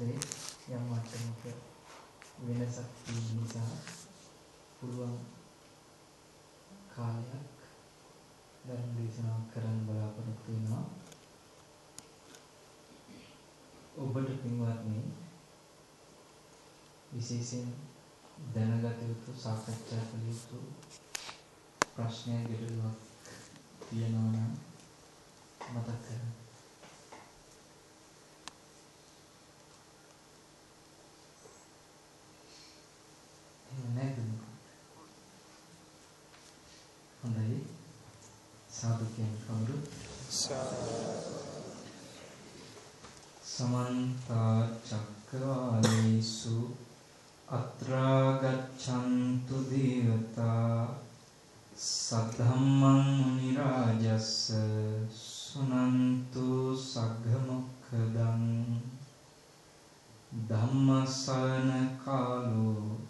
තත්ත්වයේ යම් මට්ටමක වෙනසක් තියෙන නිසා පුළුවන් කාලයක් ධර්ම දේශනාවක් කරන්න බලාපොරොත්තු වෙනවා. ඔබට පින්වත්නි විශේෂයෙන් දැනගත යුතු සාකච්ඡා කළ යුතු ප්‍රශ්නයක් ගැටලුවක් තියෙනවා නම් මතක් කරගන්න. එහෙම නැද්ද හොඳයි. සාදු කියන කවුරු සමන්ත චක්කවාලේසු අත්‍රා ගච්ඡන්තු දේවතා සද්ධම්මං මුනි රාජස්ස සුනන්තු සග්ග මොක්ඛදං ධම්මසන කාලෝ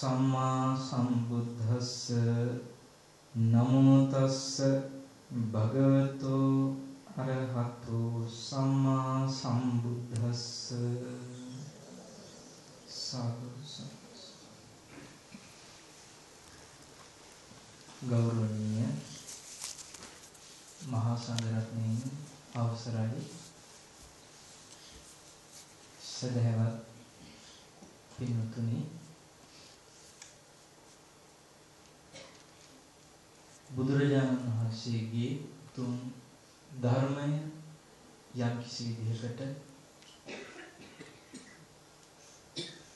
සම්මා සම්බුද්දස්ස නමෝ තස්ස භගවතු අරහතෝ සම්මා සම්බුද්දස්ස සාදු ගෞරවනීය මහා සංඝරත්නයන් අවසරයි. සදහවත් පින්තුනි බුදුරජාණන් වහන්සේගේ තුන් ධර්මය යම් කිසි විදිහකට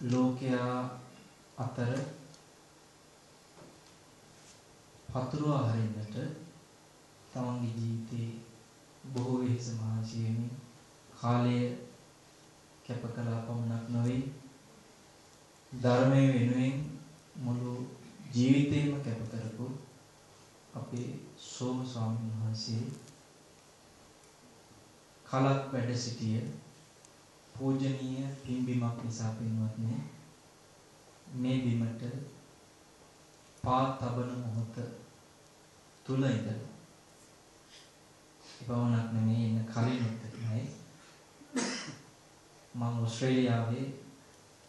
ලෝකයා අතර පතුරවා හරින්නට තමන්ගේ ජීවිතේ බොහෝ වෙහෙස මහන්සි වෙමින් කාලය කැප කළා පමණක් නොවේ. ධර්මයේ වෙනුවෙන් මුළු ජීවිතේම කැප කරපු අපේ සෝම ස්වාමීන් වහන්සේ කලක් වැඩ සිටිය පූජනීය පින්බිමක් නිසා පින්වත්නි මේ බිමට පා තබන මොහොත තුල ඉඳලා ඉපවණක් නෙමෙයි ඉන්න කලිනුත් තමයි මම ඕස්ට්‍රේලියාවේ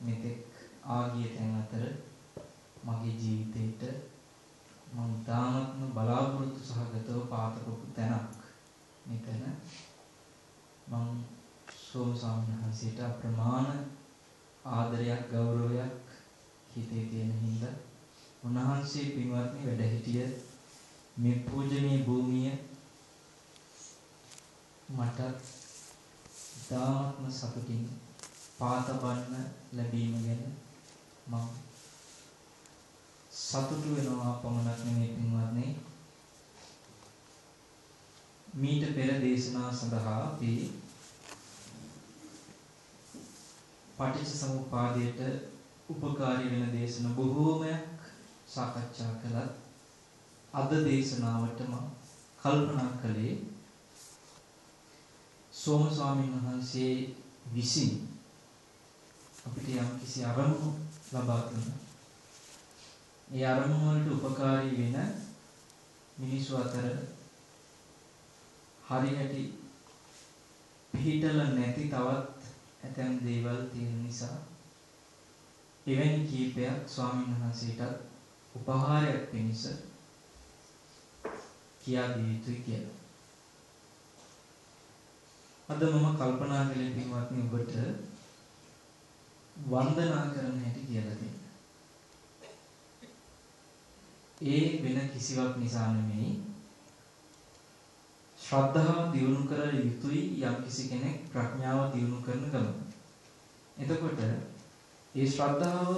මෙතෙක් ආගිය තැන් අතර මගේ ජීවිතේට මම තාමත්ම බලාපොරොත්තු සහගතව පාතකපු තැනක්. මෙතන මම සෝම ස්වාමීන් වහන්සේට අප්‍රමාණ ආදරයක් ගෞරවයක් හිතේ තියෙන හින්දා උන්වහන්සේ පින්වත්නි වැඩ සිටිය මේ පූජනීය භූමිය මට දාත්ම සතුටින් පාතබන්න ලැබීම ගැන මම සතුටු වෙනවා පමණක් නෙමෙයි පින්වත්නි මීට පෙර දේශනා සඳහා අපි පටිච්ච සමුප්පාදයට උපකාරී වෙන දේශන බොහෝමයක් සාකච්ඡා කළත් අද දේශනාවට මම කල්පනා කළේ සෝම ස්වාමීන් වහන්සේ විසින් අපිට යම් කිසි අරමුණු ලබා දුන්නා. ඒ අරමුණු වලට උපකාරී වෙන මිනිස්සු අතර හරියට පිළිතල නැති තවත් ඇතැම් දේවල් තියෙන නිසා එවැනි කීපයක් ස්වාමීන් වහන්සේටත් උපහාරයක් පිණිස කියා දිය යුතුයි කියලා. අද මම කල්පනා කළේ පින්වත්නි ඔබට වන්දනා කරන්න හැටි කියලා දෙන්න. ඒ වෙන කිසිවක් නිසා නෙමෙයි ශ්‍රද්ධාව දියුණු කර යුතුයි යම් කිසි කෙනෙක් ප්‍රඥාව දියුණු කරන ගමන. එතකොට ඒ ශ්‍රද්ධාව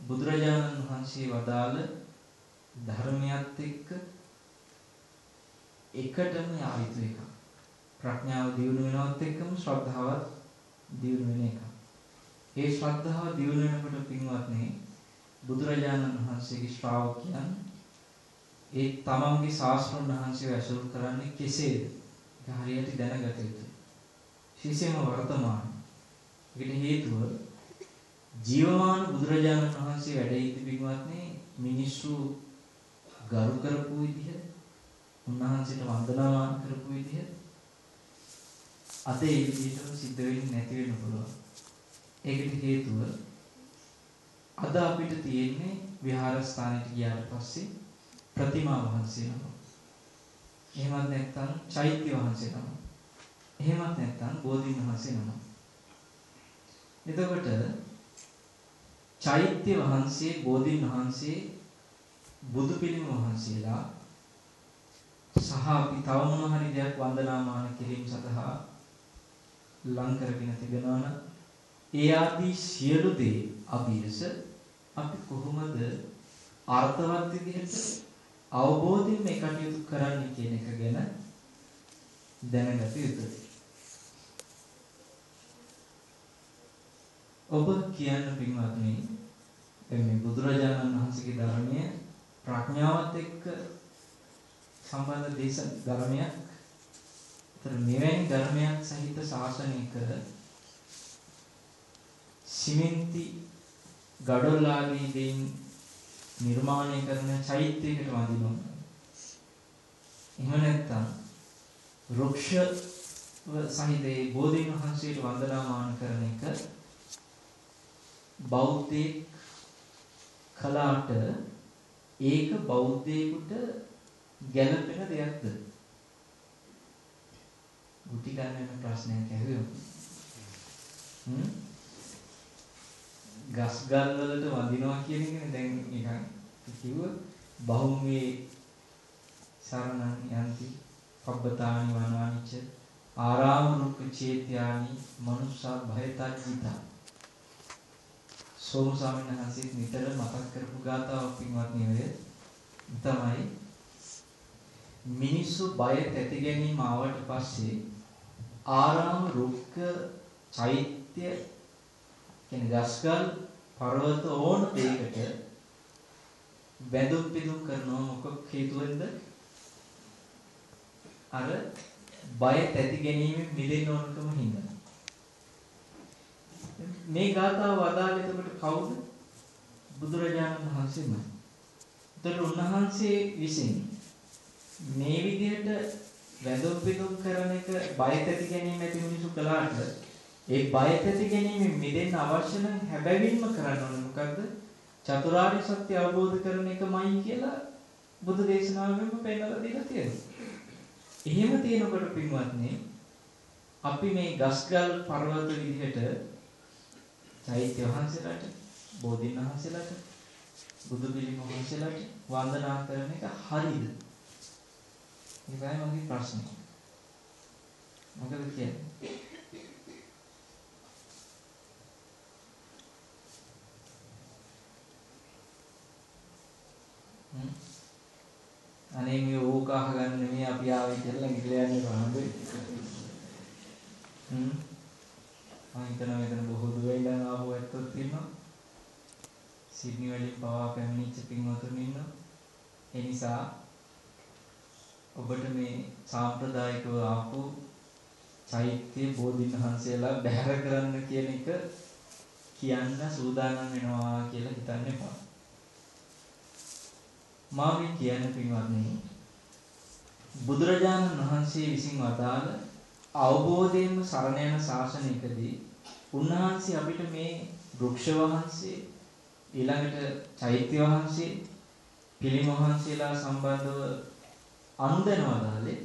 බුදුරජාණන් වහන්සේ වදාළ ධර්මයත් එක්ක එකටම යා යුතු එකක්. ප්‍රඥාව දියුණු වෙනවත් එක්කම ශ්‍රද්ධාවත් දියුණු වෙන එකක්. ඒ ශ්‍රද්ධාව දියුණු වෙනකොට පින්වත්නි බුදුරජාණන් වහන්සේගේ ශ්‍රාවකයන් ඒ තමන්ගේ ශාස්ත්‍රඥ වහන්සේව ඇසුරු කරන්නේ කෙසේද? ඒක හරියට දැනගත යුතුයි. ශිෂ්‍යම වර්තමාන. ඒකට හේතුව ජීවමාන බුදුරජාණන් වහන්සේ වැඩ ඉති පින්වත්නි මිනිස්සු ගරු කරපු විදිහ උන්වහන්සේට වන්දනාමාන කරපු විදිහ අද ඒ විදිහටම සිද්ධ වෙන්නේ නැති වෙන්න පුළුවන්. ඒකට හේතුව අද අපිට තියෙන්නේ විහාරස්ථානෙට ගියාට පස්සේ ප්‍රතිමා වහන්සේ නම. එහෙමත් නැත්නම් චෛත්‍ය වහන්සේ නම. එහෙමත් නැත්නම් බෝධීන් වහන්සේ නම. එතකොට චෛත්‍ය වහන්සේ බෝධීන් වහන්සේ බුදු පිළිම වහන්සේලා සහ අපි තව මොන හරි දෙයක් වන්දනාමාන කිරීම සඳහා ලං කරගෙන තිබෙනවා නම් ඒ ආදී සියලු දේ අභියස අපි කොහොමද අර්ථවත් විදිහට අවබෝධයෙන් මේ කටයුතු කරන්නේ කියන එක ගැන දැනගත යුතුයි. ඔබ කියන්න පින්වත්නි මේ බුදුරජාණන් වහන්සේගේ ධර්මය ප්‍රඥාවත් එක්ක සම්බන්ධ දේශ ධර්මයක්. ඒතර මෙවැනි ධර්මයක් සහිත ශාසනයක සිමෙන්ති ගඩොල් ආදී දෙයින් නිර්මාණය කරන චෛත්‍යයකට වඳිනවා. එහෙම නැත්නම් වෘක්ෂ සහිතේ බෝධීන් වහන්සේට වන්දනාමාන කරන එක බෞද්ධයෙක් කලාට ඒක බෞද්ධයෙකුට ගැළපෙන දෙයක්ද? ගුටි ගන්න ප්‍රශ්නයක් ඇහුවොත්. හ්ම් ගස් ගල් වලට වඳිනවා කියන එකනේ දැන් නිකන් කිව්ව බහුමේ සරණං යන්ති පබ්බතානි වනානිච ආරාම රුක්ඛ චේත්‍යානි මනුස්සා භයතජ්ජිතා. සෝම ස්වාමීන් වහන්සේ නිතර මතක් කරපු ගාතාවක් පින්වත්නි ඔය තමයි මිනිස්සු බය තැති ගැනීම ආවට පස්සේ ආරාම රුක්ක චෛත්‍ය කියන්නේ ගස්කල් පර්වත ඕන දෙයකට බැඳුම් පිදුම් කරනවා මොකක් හේතුවෙන්ද? අර බය තැති ගැනීමෙන් මිදෙන්න ඕනකම හින්දා. මේ ගාථාව අදාළ එතකොට කවුද? බුදුරජාණන් වහන්සේමයි. ඒතර උන්වහන්සේ විසින් මේ විදිහට වැඳුම් පිදුම් කරන එක බය තැති ගැනීම ඇති මිනිසු කළාට ඒ බය තැති ගැනීමෙන් මිදෙන්න අවශ්‍ය නම් හැබැවින්ම කරන්න ඕනේ මොකද්ද? චතුරාර්ය සත්‍ය අවබෝධ කරන එකමයි කියලා බුදු දේශනාවෙම පෙන්නලා දීලා තියෙනවා. එහෙම තියෙනකොට පින්වත්නි අපි මේ ගස්ගල් පර්වත විදිහට චෛත්‍ය වහන්සේලාට බෝධීන් වහන්සේලාට බුදු පිළිම වහන්සේලාට වන්දනා කරන එක හරියද? ඒකයි මගේ ප්‍රශ්නේ. මොකද කියන්නේ? අනේ මේ ඕක අහගන්න නෙමෙයි අපි ආවේ කියලා නිකල යන්නේ රහඳුයි. හ්ම්. මම හිතනවා මෙතන බොහෝ දුර ඉඳන් ආපු ඇත්තොත් ඉන්නවා. සිඩ්නි වලින් පවා පැමිණිච්ච පින්වතුන් ඉන්නවා. ඒ නිසා ඔබට මේ සාම්ප්‍රදායිකව ආපු චෛත්‍ය බෝධින් වහන්සේලා බැහැර කරන්න කියන එක කියන්න සූදානම් වෙනවා කියලා හිතන්න එපා. මා මේ කියන්නේ පින්වත්නි බුදුරජාණන් වහන්සේ විසින් වදාළ අවබෝධයෙන්ම සරණ යන ශාසනයකදී උන්වහන්සේ අපිට මේ වෘක්ෂ වහන්සේ ඊළඟට චෛත්‍ය වහන්සේ පිළිම වහන්සේලා සම්බන්ධව අනුදැනවදාලේ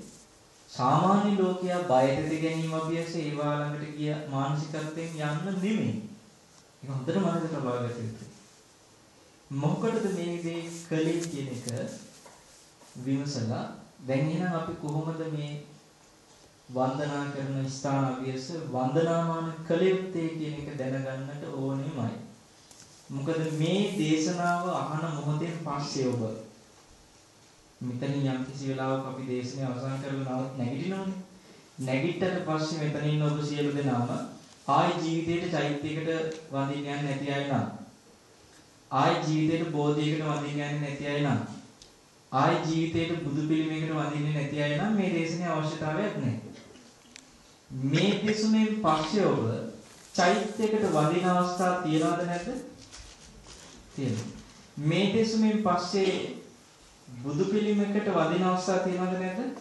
සාමාන්‍ය ලෝකයා බයට ගැනීම අභියස ඒවා ළඟට ගිය මානසිකත්වයෙන් යන්න නෙමෙයි. ඒක හොඳට මනසට ලබා ගත යුතුයි. මොකටද මේ දේ කළේ කියන එක විමසලා දැන් එහෙනම් අපි කොහොමද මේ වන්දනා කරන ස්ථාන අභියස වන්දනාමාන කළ යුත්තේ කියන එක දැනගන්නට ඕනෙමයි. මොකද මේ දේශනාව අහන මොහොතෙන් පස්සේ ඔබ මෙතනින් යම් කිසි වෙලාවක අපි දේශනේ අවසන් කරලා නැගිටිනවනේ. නැගිට්ටට පස්සේ මෙතන ඉන්න ඔබ සියලු දෙනාම ආයි ජීවිතේට චෛත්‍යයකට වඳින්න යන්නේ නැති අය නම් ආයි ජීවිතේට බෝධියකට වඳින්න යන්නේ නැති අය නම් ආයි ජීවිතේට බුදු පිළිමයකට වඳින්නේ නැති අය නම් මේ දේශනේ අවශ්‍යතාවයක් නැහැ. මේ දෙසුමෙන් පස්සේ ඔබ චෛත්‍යයකට වදින අවස්ථා තියනවද නැද්ද? තියෙනවා. මේ දෙසුමෙන් පස්සේ බුදු පිළිමයකට වදින අවස්ථා තියනවද නැද්ද?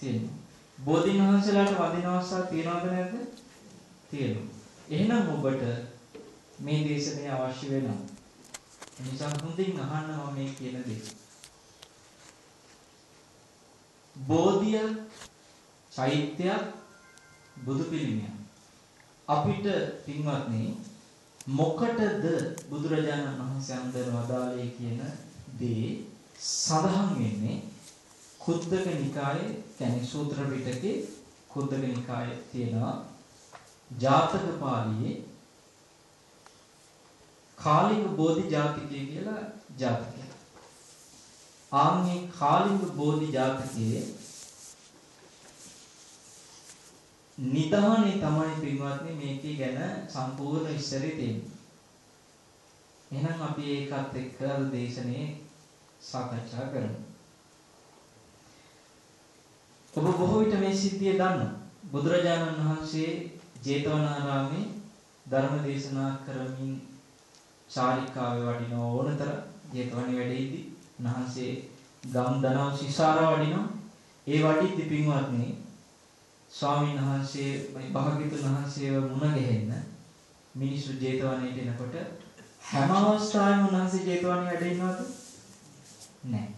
තියෙනවා. බෝධින් වහන්සේලාට වදින අවස්ථා තියනවද නැද්ද? තියෙනවා. එහෙනම් ඔබට මේ දේශනය අවශ්‍ය වෙනවා. එනිසා හොඳින් අහන්න මම මේ කියන දේ. බෝධිය චෛත්‍යයක් බුදු පිළිමයක්. අපිට පින්වත්නි මොකටද බුදුරජාණන් වහන්සේ අන්දර වදාළේ කියන දේ සඳහන් වෙන්නේ කුද්දක නිකායේ කියන්නේ සූත්‍ර පිටකේ කුද්දක නිකායේ තියෙනවා ජාතක පාළියේ කාලික බෝධි ජාතිකය කියලා ජාතකයක්. ආන්ගේ කාලික බෝධි ජාතකයේ නිදානේ තමයි පින්වත්නි මේකේ ගැන සම්පූර්ණ විස්තරය තියෙන්නේ. එහෙනම් අපි ඒකත් එක්ක අද දේශනේ සාකච්ඡා කරමු. ඔබ බොහෝ විට මේ සිද්ධිය දන්නවා. බුදුරජාණන් වහන්සේ ජේතවනාරාමේ ධර්ම දේශනා කරමින් චාරිකාවේ වඩින ඕනතර ජේතවනේ වැඩෙයිදී උන්වහන්සේ ගම් දනව සිසාරා වඩිනවා. ඒ වඩිද්දි පින්වත්නි ස්වාමීන් වහන්සේ මේ භාග්‍යතුන් වහන්සේව මුණ ගැහෙන්න මිනිස්සු ජේතවනයේට එනකොට හැම අවස්ථාවෙම උන්වහන්සේ ජේතවනයේ වැඩ ඉන්නවද? නැහැ.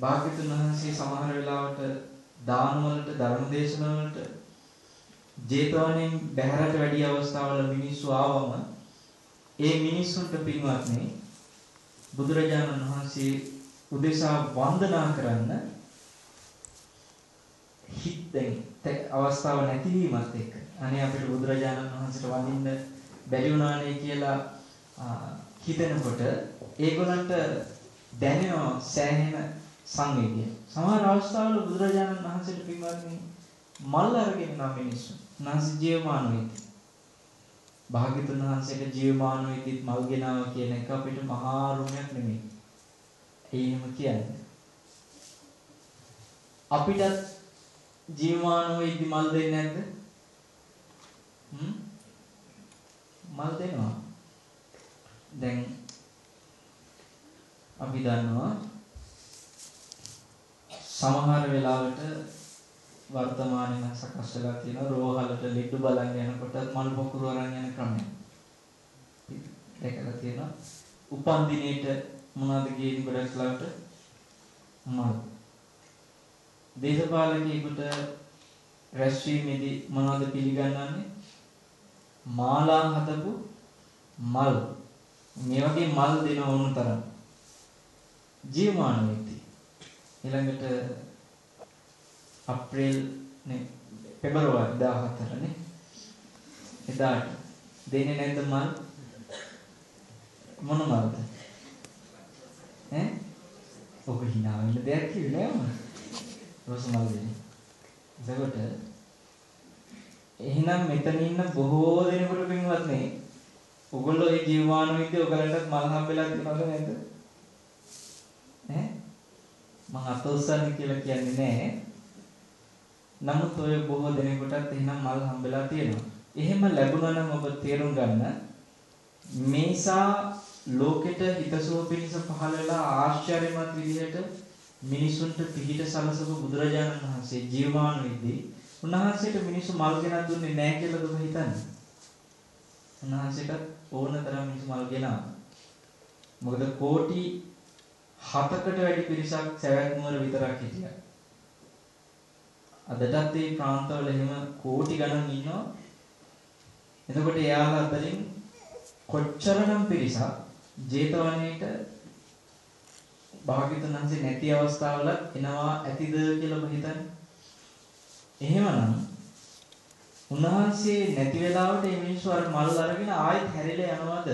භාග්‍යතුන් වහන්සේ සමහර වෙලාවට දාන වලට ධර්ම දේශන වලට ජේතවනයෙන් බැහැරට වැඩි අවස්ථාවල මිනිස්සු ආවම ඒ මිනිස්සුන්ට පින්වත්නි බුදුරජාණන් වහන්සේ උදෙසා වන්දනා කරන්න හිත දැන් අවස්ථාව නැතිවීමත් එක්ක අනේ අපිට බුදුරජාණන් වහන්සේට වඳින්න බැරි වුණානේ කියලා හිතෙනකොට ඒගොල්ලන්ට දැනෙන සෑහෙන සංවේගය. සමහර අවස්ථාවල බුදුරජාණන් වහන්සේට පින්වත්නි මල් අරගෙන නම් මිනිස්සු. නැන්සි ජීවමාන වෙති. භාග්‍යතුන් වහන්සේට ජීවමාන වෙතිත් මල් ගෙනාවා කියන එක අපිට මහා රුණයක් නෙමෙයි. ඒ එහෙම කියන්නේ. අපිටත් ජීවමානව ඉදි මල් දෙන්නේ නැද්ද? හ්ම්? මල් දෙනවා. දැන් අපි දන්නවා සමහර වෙලාවට වර්තමානයේ සකස් වෙලා තියෙන රෝහලට ලෙඩ බලන් යනකොට මල් පොකුරු අරන් යන ක්‍රමය. දැකලා තියෙනවා. උපන් දිනේට මොනවද ගේනි ගොඩක් ලාට මල්. දේශපාලකයෙකුට රැස්වීමේදී මොනවද පිළිගන්නන්නේ? මාලා හදපු මල්. මේ වගේ මල් දෙන ඕන තරම්. ජීවමාන වෙති. ඊළඟට අප්‍රේල් නේ පෙබරවාරි 14 නේ. එදාට දෙන්නේ නැද්ද මල්? මොන මල්ද? ඈ? ඔබ hina වෙන්න දෙයක් කිව්වේ නෑ රෝස මල් දෙන්නේ. එතකොට එහෙනම් මෙතන ඉන්න බොහෝ දෙනෙකුට පින්වත් නේ. ඔගොල්ලෝ ඒ ජීවමාන විද්‍ය ඔයගලටත් මල් හම්බෙලා තියෙනවද නැද්ද? ඈ? මම අත උස්සන්නේ කියලා කියන්නේ නෑ. නමුත් ඔය බොහෝ දෙනෙකුටත් එහෙනම් මල් හම්බෙලා තියෙනවා. එහෙම ලැබුණා නම් ඔබ තේරුම් ගන්න මේසා ලෝකෙට හිතසුව පිණිස පහළ වෙලා ආශ්චර්යමත් විදිහට මිනිසුන්ට පිහිට සලසපු බුදුරජාණන් වහන්සේ ජීවමාන වෙද්දී උන්වහන්සේට මිනිස්සු මල් ගෙනත් දුන්නේ නැහැ කියලාද ඔබ හිතන්නේ? උන්වහන්සේට ඕන තරම් මිනිස්සු මල් ගෙනාවා. මොකද කෝටි 7කට වැඩි පිරිසක් සවැත් නුවර විතරක් හිටියා. අදටත් මේ ප්‍රාන්තවල එහෙම කෝටි ගණන් ඉන්නවා. එතකොට එයාලා අතරින් කොච්චරනම් පිරිසක් ජේතවනයේට භාග්‍යතුන් වහන්සේ නැති අවස්ථාවලත් එනවා ඇතිද කියලා ඔබ හිතන්නේ? එහෙමනම් උන්වහන්සේ නැති වෙලාවට මේ මිනිස්සු අර මල් අරගෙන ආයෙත් හැරිලා යනවද?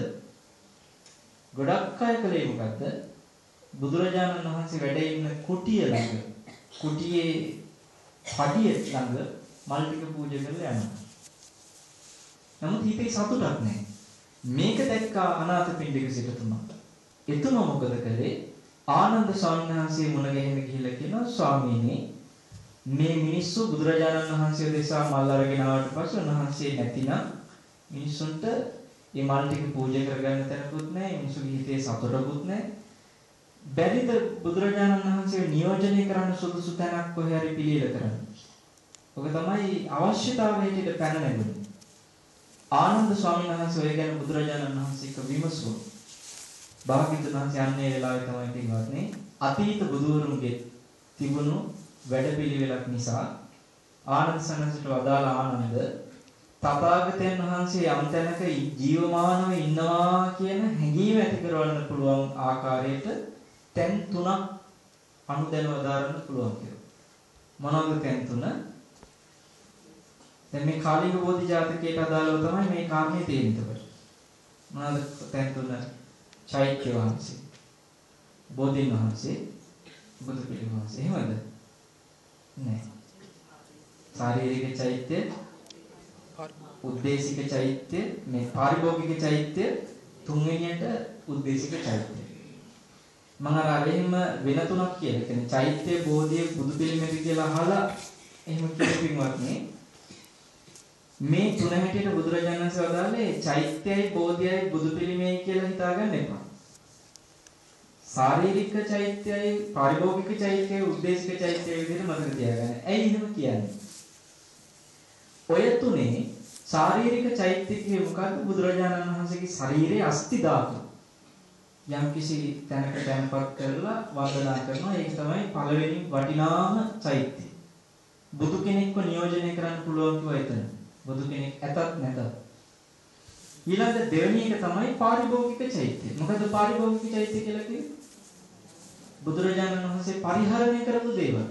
ගොඩක් අය කලේ මොකද්ද? බුදුරජාණන් වහන්සේ වැඩ ඉන්න කුටිය ළඟ කුටියේ පඩිය ළඟ මල් ටික පූජා කරලා යනවා. නමුත් හිතේ සතුටක් නැහැ. මේක දැක්කා අනාථපිණ්ඩික සිටුතුමා. එතුමා මොකද කළේ? ආනන්ද ස්වාමීන් වහන්සේ මුණ ගැහෙන්න ගිහිල්ලා කියනවා ස්වාමීනි මේ මිනිස්සු බුදුරජාණන් වහන්සේ දෙසා මල් අරගෙන ආවට පස්සේ උන්වහන්සේ නැතිනම් මිනිස්සුන්ට මේ මල් ටික පූජා කරගන්න තැනකුත් නැහැ මිනිස්සුගේ හිතේ සතුටකුත් නැහැ බැරිද බුදුරජාණන් වහන්සේ නියෝජනය කරන්න සුදුසු තැනක් කොහේ හරි පිළියෙල කරන්න. ඔක තමයි අවශ්‍යතාවය හැටියට පැන නැගුණේ. ආනන්ද ස්වාමීන් වහන්සේ ඔය ගැන බුදුරජාණන් වහන්සේක විමසුවා. භාග්‍යවතුන් වහන්සේ යන්නේ වෙලාවේ තමයි පින්වත්නි අතීත බුදුවරුන්ගේ තිබුණු වැඩපිළිවෙලක් නිසා ආනන්ද සනසට වදාළ ආනන්ද තථාගතයන් වහන්සේ යම් තැනක ජීවමානව ඉන්නවා කියන හැඟීම ඇති කරවන්න පුළුවන් ආකාරයට තැන් තුනක් අනුදැනව දාරන්න පුළුවන් කියලා. මොනවද තැන් තුන? දැන් මේ කාලික බෝධි ජාතකයට අදාළව තමයි මේ කාරණේ තියෙන්නේ. මොනවද තැන් තුන? චෛත්‍ය වහන්සේ. බෝධීන් වහන්සේ. බුදු පිළිම වහන්සේ. එහෙමද? නෑ. ශාරීරික චෛත්‍ය උද්දේශික චෛත්‍ය මේ පාරිභෝගික චෛත්‍ය තුන්වෙනියට උද්දේශික චෛත්‍ය. මම අර අරෙහිම වෙන තුනක් කියලා. කියන්නේ චෛත්‍ය බෝධිය බුදු පිළිමෙක කියලා අහලා එහෙම කියපින්වත් මේ තුන හැටියට බුදුරජාණන් වහන්සේ වදාළේ චෛත්‍යයි බෝධියයි බුදු පිළිමේ කියලා හිතාගන්න එපා. ශාරීරික චෛත්‍යයි පාරිභෝගික චෛත්‍යයි උද්දේශික චෛත්‍යයි විදිහට මතක තියාගන්න. ඇයි එහෙම කියන්නේ? ඔය තුනේ ශාරීරික චෛත්‍ය කියේ මොකද්ද? බුදුරජාණන් වහන්සේගේ ශරීරයේ අස්ති ධාතු. යම් කිසි තැනක තැන්පත් කරලා වන්දනා කරනවා. ඒක තමයි පළවෙනි වටිනාම චෛත්‍ය. බුදු කෙනෙක්ව නියෝජනය කරන්න පුළුවන් කිව්වා එතන. බුදු කෙනෙක් ඇතත් නැතත්. ඊළඟ දෙවෙනි එක තමයි පාරිභෝගික චෛත්‍ය. මොකද පාරිභෝගික චෛත්‍ය කියලා කිව්වේ? බුදුරජාණන් වහන්සේ පරිහරණය කරපු දේවල්.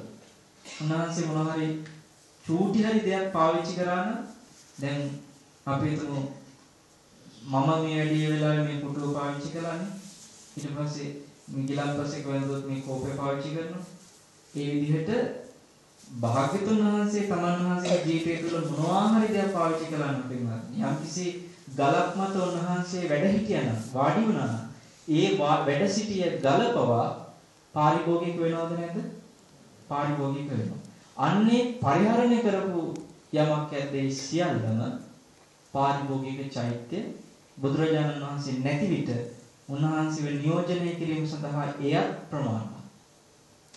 උන්වහන්සේ මොන හරි චූටි හරි දෙයක් පාවිච්චි කරා නම් දැන් අපි හිතමු මම මේ වැඩි වෙලාවෙ මේ පුටුව පාවිච්චි කළානේ. ඊට පස්සේ මේ ගිලන්පස්සේ කොහෙන්දොත් මේ කෝපය පාවිච්චි කරනවා. ඒ විදිහට භාග්‍යතුන් වහන්සේ තමන් වහන්සේගේ ජීවිතය තුළ මොනවා හරි දෙයක් පාවිච්චි කළා නම් පින්වත් යම්කිසි ගලක් මත උන්වහන්සේ වැඩ හිටියනම් වාඩි වුණා නම් ඒ වැඩ සිටිය ගලපවා පාරිභෝගික වෙනවද නැද්ද? පාරිභෝගික වෙනවා. අන්නේ පරිහරණය කරපු යමක් ඇද්දේ සියල්ලම පාරිභෝගික චෛත්‍ය බුදුරජාණන් වහන්සේ නැති විට උන්වහන්සේව නියෝජනය කිරීම සඳහා එයත් ප්‍රමාණවත්.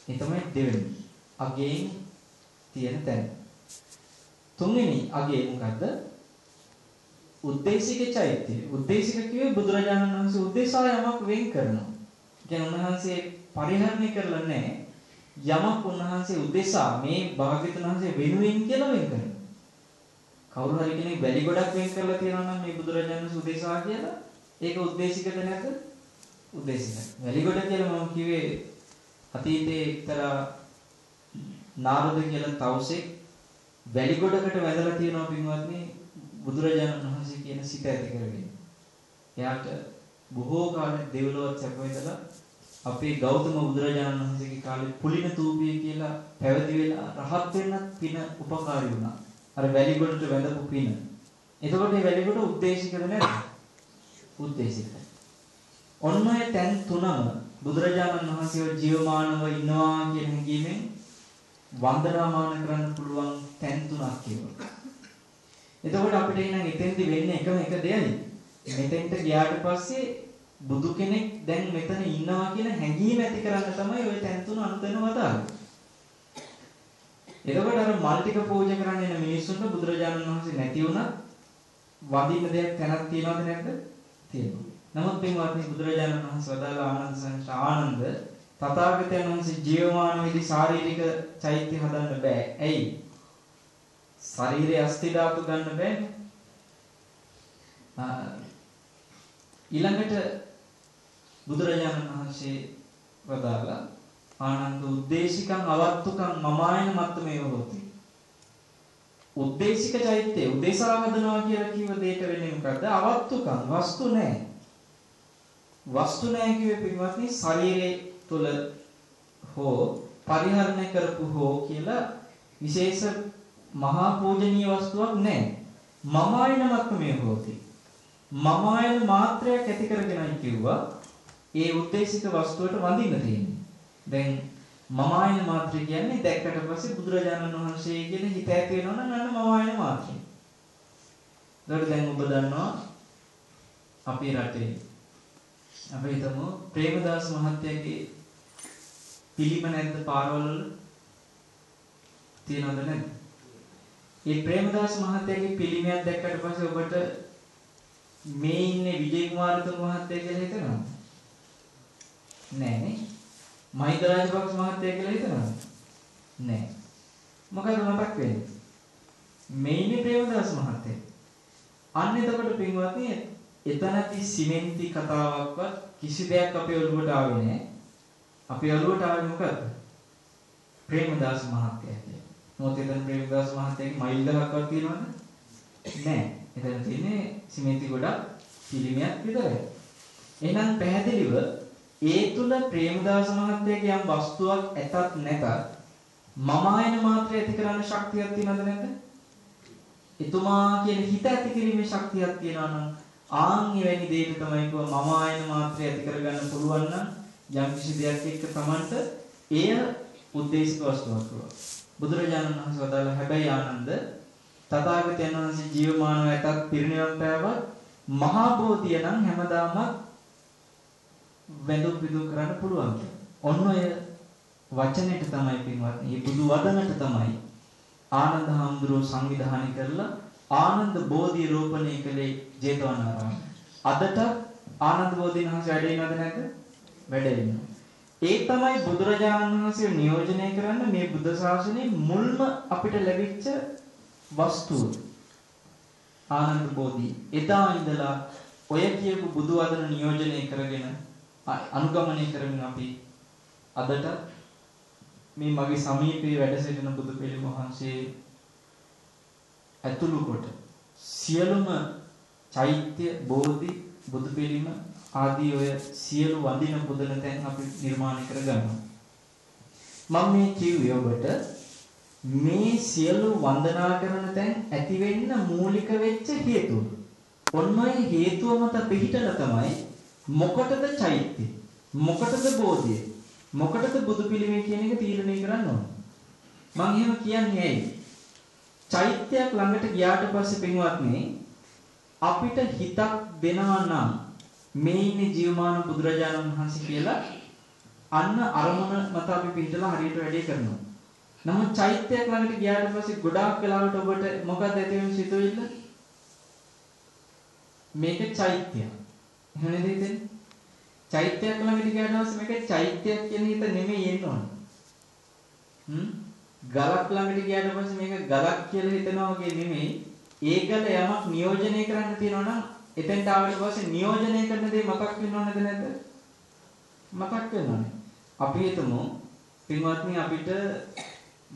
ඒ තමයි දෙවෙනි. අගෙන් තියෙන තැන. තුන්වෙනි අගේ මොකද්ද? උද්දේශික චෛත්‍ය. උද්දේශික කියේ බුදුරජාණන් වහන්සේ උද්දේශා යමක් වෙන් කරනවා. කියන්නේ උන්වහන්සේ පරිහරණය කරලා නැහැ. යමක් උන්වහන්සේ උද්දේශා මේ භාග්‍යතුන් වහන්සේ වෙනුවෙන් කියලා වෙන් කරනවා. කවුරු හරි කෙනෙක් වැලි ගොඩක් වෙන් කරලා තියෙනවා නම් මේ බුදුරජාණන් වහන්සේ උද්දේශා කියලා ඒක උද්දේශිකද නැද්ද? උද්දේශිකයි. වැලි ගොඩ කියලා මම කිව්වේ අතීතයේ එක්තරා නාරද කියලා තවුසෙක් වැලි ගොඩකට වැදලා තියෙනවා පින්වත්නි බුදුරජාණන් වහන්සේ කියන සිත ඇති කරගෙන. එයාට බොහෝ කාලෙක දෙව්ලොවත් සැපවෙදලා අපේ ගෞතම බුදුරජාණන් වහන්සේගේ කාලේ පුලින තූපිය කියලා පැවිදි වෙලා රහත් වෙන්නත් පින උපකාරී වුණා. අර වැලි ගොඩට වැඳපු පින. එතකොට මේ වැලි ගොඩ උද්දේශිකද නැද්ද? උද්දේශිකයි. ඔන්න ඔය තැන් තුනම බුදුරජාණන් වහන්සේව ජීවමානව ඉන්නවා කියන හැඟීමෙන් වන්දනාමාන කරන්න පුළුවන් තැන් තුනක් කියනවා. එතකොට අපිට එහෙනම් එතෙන්දි වෙන්නේ එකම එක දෙයයි. මෙතෙන්ට ගියාට පස්සේ බුදු කෙනෙක් දැන් මෙතන ඉන්නවා කියන හැඟීම ඇති කරන්න තමයි ওই තැන් තුන අනුතන වදාළේ. එතකොට අර මල් ටික පූජා කරන්න එන මිනිස්සුන්ට බුදුරජාණන් වහන්සේ නැති වුණා වදින්න දෙයක් තැනක් තියනවද නැද්ද? තියෙනවා. නමුත් මේ වාක්‍ය බුදුරජාණන් වහන්සේ වදාළ ආනන්ද සංඝ ආනන්ද තථාගතයන් වහන්සේ ජීවමාන විදි ශාරීරික චෛත්‍ය හදන්න බෑ. ඇයි? ශරීරයේ අස්ති ධාතු ගන්න බෑනේ. ඊළඟට බුදුරජාණන් වහන්සේ වදාලා ආනන්ද උද්දේශිකං අවත්තුකං මමායන මත්තමේ හොති. උද්දේශික චෛත්‍ය උදේසා හදනවා කියලා කිව්ව දෙයට වෙන්නේ මොකද්ද? අවත්තුකං වස්තු නැහැ. වස්තු නැහැ කිව්වේ පින්වත්නි ශරීරයේ තුල හෝ පරිහරණය කරපු හෝ කියලා විශේෂ මහා පූජනීය වස්තුවක් නැහැ. මම ආයනමත් මේ හොති. මම ආයන මාත්‍රයක් ඇති කරගෙනයි කිව්වා ඒ උද්දේශික වස්තුවට වඳින්න තියෙන්නේ. දැන් මම ආයන මාත්‍රය කියන්නේ දැක්කට පස්සේ බුදුරජාණන් වහන්සේ කියන හිත ඇති වෙනවා නම් අන්න මම ආයන මාත්‍රය. ඒකට දැන් ඔබ දන්නවා අපේ රටේ අපි හිතමු ප්‍රේමදාස මහත්තයාගේ පිළිම නැද්ද පාරවල් වල තියනවද නැද්ද? මේ ප්‍රේමදාස මහත්තයාගේ පිළිමයක් දැක්කට පස්සේ ඔබට මේ ඉන්නේ විජේ කුමාරතුංග මහත්තයා කියලා හිතනවද? නෑ නේ. මහින්ද රාජපක්ෂ මහත්තයා කියලා හිතනවද? නෑ. මොකද මතක් වෙන්නේ? මේ ඉන්නේ ප්‍රේමදාස මහත්තයා. අන්න එතකොට පින්වත්නි එතනදී සිමෙන්ති කතාවක්වත් කිසි දෙයක් අපේ ඔළුවට ආවේ නැහැ. අපේ ඔළුවට ආවේ මොකද්ද? ප්‍රේමදාස මහත්තයා කියලා. මොකද එතන ප්‍රේමදාස මහත්තයාගේ මයිල් ගහක්වත් තියෙනවද? නැහැ. එතන තියෙන්නේ සිමෙන්ති ගොඩක් පිළිමයක් විතරයි. එහෙනම් පැහැදිලිව ඒ තුල ප්‍රේමදාස මහත්තයාගේ යම් වස්තුවක් ඇතත් නැතත් මම ආයන මාත්‍රය ඇති කරන්න ශක්තියක් තියෙනවද නැද්ද? එතුමා කියන හිත ඇති කිරීමේ ශක්තියක් තියෙනවා නම් ආන් එවැනි දෙයක තමයි කිව්ව මම ආයන මාත්‍රය ඇති කරගන්න පුළුවන් නම් යම් කිසි දෙයක් එක්ක Tamanට එය උද්දේශික වස්තුවක් වුණා. බුදුරජාණන් වහන්සේ වදාළ හැබැයි ආනන්ද තථාගතයන් වහන්සේ ජීවමානව ඇතත් පිරිනිවන් පෑවත් මහා බෝධිය නම් හැමදාම වැඳු පිදු කරන්න පුළුවන් ඔන්න ඔය වචනෙට තමයි පින්වත්නි මේ බුදු වදනට තමයි ආනන්ද හාමුදුරුවෝ සංවිධානය කරලා ආනන්ද බෝධි රෝපණය කළේ ජේතවනාරාම. අදට ආනන්ද බෝධීන් වහන්සේ වැඩ ඉනවද නැද්ද? වැඩ ඉන්නවා. ඒ තමයි බුදුරජාණන් වහන්සේ නියෝජනය කරන්න මේ බුද්ධ ශාසනයේ මුල්ම අපිට ලැබිච්ච වස්තුව. ආනන්ද බෝධි. එදා ඉඳලා ඔය කියපු බුදු වදන නියෝජනය කරගෙන අනුගමනය කරමින් අපි අදට මේ මගේ සමීපයේ වැඩ සිටින බුදු පිළිම වහන්සේ ඇතුළු කොට සියලුම චෛත්‍ය බෝධි බුදු පිළිම ආදී ඔය සියලු වඳින පුදන තැන් අපි නිර්මාණය කරගන්නවා. මම මේ කිව්වේ ඔබට මේ සියලු වන්දනා කරන තැන් ඇති වෙන්න මූලික වෙච්ච හේතුව. ඔන්නෝයි හේතුව මත පිහිටලා තමයි මොකටද චෛත්‍ය? මොකටද බෝධිය? මොකටද බුදු පිළිමය කියන එක තීරණය කරන්න ඕන. මම එහෙම කියන්නේ ඇයි? චෛත්‍යයක් ළඟට ගියාට පස්සේ පින්වත්නි අපිට හිතක් දෙනවා නම් මේ ඉන්නේ ජීවමාන බුදුරජාණන් වහන්සේ කියලා අන්න අරමුණ මත අපි පිටලා හරියට වැඩේ කරනවා. නමුත් චෛත්‍යයක් ළඟට ගියාට පස්සේ ගොඩාක් වෙලාවට ඔබට මොකක්ද ඇති වෙන්නේ සිතුවිල්ල? මේක චෛත්‍යයක්. එහෙම නේද හිතෙන්නේ? චෛත්‍යයක් ළඟට ගියාට පස්සේ මේක චෛත්‍යයක් කියන හිත නෙමෙයි එන්න ඕන. හ්ම් ගලක් ළඟට ගියාට පස්සේ මේක ගලක් කියලා හිතනවා වගේ නෙමෙයි. ඒ ගල යමක් නියෝජනය කරන්න තියෙනවා නම් එතෙන්ට ආවට පස්සේ නියෝජනය කරන දේ මතක් වෙනව නේද නැද්ද? මතක් වෙනවනේ. අපි හිතමු පින්වත්නි අපිට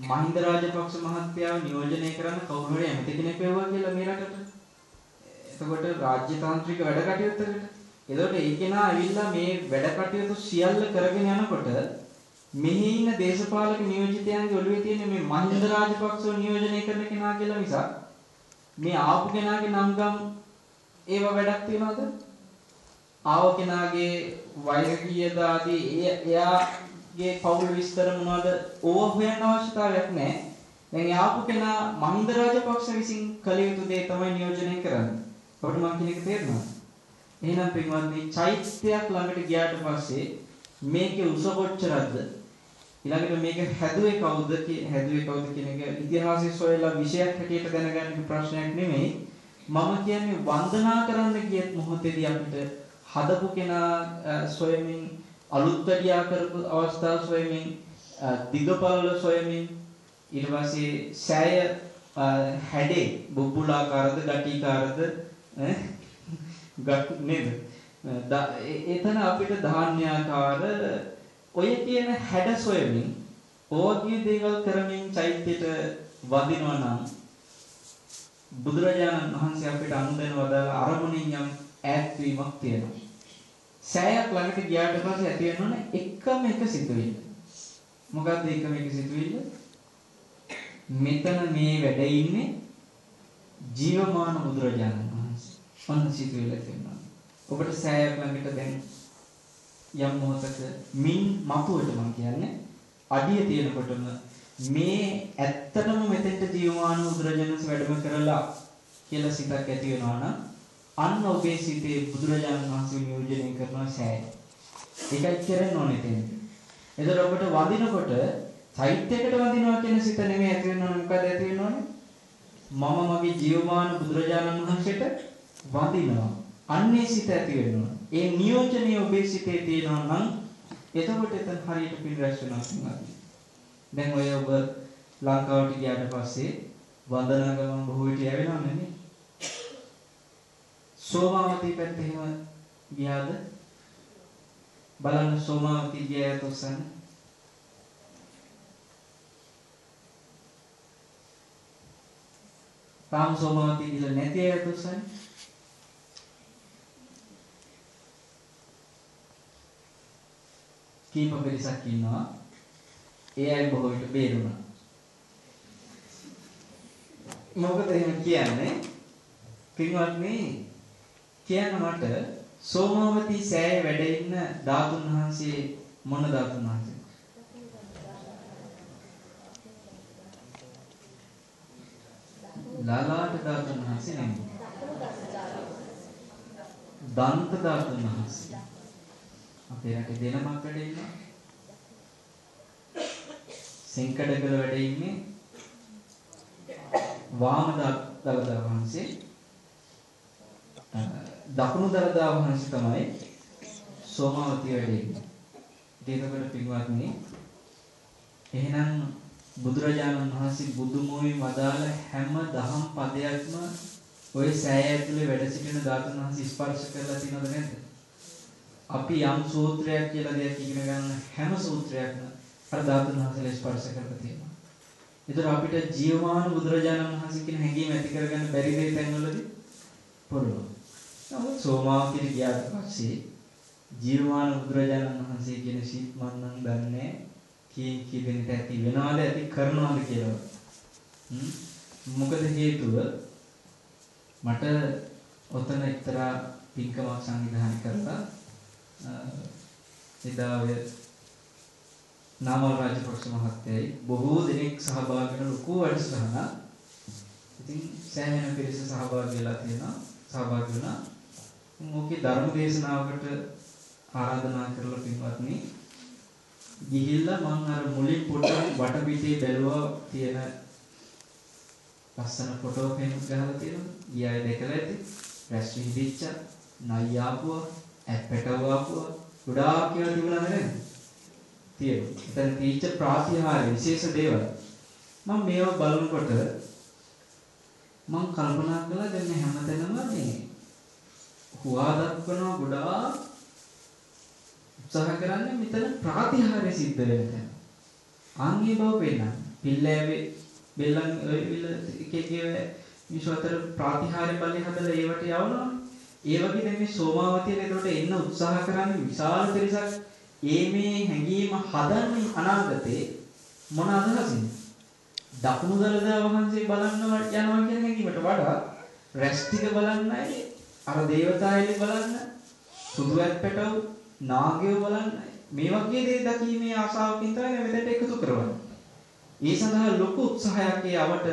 මහින්ද රාජපක්ෂ මහත්තයාව නියෝජනය කරන්න කවුරු හරි ඇමති කෙනෙක් වෙවුවා කියලා මේ රටට. එතකොට රාජ්‍ය තාන්ත්‍රික වැඩ කටයුත්තකට. එතකොට ඒ කෙනා ඇවිල්ලා මේ වැඩ කටයුතු සියල්ල කරගෙන යනකොට මෙහි ඉන්න දේශපාලක නියෝජිතයන්ගේ ඔළුවේ තියෙන මේ මහින්ද රාජපක්ෂව නියෝජනය කරන කෙනා කියලා මිසක් මේ ආපු කෙනාගේ නම්ගම් ඒව වැඩක් තියනවද? ආව කෙනාගේ වයස කීයද ආදී එයාගේ පවුල් විස්තර මොනවද? ඕව හොයන්න අවශ්‍යතාවයක් නැහැ. දැන් ආපු කෙනා මහින්ද රාජපක්ෂ විසින් කළ යුතු දේ තමයි නියෝජනය කරන්නේ. ඔබට මම කියන එක තේරෙනවද? එහෙනම් පින්වත්නි චෛත්‍යයක් ළඟට ගියාට පස්සේ මේකේ උස කොච්චරද ඊළඟට මේක හැදුවේ කවුද හැදුවේ කවුද කියන එක ඉතිහාසයේ සොයලා විෂයක් හැටියට දැනගන්න ප්‍රශ්නයක් නෙමෙයි. මම කියන්නේ වන්දනා කරන්න ගියත් මොහොතේදී අපිට හදපු කෙනා සොයමින් අලුත් වැඩියා කරපු අවස්ථා සොයමින් දිගපළල සොයමින් ඊට පස්සේ සෑය හැඩේ බුබ්බුලාකාරද ගටිකාරද ගත් නේද එතන අපිට ධාන්‍යාකාර ඔය කියන හැඩ සොයමින් ඕගිය දේවල් කරමින් චෛත්‍යයට වදිනවා නම් බුදුරජාණන් වහන්සේ අපිට අනුදැන වදාළ අරමුණින් යම් ඈත්වීමක් තියෙනවා. සෑයක් ළඟට ගියාට පස්සේ ඇති වෙනවනේ එකම එක සිතුවිල්ල. මොකක්ද එකම එක සිතුවිල්ල? මෙතන මේ වැඩ ඉන්නේ ජීවමාන බුදුරජාණන් වහන්සේ. ඔන්න සිතුවිල්ල තියෙනවා. ඔබට සෑයක් ළඟට දැන් යම් මොහොතක මින් මතුවට මම කියන්නේ අඩිය තියෙනකොටම මේ ඇත්තටම මෙතෙන්ට ජීවමාන බුදුරජාණන් වැඩම කරලා කියලා සිතක් ඇති වෙනවා නම් අන්න ඔබේ සිතේ බුදුරජාණන් වහන්සේ නියෝජනය කරන සෑය. ඒකයි කරන්න ඕනේ තේන්නේ. එතකොට ඔබට වදිනකොට චෛත්‍යයකට වදිනවා කියන සිත නෙමෙයි ඇති වෙනවනේ මොකද ඇති වෙනවනේ? මම මගේ ජීවමාන බුදුරජාණන් වහන්සේට වදිනවා. අන්නේ සිත ඇති වෙනවා. ඒ නියෝජනය ඔබේ සිතේ තියෙනවා නම් එතකොට එතන හරියට පින් රැස් වෙනවා කියන්නේ. දැන් ඔය ඔබ ලංකාවට ගියාට පස්සේ වන්දනා ගමන් බොහෝ විට යවෙනවනේ නේ. සෝමාවතී පැත්තේ එහෙම ගියාද? බලන්න සෝමාවතී ගියාට උසන්න. තාම සෝමාවතී ගිහලා නැති අයට උසන්න. කීප පිරිසක් ඉන්නවා. ඒ අය බොහෝ විට බේරුණා. මොකද එහෙම කියන්නේ? පින්වත්නි කියන්න මට සෝමාවතී සෑයේ වැඩ ඉන්න ධාතුන් වහන්සේ මොන ධාතුන් වහන්සේ? ලාලාට ධාතුන් වහන්සේ නෙමෙයි. දන්ත ධාතුන් වහන්සේ. අපේ රටේ දෙනමක් වැඩ ඉන්නවා. සෙන්කඩගල වැඩ ඉන්නේ වාම දලදා වහන්සේ දකුණු දලදා වහන්සේ තමයි සෝමාවතිය වැඩ ඉන්නේ. ඒකකට පින්වත්නි එහෙනම් බුදුරජාණන් වහන්සේ බුදුමෝයි වදාළ හැම දහම් පදයක්ම ওই සෑය ඇතුලේ වැඩ සිටින ධාතුන් වහන්සේ ස්පර්ශ කරලා තියෙනවද නැද්ද? අපි යම් සූත්‍රයක් කියලා දෙයක් ඉගෙන ගන්න හැම සූත්‍රයක්ම අර ධාතුන් වහන්සේලා ස්පර්ශ කරලා තියෙනවා. ඒතර අපිට ජීවමාන බුදුරජාණන් වහන්සේ කියන හැඟීම ඇති කරගන්න බැරි දෙයක් තැන්වලදී පුළුවන්. නමුත් සෝමාවතිට ගියාට පස්සේ ජීවමාන බුදුරජාණන් වහන්සේ කියන ශීත් මන් නම් දන්නේ කී කී දෙනෙට ඇති වෙනවද ඇති කරනවද කියලා. මොකද හේතුව මට ඔතන එක්තරා පින්කමක් සංවිධානය කරලා එදා ඔය නාමල් රාජපක්ෂ මහත්තයයි බොහෝ දෙනෙක් සහභාගී වෙන ලොකු වැඩසටහනක්. ඉතින් සෑහෙන පිරිස සහභාගී වෙලා තියෙනවා. සහභාගී වුණා. මොකේ ධර්ම දේශනාවකට ආරාධනා කරලා පින්වත්නි ගිහිල්ලා මම අර මුලින් පොඩ්ඩක් වටපිටේ බැලුවා තියෙන ලස්සන ෆොටෝ ෆ්‍රේම් ගහලා තියෙනවා. ඊයයි දැකලා ඇති. රැස් විහිදිච්ච නයියාපුව, ඇප්පටවාපුව ගොඩාක් ඒවා තිබුණාද නේද? තියෙනවා. එතන තීච්ච ප්‍රාතිහාර්ය විශේෂ දේවල්. මම මේවා බලනකොට මම කල්පනා කළා දැන් මේ හැමතැනම මේ හුවා දක්වනවා ගොඩාක් උත්සාහ කරන්නේ මෙතන ප්‍රාතිහාර්ය සිද්ධ වෙන තැන. ආන්ගේ බව පෙන්නන්න. පිල්ලෑවේ බෙල්ලන් විල එක එක විශ්වතර ප්‍රාතිහාර්ය බලය හදලා ඒවට යවනවා. ඒ වගේ දැන් මේ සෝමාවතියට ඒකට එන්න උත්සාහ කරන්නේ විශාල පිරිසක් ඒ මේ හැඟීම හදන්නේ අනාගතේ මොන අදහසින්ද? දකුණු දළදා වහන්සේ බලන්න යනවා කියන හැඟීමට වඩා රැස් ටික බලන්නයි අර දේවතායලි බලන්න සුදු ඇත්පැටව නාගයෝ බලන්න මේ වගේ දේ දැකීමේ ආසාවකින් තමයි මෙතෙන්ට එකතු කරවන්නේ. ඒ සඳහා ලොකු උත්සාහයක් ඒ අවට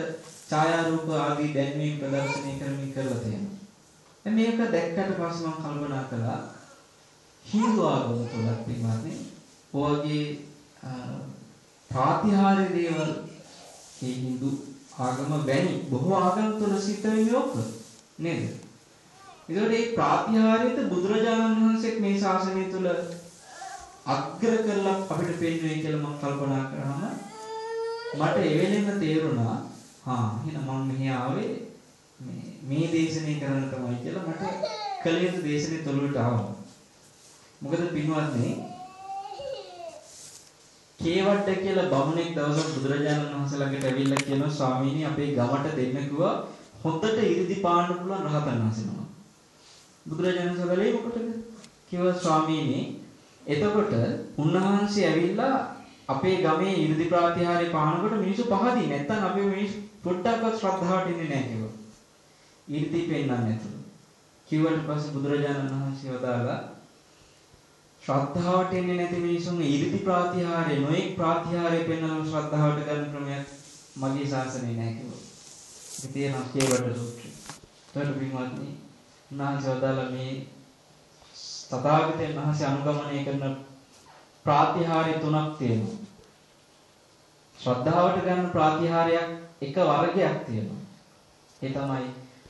ඡායාරූප ආදී දැන්වීම් ප්‍රදර්ශනය කරමින් කරලා තියෙනවා. දැන් මේක දැක්කට පස්සේ මම කල්පනා කළා. හින්දු ආගම තුලත් පින්වත්නි. ඔයගේ ප්‍රාතිහාර්ය දේවල් ඒ හින්දු ආගම වැනි බොහෝ ආගම් තුල සිද්ධ වෙන්නේ ඔක්ක නේද? ඒකට මේ ප්‍රාතිහාර්යත බුදුරජාණන් වහන්සේ මේ ශාසනය තුල අග්‍ර කරලා අපිට පෙන්වන්නේ කියලා මම කල්පනා කරාම මට ඒ වෙලෙම තේරුණා. හා එහෙනම් මම මෙහි ආවේ මේ මේ දේශනේ කරන්න තමයි කියලා මට කලියුත් දේශනේ තොලුවට ආවා. මොකද පින්වත්නි කේවට්ට කියලා බමුණෙක් දවසක් බුදුරජාණන් වහන්සේ ළඟට ඇවිල්ලා කියනවා ස්වාමීනි අපේ ගමට දෙන්න කිව්වා හොඳට 이르දි පාන්න පුළුවන් රහතන් වහන්සේනවා. බුදුරජාණන් වහන්සේ බලේ මොකටද? කිව්වා ස්වාමීනි එතකොට උන්වහන්සේ ඇවිල්ලා අපේ ගමේ 이르දි ප්‍රාතිහාර්ය පානකොට මිනිස්සු පහදී නැත්තම් අපේ මිනිස්සු පොඩ්ඩක්වත් ශ්‍රද්ධාවට ඉන්නේ නැහැ කිව්වා. ඊර්ති පෙන්වන්නේ නැතුව. කිව්වට පස්සේ බුදුරජාණන් වහන්සේ වදාලා ශ්‍රද්ධාවට එන්නේ නැති මිනිසුන් ඊර්ති ප්‍රාතිහාරය නොඑක් ප්‍රාතිහාරය පෙන්වන ශ්‍රද්ධාවට ගන්න ක්‍රමයක් මගේ ශාසනයේ නැහැ කිව්වා. ඒක තියෙනවා කියවට සූත්‍රය. ඒතර පින්වත්නි උන්වහන්සේ වදාලා මේ තථාගතයන් වහන්සේ අනුගමනය කරන ප්‍රාතිහාර්ය තුනක් තියෙනවා. ශ්‍රද්ධාවට ගන්න ප්‍රාතිහාර්යයක් එක වර්ගයක් තියෙනවා. ඒ තමයි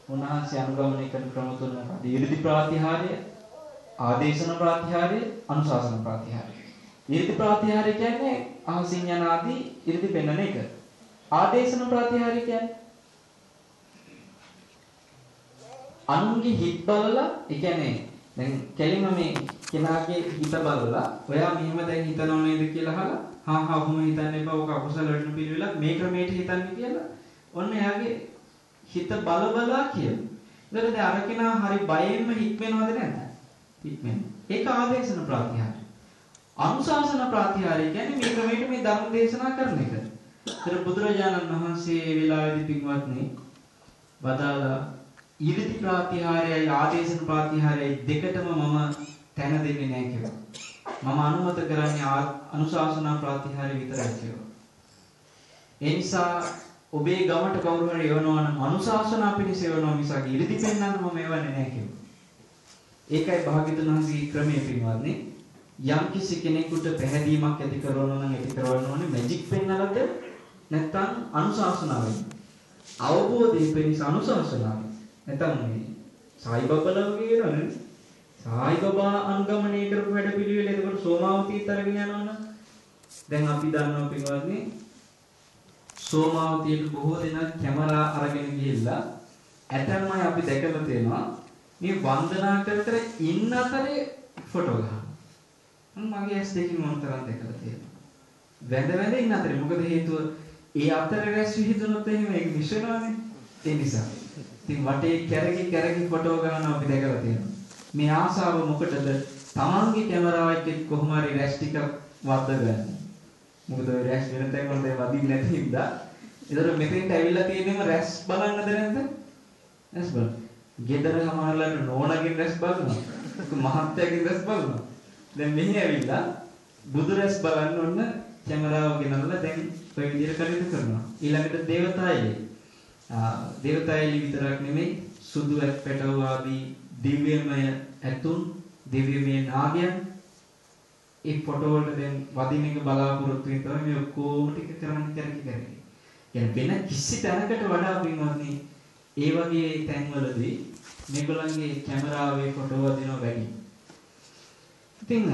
උන්වහන්සේ අනුගමනය කරන ක්‍රම තුන මොකක්ද? ඊර්ති ප්‍රාතිහාර්ය, ආදේශන ප්‍රාතිහාර්ය, අනුශාසන ප්‍රාතිහාර්ය. ඊර්ති ප්‍රාතිහාර්ය කියන්නේ අහසින් යන ආදී ඊර්ති පෙන්වන එක. ආදේශන ප්‍රාතිහාර්ය කියන්නේ අනුන්ගේ හිත් බලලා ඒ කියන්නේ දැන් කෙලින්ම මේ කෙනාගේ හිත බලලා ඔයා මෙහෙම දැන් හිතනව නේද කියලා අහලා හා හා ඔහොම හිතන්න එපා ඔක අකුසල වෙන්න පිළිවෙලක් මේ ක්‍රමයට හිතන්න කියලා ඔන්න එයාගේ හිත බල බලා කියන. ඒකට දැන් අර කෙනා හරි බයෙන්ම හික්මෙනවද නැද්ද? හික්මෙන. ඒක ආදේශන ප්‍රාතිහාරය. අනුශාසන ප්‍රාතිහාරය කියන්නේ මේ ක්‍රමයට මේ ධර්ම දේශනා කරන එක. ඒතර බුදුරජාණන් වහන්සේ ඒ වෙලාවේදී පින්වත්නි වදාලා ඊරිති ප්‍රාතිහාරයයි ආදේශන ප්‍රාතිහාරයයි දෙකටම මම තැන දෙන්නේ නැහැ කියලා. මම අනුමත කරන්නේ අනුශාසනා ප්‍රාතිහාරය විතරයි කියලා. ඒ නිසා ඔබේ ගමට කවුරු හරි එවනවා නම් අනුශාසනා පිණිස එවනවා මිසක් ඊරිති පෙන්වන්න මම එවන්නේ නැහැ කියලා. ඒකයි භාග්‍යතුන් වහන්සේගේ ක්‍රමයේ පින්වත්නි යම් කිසි කෙනෙකුට පැහැදීමක් ඇති කරනවා නම් ඇති කරවන්න ඕනේ මැජික් පෙන්නලද නැත්නම් අනුශාසනාවෙන්. අවබෝධය පිණිස අනුශාසනාවෙන්. නැත්නම් මේ සායිබබා වගේ වෙනවනේ. සායිබබා අනුගමනය කරපු වැඩ පිළිවෙල එතකොට සෝමාවතීත් අරගෙන යනවනම් දැන් අපි දන්නවා පින්වත්නි සෝමාවතියට බොහෝ දෙනා කැමරා අරගෙන ගිහිල්ලා ඇතැම් අය අපි දැකලා තියෙනවා මේ වන්දනා කර කර ඉන්න අතරේ ෆොටෝ ගහනවා. මගේ ඇස් දෙකකින් මොන තරම් දැකලා තියෙනවා. වැඳ වැඳ ඉන්න අතරේ මොකද හේතුව ඒ අතර රැස් විහිදුනොත් එහෙම ඒක මිස් වෙනවානේ. ඒ නිසා ඉතින් වටේ කැරකි කැරකි ෆොටෝ ගන්නවා අපි දැකලා තියෙනවා. මේ ආසාව මොකටද? තමන්ගේ කැමරාව එක්ක කොහොම හරි රැස් ටික වද්ද ගන්න. මොකද ඔය රැස් වෙන තැන් වල දැන් වදින්න නැති හින්දා. ඒතර මෙතෙන්ට ඇවිල්ලා තියෙනේම රැස් බලන්නද නැද්ද? රැස් බලන්න. ගෙදර සමහරලාට නෝනගෙන් රැස් බලනවා. මහත්තයාගෙන් රැස් බලනවා. දැන් මෙහි ඇවිල්ලා බුදු රැස් බලන්න ඔන්න කැමරාව ගෙනල්ලා දැන් ඔය විදිහට කටයුතු කරනවා. ඊළඟට දේවතායලි දේවතායලි විතරක් නෙමෙයි සුදු පැටව ආදී දිව්‍යමය ඇතුන් දිව්‍යමය නාගයන් ඒ ෆොටෝ වලට දැන් වදින එක බලාපොරොත්තු වෙන තමයි මේ ඔක්කොම ටික කරන්න කරකි කරකි. يعني වෙන කිසි තැනකට වඩා පින්වත්නි ඒ වගේ තැන්වලදී මේගොල්ලන්ගේ කැමරාවේ ෆොටෝ වදිනවා වැඩි. ඉතින්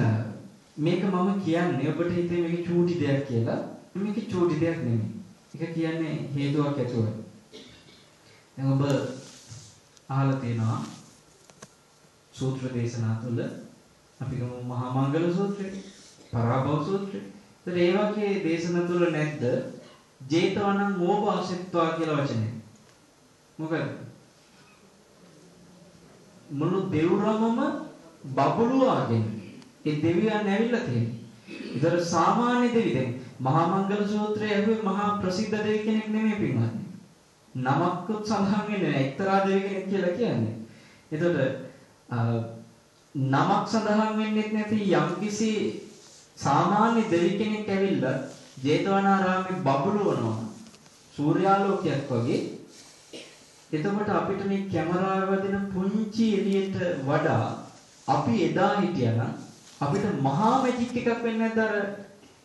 මේක මම කියන්නේ ඔබට හිතේ මේක චූටි දෙයක් කියලා. මේක චූටි දෙයක් නෙමෙයි. ඒක කියන්නේ හේතුවක් ඇතුව. දැන් ඔබ අහලා තියෙනවා සූත්‍ර දේශනා තුළ අපි ගමු මහා මංගල සූත්‍රය, පරාභව සූත්‍රය. ඒතර ඒ වගේ දේශනා තුළ නැද්ද ජේතවනං මෝපාසෙත්වා කියලා වචනය. මොකද? මුළු දෙව්රමම බබළුවාගෙන ඒ දෙවියන් ඇවිල්ලා තියෙන්නේ. ඒතර සාමාන්‍ය දෙවි දැන් මහා මංගල සූත්‍රය ඇහුවේ මහා ප්‍රසිද්ධ දෙවි කෙනෙක් නෙමෙයි පින්වත්නි. නමක්කුත් සඳහන් වෙන්නේ නැහැ. එක්තරා දෙවි කෙනෙක් කියලා කියන්නේ. එතකොට නමක් සඳහන් වෙන්නේ නැති යම්කිසි සාමාන්‍ය දෙවි කෙනෙක් ඇවිල්ලා ජේතවනාරාමේ බබළුවනවා. සූර්යාලෝකයක් වගේ. එතකොට අපිට මේ කැමරාව වදින පුංචි එළියට වඩා අපි එදා හිටියනම් අපිට මහා මැජික් එකක් වෙන්නේ නැද්ද අර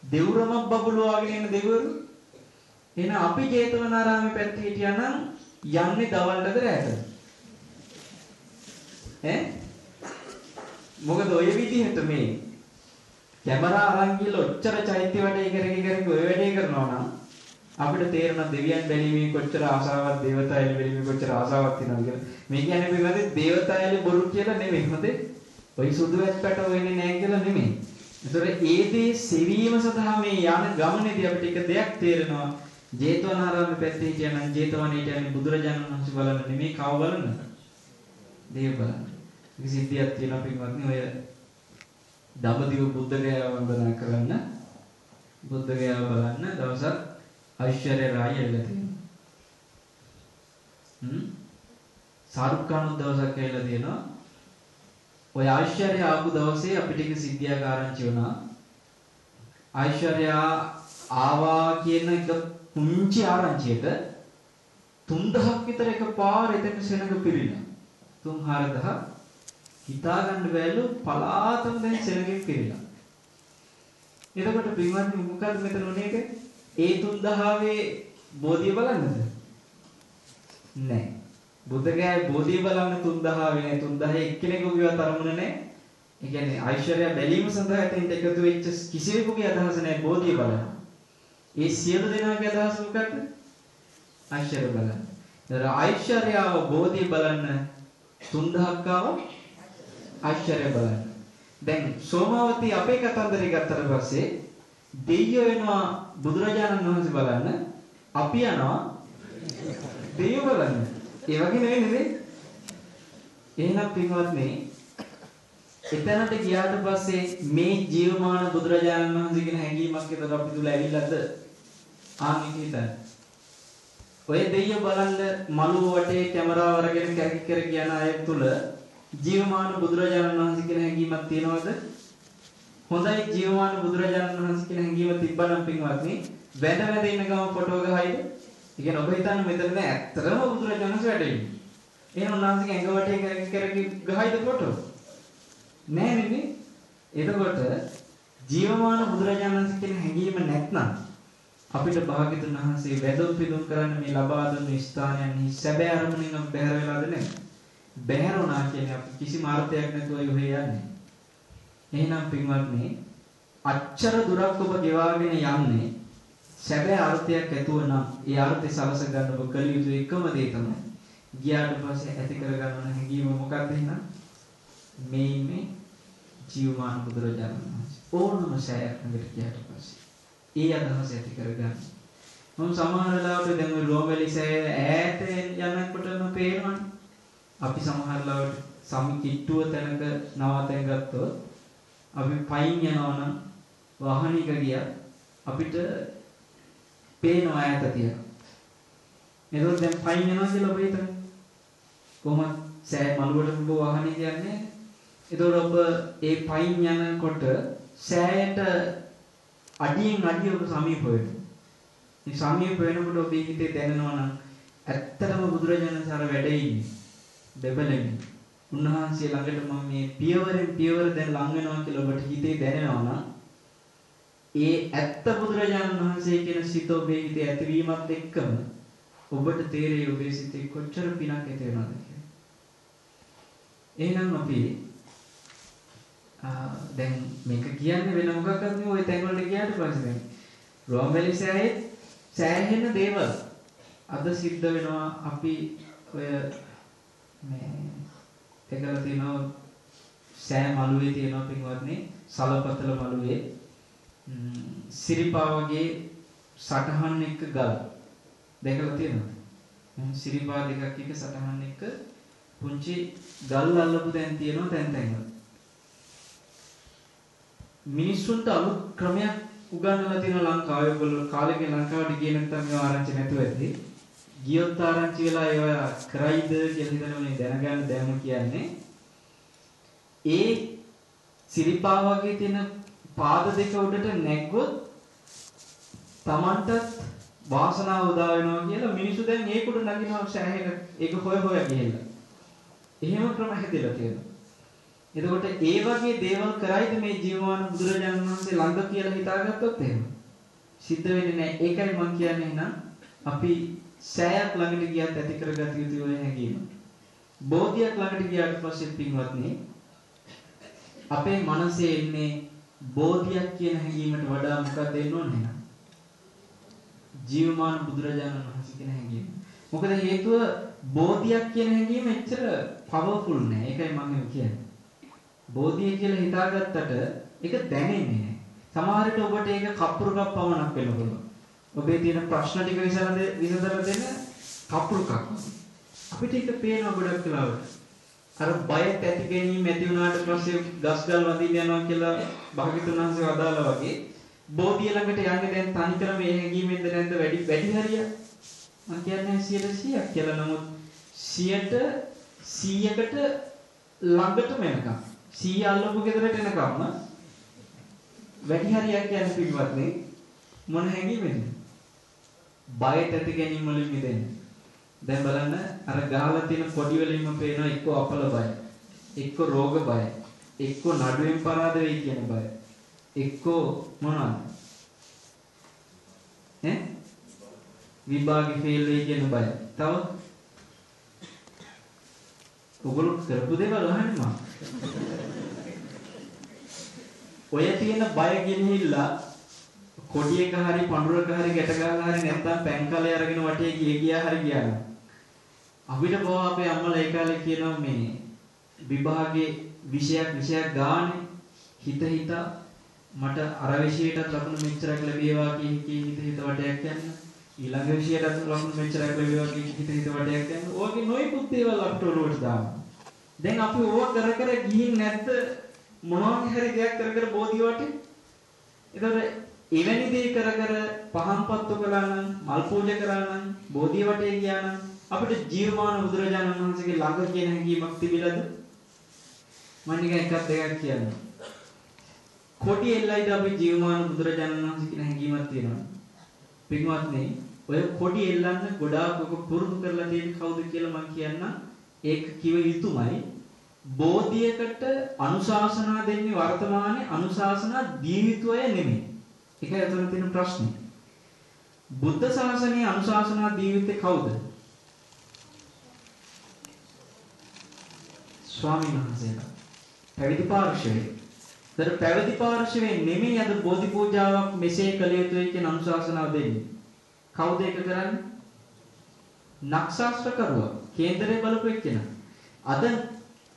දෙවුරමක් බබළුවාගෙන එන දෙවරු එහෙනම් අපි ජේතවනාරාමේ පැත්තේ හිටියානම් යන්නේ දවල්ටද රැටද? ඈ? මොකද ඔය විදිහට මේ කැමරා අරන් ගිහලා ඔච්චර චෛත්‍ය වැඩේ කරගෙන කරගෙන ඔය වැඩේ කරනවා නම් අපිට තේරෙන දෙවියන් බැලීමේ කොච්චර ආසාවක් දේවතායන් බැලීමේ කොච්චර ආසාවක් තියෙනවද කියලා. මේ කියන්නේ පිළිබඳ දේවතායන් බොරු කියලා නෙමෙයි. හොඳ ඔය සුදු වැට්ට වෙන්නේ නැහැ කියලා නෙමෙයි. ඒතර ඒ දේ සෙවීම සඳහා මේ යන ගමනේදී අපිට එක දෙයක් තේරෙනවා. ජේතවනාරාමේ පැත්තේ හිටියනම් ජේතවනයේ කියන්නේ බුදුරජාණන් වහන්සේ බලන්න නෙමෙයි කව බලන්න. දේව බලන්න. ඒක සිද්ධියක් තියෙනවා පින්වත්නි ඔය දඹදිව බුද්ධ ගයාව වන්දනා කරන්න බුද්ධ ගයාව බලන්න දවසක් ඓශ්වර්ය රාය ඇවිල්ලා තියෙනවා. හ්ම් සාරුක් ખાන් දවසක් කියලා දෙනවා. ඔය ආශ්චර්ය ආපු දවසේ අපිට එක සිද්ධියක් ආරංචි වුණා. ආශ්චර්යා ආවා කියන එක පුංචි ආරංචියට 3000ක් විතර එකපාර එතන සෙනඟ පිරිලා. 3000 හිතා ගන්න බැලු පලාතම දැන් සෙනඟෙන් පිරිලා. එතකොට පින්වත්නි මොකද මෙතන උනේ ඒ 3000වේ බෝධිය බලන්නද? නැහැ. බුද්ධගයාගේ බෝධිය බලන්න 3000 වෙන්නේ 3000 එක්කෙනෙකුගේ තරමුණ නැහැ. ඒ කියන්නේ ඓශ්වර්ය බැලීම සඳහා එතෙන්ට එකතු වෙච්ච කිසිවෙකුගේ අදහස නැහැ බෝධිය බලන්න. ඒ සියලු දෙනාගේ අදහස මොකක්ද? ඓශ්වර්ය බලන්න. ඒතර ඓශ්වර්යව බෝධිය බලන්න 3000ක් ආව ඓශ්වර්ය බලන්න. දැන් සෝමාවතී අපේ කතන්දරේ ගත්තට පස්සේ දෙයියෝ එනවා බුදුරජාණන් වහන්සේ බලන්න අපි යනවා දෙයියෝ බලන්න. ඒ වගේ නෙවෙයි නේද? එහෙනම් පින්වත්නි එතනට ගියාට පස්සේ මේ ජීවමාන බුදුරජාණන් වහන්සේ කියන හැඟීමක් එතන අපි තුල ඇවිල්ලාද? ආන්නේ හිතන්න. ඔය දෙයියෝ බලන්න මළුව වටේ කැමරාව අරගෙන කැරකි කර කියන අය තුල ජීවමාන බුදුරජාණන් වහන්සේ කියන හැඟීමක් තියෙනවද? හොඳයි ජීවමාන බුදුරජාණන් වහන්සේ කියන හැඟීම තිබ්බනම් පින්වත්නි වැඳ වැඳ ඉන්න ගම ෆොටෝ ගහයිද? ඒ කියන්නේ ඔබ හිතන්නේ මෙතන නෑ ඇත්තටම බුදුරජාණන් වහන්සේ වැඩ ඉන්නේ. එහෙනම් උන්වහන්සේගේ ඇඟ වටේ කැරකි කරකි ගහයිද ෆොටෝ? නෑ නෙමෙයි. එතකොට ජීවමාන බුදුරජාණන් වහන්සේ කියන හැඟීම නැත්නම් අපිට භාග්‍යතුන් වහන්සේ වැදොම් පිදුම් කරන්න මේ ලබා දුන්නු ස්ථානයන්හි සැබෑ අරමුණින් අපි බැහැර වෙලාද නැහැ. බැහැර වුණා කියන්නේ අපි කිසිම අර්ථයක් නැතුව යොහේ යන්නේ. එහෙනම් පින්වත්නි අච්චර දුරක් ඔබ ගෙවාගෙන යන්නේ සැබෑ අර්ථයක් ඇතුව නම් ඒ අර්ථය සලස ගන්න ඔබ කළ යුතු එකම දේ තමයි ගියාට පස්සේ ඇති කර ගන්න හැඟීම මොකක්ද එහෙනම් මේ මේ ජීවමාන බුදුරජාණන් වහන්සේ ඕනම සෑයක් ළඟට ගියාට පස්සේ ඒ අදහස ඇති කරගන්න. මම සමහර වෙලාවට දැන් ওই රෝමැලි සෑය ඈත යනකොටම පේනවනේ. අපි සමහර වෙලාවට සමි කිට්ටුව තැනක නවතෙන් ගත්තොත් අපි පයින් යනවා නම් වාහනික ගියා අපිට පේනවා ඈත තියලා. එතකොට දැන් පයින් යනවා කියලා ඔබ හිතන්නේ. කොහොමද සෑ මළුවට ඔබ වාහනේ කියන්නේ? එතකොට ඔබ ඒ පයින් යනකොට සෑයට අඩියෙන් අඩිය ඔබ සමීප වෙනවා. මේ සමීප වෙනකොට ඔබේ හිතේ දැනෙනවා නම් ඇත්තටම බුදුරජාණන් සාර වැඩ ඉන්නේ. දෙබලෙන්නේ. උන්වහන්සේ ළඟට මම මේ පියවරෙන් පියවර දැන් ලං වෙනවා කියලා ඔබට හිතේ දැනෙනවා නම් ඒ ඇත්ත බුදුරජාණන් වහන්සේ කියන සිත ඔබේ හිතේ ඇතිවීමත් එක්කම ඔබට තේරෙයි ඔබේ සිතේ කොච්චර පිනක් ඇති වෙනවද කියලා. එහෙනම් අපි දැන් මේක කියන්නේ වෙන මොකක්වත් නෙවෙයි ওই තැන් වලට ගියාට පස්සේ දැන් රෝම්වැලි සෑයේ සෑහෙන දේවල් අද සිද්ධ වෙනවා අපි ඔය මේ එකල තියෙනවා සෑ මළුවේ තියෙනවා පින්වත්නි සලපතල මළුවේ සිරිපා වගේ සටහන් එක්ක ගල් දැකලා තියෙනවද? සිරිපා දෙකක් එක සටහන් එක්ක පුංචි ගල් අල්ලපු තැන් තියෙනවා තැන් තැන් වල මිනිස්සුන්ට අලුත් ක්‍රමයක් උගන්වලා තියෙන ලංකාවේ ඔයගොල්ලෝ කාලෙක ලංකාවට ගියේ නැත්නම් මේව ආරංචි නැතුව ඇති. ගියොත් ආරංචි වෙලා ඒවා කරයිද කියලා හිතන මේ දැනගන්න දැම කියන්නේ ඒ සිරිපා වගේ තියෙන පාද දෙක උඩට නැග්ගොත් Tamanටත් වාසනාව උදා වෙනවා කියලා මිනිස්සු දැන් ඒකට නගිනවා සෑහෙන ඒක හොය හොය ගිහිල්ලා. එහෙම ක්‍රම හැදෙලා තියෙනවා. එතකොට ඒ වගේ දේවල් කරයිද මේ ජීවමාන බුදුරජාණන් වහන්සේ ළඟ කියලා හිතාගත්තොත් එහෙම සිද්ධ වෙන්නේ නැහැ. ඒකයි මම කියන්නේ එහෙනම් අපි සෑයක් ළඟට ගියත් ඇති කරගත යුතු ඔය හැඟීම. බෝධියක් ළඟට ගියාට පස්සේ පින්වත්නි අපේ මනසේ එන්නේ බෝධියක් කියන හැඟීමට වඩා මොකක්ද එන්න ඕනේ නේද? ජීවමාන බුදුරජාණන් වහන්සේ කියන හැඟීම. මොකද හේතුව බෝධියක් කියන හැඟීම එච්චර පවර්ෆුල් නෑ. ඒකයි මම කියන්නේ. බෝධිය කියලා හිතාගත්තට ඒක දැනෙන්නේ නැහැ. සමහර විට ඔබට ඒක කප්පුරුකක් පමණක් වෙන්න පුළුවන්. ඔබේ තියෙන ප්‍රශ්න ටික විසඳ විසඳලා දෙන්න කප්පුරුකක්. අපිට ඒක පේනවා ගොඩක් වෙලාවට. අර බයත් ඇති ගැනීම ඇති වුණාට පස්සේ ගස්ගල් වදින්න යනවා කියලා භාග්‍යතුන් වහන්සේ වදාළා වගේ බෝධිය ළඟට යන්නේ දැන් තනිකරම මේ හැඟීමෙන්ද නැද්ද වැඩි වැඩි හරියක් මම කියන්නේ 100ක් කියලා නමුත් 100ට 100කට ළඟට මෙනකම් 100 අල්ලපු ගෙදරට එනකම්ම වැඩි හරියක් කියන්නේ පිටවත්නේ මොන හැඟීමෙන්ද? බයට ඇති ගැනීම වලින් මිදෙන්න. දැන් බලන්න අර ගහලා තියෙන පොඩි වලින්ම පේනවා එක්ක අපල බය, එක්ක රෝග බය, එක්ක නඩුවෙන් පරාද වෙයි කියන බය. එක්ක මොනවද? ඈ? විභාගේ ෆේල් වෙයි කියන බය. තව ඔගොල්ලෝ කරපු දේවල් අහන්නේ මම. ඔය තියෙන බය ගෙනහිල්ලා කොඩියක හරි පඳුරක හරි ගැට ගහලා හරි නැත්නම් පැන්කලේ අරගෙන වටේ ගිය ගියා හරි ගියා. අපිට බෝ අපේ අම්මලා ඒ කාලේ කියනවා මේ විභාගේ විෂයක් විෂයක් ගානේ හිත හිත මට අර විෂයටත් ලකුණු මෙච්චරක් ලැබේවා කියන කී හිත හිත වටයක් යන්න ඊළඟ විෂයටත් ලකුණු මෙච්චරක් ලැබේවා කියන හිත හිත වටයක් යන්න ඕකේ නොයෙකුත් දේවල් අපිට ඔලුවට දානවා. දැන් අපි ඕවා කර කර ගිහින් නැත්ද මොනවා හරි දෙයක් කර කර බෝධිය වටේ. ඒතකොට එවැනි දේ කර කර පහන් පත්තු කළා නම් මල් පූජා කරා නම් බෝධිය වටේ ගියා නම් අපිට ජීවමාන බුදුරජාණන් වහන්සේගේ ළඟ කියන හැඟීමක් තිබිලාද? මම නිකන් එකක් දෙකක් කියන්නම්. කොටි එල්ලයිද අපි ජීවමාන බුදුරජාණන් වහන්සේ කියන හැඟීමක් තියෙනවා. පින්වත්නි, ඔය කොටි එල්ලන්න ගොඩාක් ඔක පුරුදු කරලා තියෙන කවුද කියලා මම කියන්නම්. ඒක කිව යුතුමයි. බෝධියකට අනුශාසනා දෙන්නේ වර්තමානයේ අනුශාසනා දීවිතුය නෙමෙයි. ඒක ඇතුළේ තියෙන ප්‍රශ්නේ. බුද්ධ ශාසනයේ අනුශාසනා දීවිතේ කවුද? ස්වාමීන් වහන්සේලා. පැවිදි පාර්ශවයේ. ඒතර පැවිදි පාර්ශවයේ නෙමෙයි අද බෝධි පූජාවක් මෙසේ කළ යුතුයි කියන අනුශාසනාව දෙන්නේ. කවුද ඒක කරන්නේ? නක්ෂාස්ත්‍ර කරුවා. කේන්දරේ බලපු එක්කෙනා. අද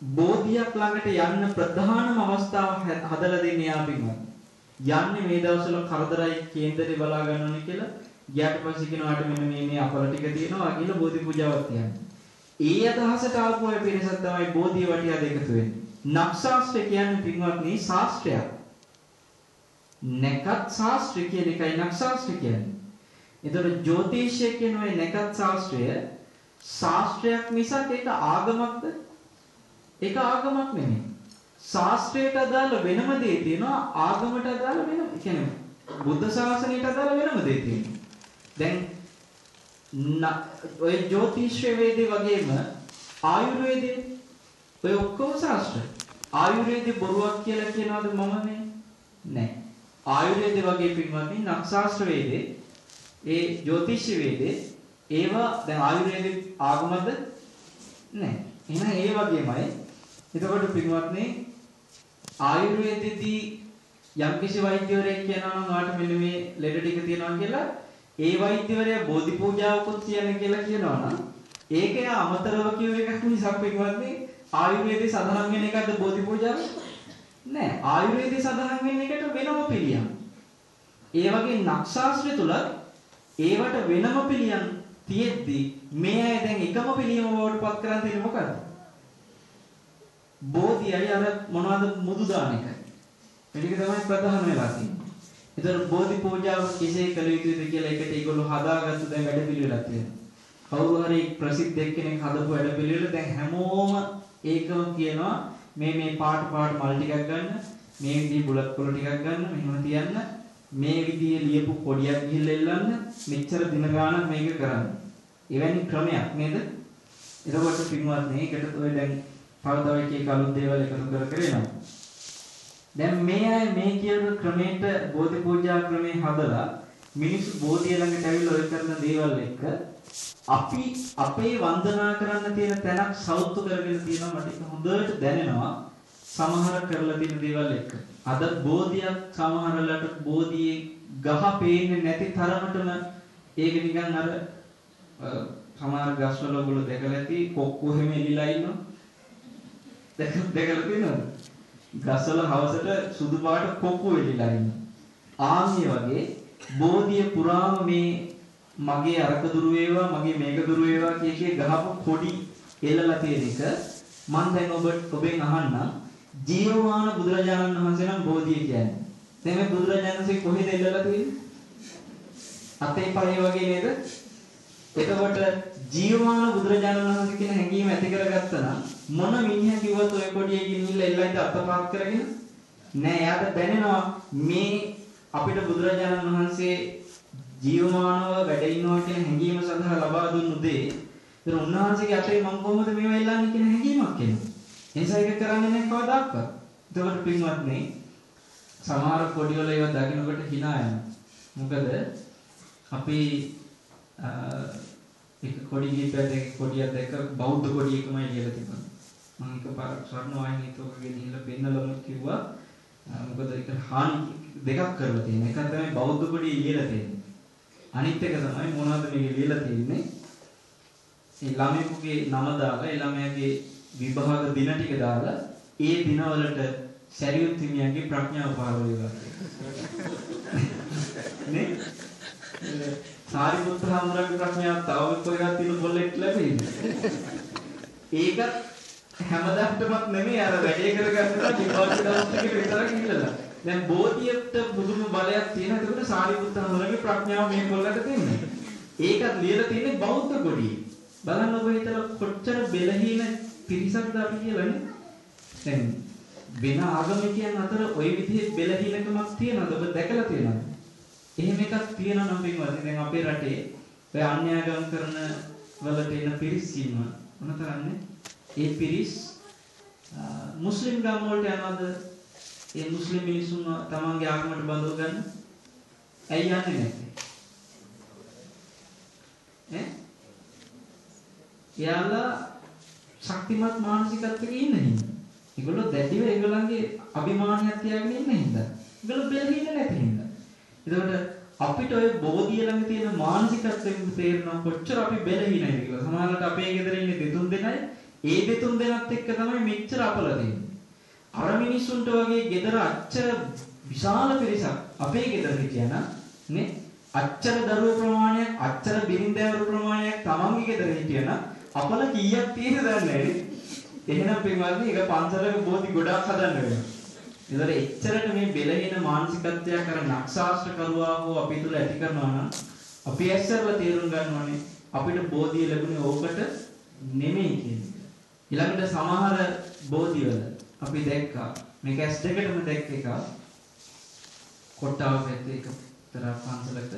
බෝධියක් ළඟට යන්න ප්‍රධානම අවස්ථාව හදලා දෙන්නේ යාපින්වත්. යන්නේ මේ දවස්වල කරදරයි කේන්දරේ බලා ගන්නවනේ කියලා ගියාට පස්සේ කියනවාට මෙන්න මේ මේ අපල ටික තියෙනවා කියලා බෝධි පූජාවක් තියන්නේ. ඒ අදහසට ආපු අය පිරිසක් තමයි බෝධිය වටියා දෙකතු වෙන්නේ. නක්ෂාස්ත්‍රය කියන්නේ පින්වත්නි ශාස්ත්‍රයක්. නැකත් ශාස්ත්‍රය කියන එකයි නක්ෂාස්ත්‍රය කියන්නේ. ඒතර ජ්‍යොතිෂය කියන ওই නැකත් ශාස්ත්‍රය ශාස්ත්‍රයක් මිසක් ඒක ආගමක්ද? ඒක ආගමක් නෙමෙයි. ශාස්ත්‍රයට අදාළ වෙනම දේ තියෙනවා ආගමට අදාළ වෙනම කියන්නේ බුද්ධ ශාසනයට අදාළ වෙනම දේ තියෙනවා. දැන් ඔය ජ්‍යොතිෂ වේදේ වගේම ආයුර්වේදේ ඔය ඔක්කොම ශාස්ත්‍ර. ආයුර්වේදේ බොරුවක් කියලා කියනවාද මම මේ? නෑ. ආයුර්වේදේ වගේ පින්වත්නි නක්ෂාස්ත්‍ර වේදේ ඒ ජ්‍යොතිෂ වේදේ ඒවා දැන් ආයුර්වේදේ ආගමද නෑ. එහෙනම් ඒ වගේමයි. එතකොට පින්වත්නි ආයුර්වේදෙදී යම්කිසි වෛද්‍යවරයෙක් කියනවා නම් ඔයාට මෙන්න මේ ලෙඩ ටික තියෙනවා කියලා ඒ වෛද්‍යවරයා බෝධි පූජාවකුත් කියන කියලා කියනවා නම් ඒක අමතරව කියව එකක් මිසක් පිටවත්නි ආයුර්වේදයේ සඳහන් වෙන එකක්ද බෝධි පූජාව? නෑ. ආයුර්වේදයේ සඳහන් වෙන එකට වෙනම පිළියම්. ඒ වගේ නක්ෂාස්ත්‍රය තුලත් ඒවට වෙනම පිළියම් තියෙද්දි මේ අය දැන් එකම පිළියම වලට පත් කරන් තියෙන්නේ මොකද්ද? බෝධියයි අර මොනවද මුදු දාන එකයි. මේක තමයි ප්‍රධාන වෙලා තියෙන්නේ. ඒතර බෝධි පූජාව කෙසේ කළ යුතුද කියලා එකට ඒගොල්ලෝ හදාගත්තු දැන් වැඩ පිළිවෙලක් තියෙනවා. කවුරු හරි ප්‍රසිද්ධ එක්කෙනෙක් හදපු වැඩ පිළිවෙල දැන් හැමෝම ඒකම කියනවා මේ මේ පාට පාට මල් ටිකක් ගන්න මේ විදිහේ බුලත් කොළ ටිකක් ගන්න මෙහෙම තියන්න මේ විදිහේ ලියපු කොඩියක් ගිහිල්ලා එල්ලන්න මෙච්චර දින ගාණක් මේක කරන්න. එවැනි ක්‍රමයක් නේද? එතකොට පින්වත්නි ඒකට ඔය දැන් තව තව එක එක අලුත් දේවල් එකතු කර කර එනවා. දැන් මේ අය මේ කියන ක්‍රමයට බෝධි පූජා ක්‍රමේ හදලා මිනිස්සු බෝධිය ළඟට ඇවිල්ලා ඔය කරන දේවල් එක්ක අපි අපේ වන්දනා කරන්න තියෙන තැනක් සෞතු කරගෙන තියෙනවා මට ඒක හොඳට දැනෙනවා සමහර කරලා තියෙන දේවල් එක්ක. අද බෝධියක් සමහරලට බෝධියේ ගහ පේන්නේ නැති තරමටම ඒක නිකන් අර සමහර ගස්වල ඔයගොල්ලෝ දැකලා ඇති කොක්කු හැම එලිලා ඉන්නවා. දැකලා තියෙනවද? ගස්වල හවසට සුදු පාට කොක්කු වෙලිලා ඉන්නවා. ආන්‍ය වගේ බෝධිය පුරාම මේ මගේ අරක දුරු වේවා මගේ මේක දුරු වේවා කිය කිය ගහපු කොඩි එල්ලලා තියෙන එක මම දැන් ඔබ ඔබෙන් අහන්නම් ජීවමාන බුදුරජාණන් වහන්සේ නම් බෝධිය කියන්නේ. දැන් මේ බුදුරජාණන් වහන්සේ කොහෙද එල්ලලා තියෙන්නේ? අතේ පහේ වගේ නේද? එතකොට ජීවමාන බුදුරජාණන් වහන්සේ කියන හැඟීම ඇති කරගත්තා නම් මොන මිනිහා කිව්වත් ඔය කොඩියේ ගිනිල්ල එල්ලයිද අතපාත් කරගෙන නෑ එයාට දැනෙනවා මේ අපිට බුදුරජාණන් වහන්සේ ජීවමානව වැඩ ඉන්නවා කියන හැඟීම සඳහා ලබා දුන්නු දේ ඒතර උන්වහන්සේගේ අතේ මම කොහොමද මේව එල්ලන්නේ කියන හැඟීමක් එනවා. එනිසා ඒක කරන්නේ නැහැ කවදාවත්. එතකොට පින්වත්නි සමහර පොඩි වල ඒවා දකින්නකොට hina යනවා. මොකද අපි එක කොඩි කීපයක් දෙක කොඩියක් දැක්ක බෞද්ධ කොඩියකමයි කියලා තිබුණා. මම එකපාරක් ස්වර්ණ වාහිනියත් ඔක ගෙනිහිල්ලා පෙන්නලම කිව්වා මොකද ඒක හානි දෙකක් කරලා තියෙනවා. එකක් තමයි බෞද්ධ කොඩිය ලියලා තියෙන්නේ. අනිත් එක තමයි මොනවද මේක ලියලා තියෙන්නේ? ඒ ළමයෙකුගේ නම දාලා ඒ ළමයාගේ විභාග දින ටික දාලා ඒ දිනවලට සරියුත් හිමියන්ගේ ප්‍රඥාව පහළ වේවා නේ සාරිපුත්‍ර හාමුදුරන්ගේ ප්‍රඥාව තව කොහෙවත් තියෙන පොල්ලෙක් ලැබෙන්නේ ඒකත් හැමදාටමත් නෙමෙයි අර වැඩේ කරගන්නවා විභාග දවස් ටික විතරක් ඉන්නලා දැන් බෝධියට පුදුම බලයක් තියෙන. එතකොට සාරිපුත්ත හඳුනගේ ප්‍රඥාව මේ කොල්ලට තියෙන්නේ. ඒකත් ලියලා තියෙන්නේ බෞද්ධ කොටියේ. බලන්න ඔබ හිතලා කොච්චර බෙලහීන පිරිසක්ද අපි කියලානේ. දැන් වෙන ආගමිකයන් අතර ওই විදිහේ බෙලහීනකමක් තියෙනවද ඔබ දැකලා තියෙනවද? එහෙම එකක් තියෙනවා නම් පින්වත්නි දැන් අපේ රටේ ඔය අන්‍යාගම් කරන වලට එන පිරිස් ඉන්නවා. මොනතරම්නේ? ඒ පිරිස් මුස්ලිම් ගම් වලට යනවද ඒ මුස්ලිම් මිනිසුන් තමන්ගේ ආගමට බඳව ගන්න ඇයි යන්නේ නැත්තේ? ඈ? එයාලා ශක්තිමත් මානසිකත්වයක ඉන්න හින්දා. ඒගොල්ලෝ දැඩිව ඒගොල්ලන්ගේ අභිමානයක් තියාගෙන ඉන්න හින්දා. ඒගොල්ලෝ බැලහින්න නැති හින්දා. ඒකට අපිට ඔය බෝධිය ළඟ තියෙන මානසිකත්වයෙන් තේරෙනවා කොච්චර අපි බැලහිනයිද කියලා. සමහරවිට අපේ ගෙදර ඉන්නේ දෙතුන් දෙනයි ඒ දෙතුන් දෙනත් එක්ක තමයි මෙච්චර අපල දෙන්නේ. අර මිනිස්සුන්ට වගේ ගෙදර අච්චර විශාල පිරිසක් අපේ ගෙදර හිටියනම් නේ අච්චර දරුවෝ ප්‍රමාණයක් අච්චර බිරින්දෑවරු ප්‍රමාණයක් තමන්ගේ ගෙදර හිටියනම් අපල කීයක් තියෙනද දන්නේ නැහැ එහෙනම් පින්වත්නි ඒක පන්සලක බෝධි ගොඩාක් හදන්න වෙනවා. ඒතර එච්චරට මේ බෙලහින මානසිකත්වයක් අර නක්ෂාස්ත්‍ර කරුවා හෝ අපි තුල ඇති කරනවා නම් අපි ඇස්සරලා තේරුම් ගන්න ඕනේ අපිට බෝධිය ලැබුණේ ඕකට නෙමෙයි කියන්නේ. ඊළඟට සමහර බෝධිවල අපි දැක්කා. මේක ඇස් දෙකටම දැක්ක එක කොට්ටාව පැත්තේ එක තර පන්සලක.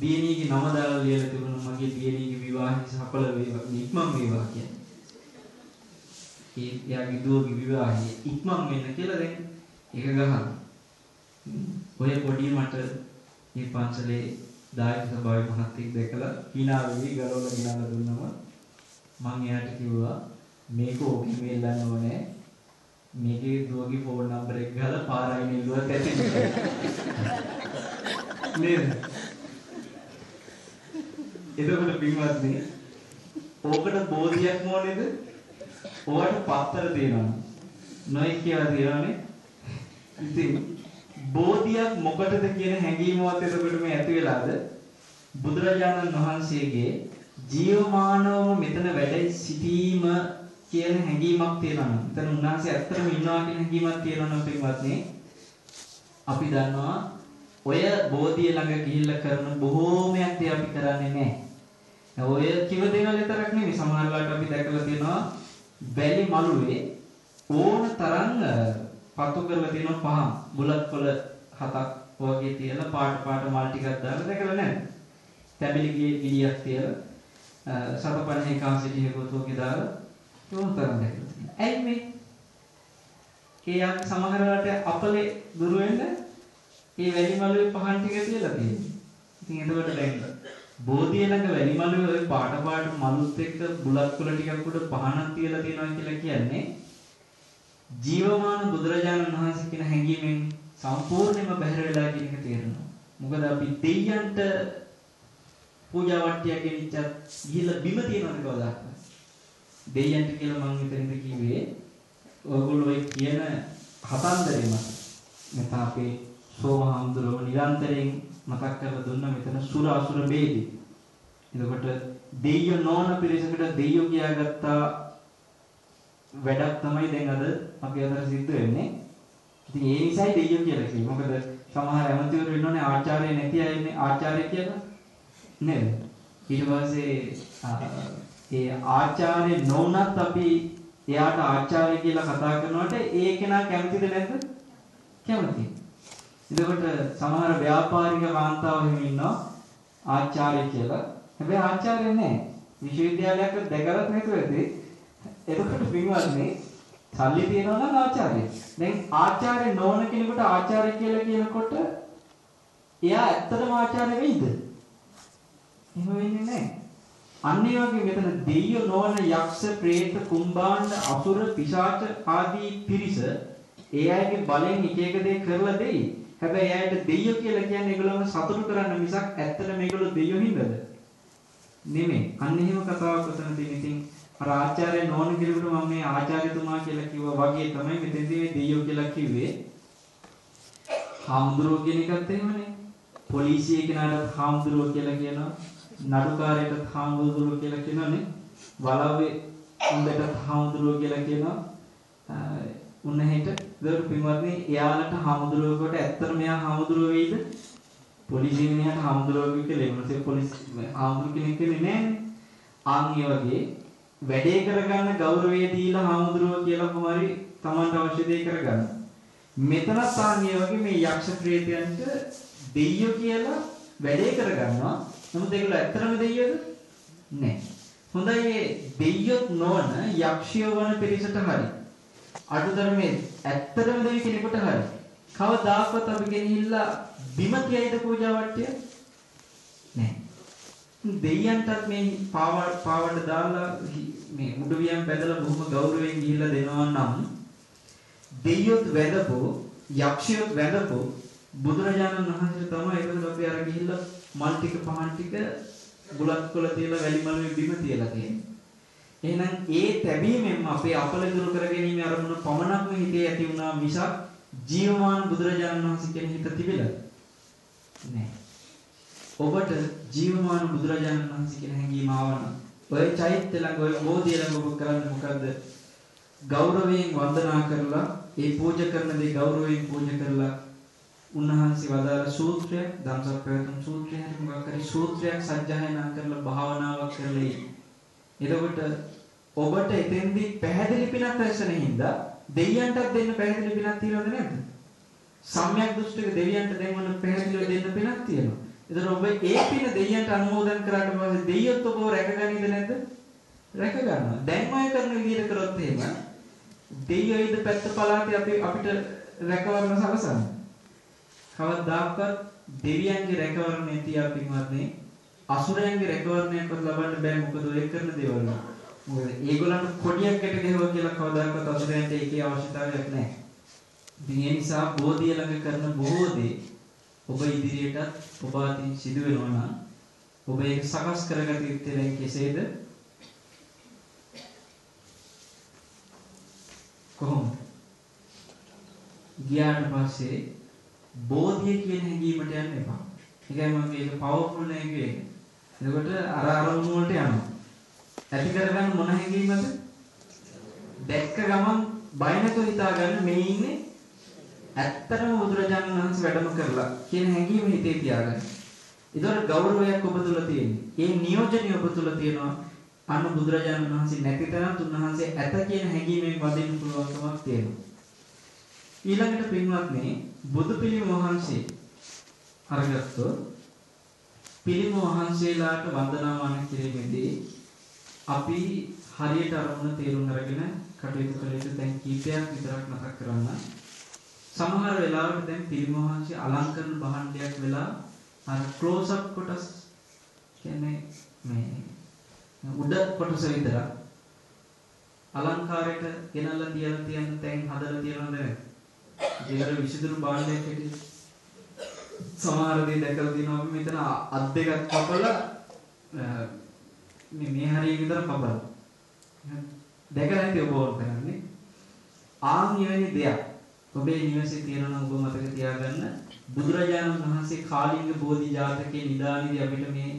දියණියගේ නම දාලා ලියලා තිබුණා. මගේ දියණියගේ විවාහය සඵල වේවා ඉක්මන් වේවා කියන්නේ. ඒ යාගේ දුවගේ විවාහය ඉක්මන් වෙන්න කියලා දැන් ඒක ගහනවා. ඔය පොඩි මට මේ පන්සලේ දායක සභාවේ මහත්තයෙක් දැකලා hina වෙවි ගලවලා ගෙනල්ලා දුන්නම මම එයාට කිව්වා මේක ඕකේ මෙල්ලන්න ඕනේ. මේකේ දුවගේ ෆෝන් නම්බර් එක ගහලා පාරයි නෙල්ලුවත් ඇති නේද? එතකොට පින්වත්නි ඕකට බෝධියක් මොනේද? ඕවට පත්තර තියෙනවා. නොයි කියලා තියෙනවානේ. ඉතින් බෝධියක් මොකටද කියන හැඟීමවත් එතකොට මේ ඇති වෙලාද? බුදුරජාණන් වහන්සේගේ ජීවමානවම මෙතන වැඩ සිටීම කියන හැඟීමක් තියෙනවා නම් එතන උන්වහන්සේ ඇත්තටම ඉන්නවා කියන හැඟීමක් තියෙනවා නම් පින්වත්නි අපි දන්නවා ඔය බෝධිය ළඟ ගිහිල්ලා කරන බොහෝමයක් දේ අපි කරන්නේ නැහැ. ඔය කිව දේවල් විතරක් නෙමෙයි සමහර වෙලාවට අපි දැකලා තියෙනවා බැලි මළුවේ ඕන තරම් පතු කරලා තියෙන පහන් බුලත් කොළ හතක් වගේ තියලා පාට පාට මල් ටිකක් දාලා දැකලා නැහැ. තැඹිලි ගිලියක් තියලා සතපන්නේ කාසිටිය ගොතෝගේ දාලා ඕන තරම් දැකලා තියෙනවා. ඇයි මේ? ඒ සමහර වෙලාවට අපලේ දුර වෙන්න ඒ වැලි මළුවේ පහන් ටික තියලා තියෙනවා. ඉතින් එතකොට දැන් බෝධිය ළඟ වැලි මළුවේ ওই පාට පාට මලුත් එක්ක බුලත් කුල ටිකක් උඩ පහනක් තියලා තියෙනවා කියලා කියන්නේ ජීවමාන බුදුරජාණන් වහන්සේ කියන හැඟීමෙන් සම්පූර්ණයෙන්ම බැහැර වෙලා කියන එක තේරෙනවා. මොකද අපි දෙයයන්ට පූජා වට්ටියක් ගෙනිච්චත් ගිහිල්ලා බිම තියනවද කවදාවත්? දෙයයන්ට කියලා මම හිතෙන්ද කිව්වේ ඔයගොල්ලෝ ඔය කියන හතන්දරේ මත මෙතන අපේ සෝමහාමුදුරුවෝ නිරන්තරයෙන් මතක් කරලා දුන්න මෙතන සුර අසුර ભેදේ. එතකොට දෙයියෝ නොවන පිරිසකට දෙයියෝ කියාගත්තා වැඩක් තමයි දැන් අද අපි අතර සිද්ධ වෙන්නේ. ඉතින් ඒ නිසායි දෙයියෝ කියලා කිව්වේ. මොකද සමහර ඇමතිවරු ඉන්නෝනේ ආචාර්ය නැති අය ඉන්නේ ආචාර්ය කියලා. නේද? ඊට පස්සේ ඒ ආචාර්ය නොවුනත් අපි එයාට ආචාර්ය කියලා කතා කරනකොට ඒ කෙනා කැමතිද නැද්ද? කැමතියි. එතකොට සමහර ව්‍යාපාරික කාන්තාවෝ එහෙම ඉන්නවා ආචාර්ය කියලා. හැබැයි ආචාර්ය නෑ. විශ්වවිද්‍යාලයක් දැකලත් නැතුව ඇති. එතකොට පින්වත්නි සල්ලි තියනවා නම් ආචාර්ය. දැන් ආචාර්ය නොවන කෙනෙකුට ආචාර්ය කියලා කියනකොට එයා ඇත්තටම ආචාර්ය වෙයිද? එහෙම වෙන්නේ නැහැ. අන්න ඒ වගේ මෙතන දෙයියෝ නොවන යක්ෂ, പ്രേත, කුම්භාණ්ඩ, අසුර, පිශාච ආදී පිරිස ඒ අයගේ බලෙන් එක එක දේ කරලා දෙයි. හැබැයි එයාට දෙයියෝ කියලා කියන්නේ ඒගොල්ලෝම සතුටු කරන්න මිසක් ඇත්තට මේගොල්ලෝ දෙයියෝ හින්දාද? නෙමෙයි. අන්න එහෙම කතාවක් උතන තියෙන. ඉතින් අර ආචාර්ය නෝන කෙනෙකුට මම මේ ආචාර්යතුමා කියලා කිව්වා වගේ තමයි මෙතෙන්දී මේ දෙයියෝ කියලා කිව්වේ. හාමුදුරුවෝ කියන එකත් එහෙමනේ. පොලිසිය කෙනාට හාමුදුරුවෝ කියලා කියනවා. නඩුකාරයට හාමුදුරුවෝ කියලා කියනවනේ. වලව්වේ උන්දට හාමුදුරුවෝ කියලා කියනවා. උන්නහෙට දරු පින්වත්නි එයාලට හාමුදුරුවෝකට ඇත්තට මෙයා හාමුදුරුවෝ වෙයිද? පොලිසිය මිනිහට හාමුදුරුවෝ කියලා එමුසේ පොලිස් හාමුදුරුවෝ කෙනෙක් කියන්නේ නෑනේ. ආන් වගේ වැඩේ කරගන්න ගෞරවය දීලා හාමුදුරුවෝ කියලා කොහොමරි Tamanට අවශ්‍ය දේ කරගන්න. මෙතනත් ආන් වගේ මේ යක්ෂ ප්‍රේතයන්ට දෙයියෝ කියලා වැඩේ කරගන්නවා. නමුත් ඒගොල්ලෝ ඇත්තටම දෙයියෝද? නෑ. හොඳයි මේ දෙයියොත් නොවන යක්ෂයෝ වන පිරිසට හරි. අඩුතරමේ ඇත්තටම දෙවි කෙනෙකුට හරි. කවදාකවත් අපි ගෙනහිල්ලා බිම තියයිද පූජා වට්ටිය? නෑ. දෙයියන්ටත් මේ පාවඩ දාලා මේ උඩවියන් බැදලා බොහොම ගෞරවයෙන් ගිහිල්ලා දෙනවා නම් දෙයියොත් වැඳපෝ යක්ෂයොත් වැඳපෝ බුදුරජාණන් වහන්සේ තමයි ඒකද අපි අර ගිහිල්ලා මල් ටික පහන් ටික බුලත් කොළ තියලා වැලි මළුවේ බිම තියලා තියෙන්නේ. එහෙනම් ඒ තැබීමෙන්ම අපේ අපල දුරු කර ගැනීම අරමුණ පමණක්ම හිතේ ඇති වුණා මිසක් ජීවමාන බුදුරජාණන් වහන්සේ කියන හිත තිබිලා නෑ. ඔබට ජීවමාන බුදුරජාණන් වහන්සේ කියන හැඟීම ආවනම් ඔය චෛත්‍ය ළඟ ඔය බෝධිය ළඟ ඔබ කරන්නේ මොකද්ද? ගෞරවයෙන් වන්දනා කරලා ඒ පූජා කරන දේ ගෞරවයෙන් පූජා කරලා උන්වහන්සේ වදාළ සූත්‍රයක් ධම්සප්පවතුන් සූත්‍රය හරි මොකක් හරි සූත්‍රයක් සජ්ජායනා කරලා භාවනාවක් කරලා එතකොට ඔබට එතෙන්දී පැහැදිලි පිනක් රැස්වෙන හින්දා දෙවියන්ටත් දෙන්න පැහැදිලි පිනක් තියෙනවද නැද්ද? සම්‍යක් දෘෂ්ටික දෙවියන්ට දෙන්න පැහැදිලිව දෙන්න පිනක් තියෙනවා. එතකොට ඔබ ඒ පින දෙයියන්ට අනුමෝදන් කරාට පස්සේ දෙයියොත් ඔබව රැකගන්නේද නැද්ද? රැක ගන්නවා. දැන් ඔය කරන විදිහට කරොත් එහෙම දෙයියෝ ඊට පැත්ත පළාතේ අපි අපිට රැකවරණ සලසන්නේ. කවදාකවත් දෙවියන්ගේ රැකවරණය තියා පින්වත්නි අසුරයන්ගේ රැකවරණයක්වත් ලබන්න බෑ මොකද ඔය කරන දේවල්. මොකද ඒගොල්ලන්ට කොඩියක් ගැට ගැහුවා කියලා කවදාකවත් අසුරයන්ට ඒකේ අවශ්‍යතාවයක් නැහැ. ඉතින් ඒ නිසා බෝධිය ළඟ කරන බොහෝ දේ ඔබ ඉදිරියටත් ඔබ අතින් සිදු වෙනවා නම් ඔබ ඒක සකස් කරගත යුත්තේ දැන් කෙසේද? කොහොමද? ගියාට පස්සේ බෝධිය කියන හැඟීමට යන්න එපා. ඒකයි මම මේක පවර්ෆුල් නේ කියේ. එතකොට අර අරමුණු වලට යනවා. ඇති කරගන්න මොන හැඟීමද? දැක්ක ගමන් බය නැතුව හිතා ගන්න මේ ඉන්නේ ඇත්තටම බුදුරජාණන් වහන්සේ වැඩම කරලා කියන හැඟීම හිතේ තියාගන්න. ඒතකොට ගෞරවයක් ඔබ තුල තියෙන්නේ. ඒ නියෝජනය ඔබ තුල තියෙනවා. අන්න බුදුරජාණන් වහන්සේ නැති තරම් තුන්වහන්සේ ඇත කියන හැඟීමෙන් වදින්න පුළුවන්කමක් තියෙනවා. ඊළඟට පින්වත්නි බුදු පිළිම වහන්සේ අරගත්තොත් පිළිම වහන්සේලාට වන්දනාමාන කිරීමේදී අපි හරියට අරමුණ තේරුම් අරගෙන කටයුතු කළ යුතු දැන් කීපයක් විතරක් මතක් කරන්න. සමහර වෙලාවට දැන් පිළිම වහන්සේ අලංකරන භාණ්ඩයක් වෙලා අර ක්ලෝස් අප් කොටස් කියන්නේ මේ උඩ කොටස විතර අලංකාරයට ගෙනල්ලා තියලා තියන තැන් හදලා තියනවද නැද්ද? ජීවර විසිදුරු භාණ්ඩයක් හැටියට සමහර දේ දැකලා තියෙනවා අපි මෙතන අත් දෙකක් කපලා මේ මේ හරිය විතර කපලා දැකලා නැති ඔබ ඕන කරන්නේ ආන් යවෙනි දෙයක් ඔබේ නිවසේ තියෙනවා ඔබ මතක තියාගන්න බුදුරජාණන් වහන්සේ කාලිංග බෝධි ජාතකයේ නිදානේදී අපිට මේ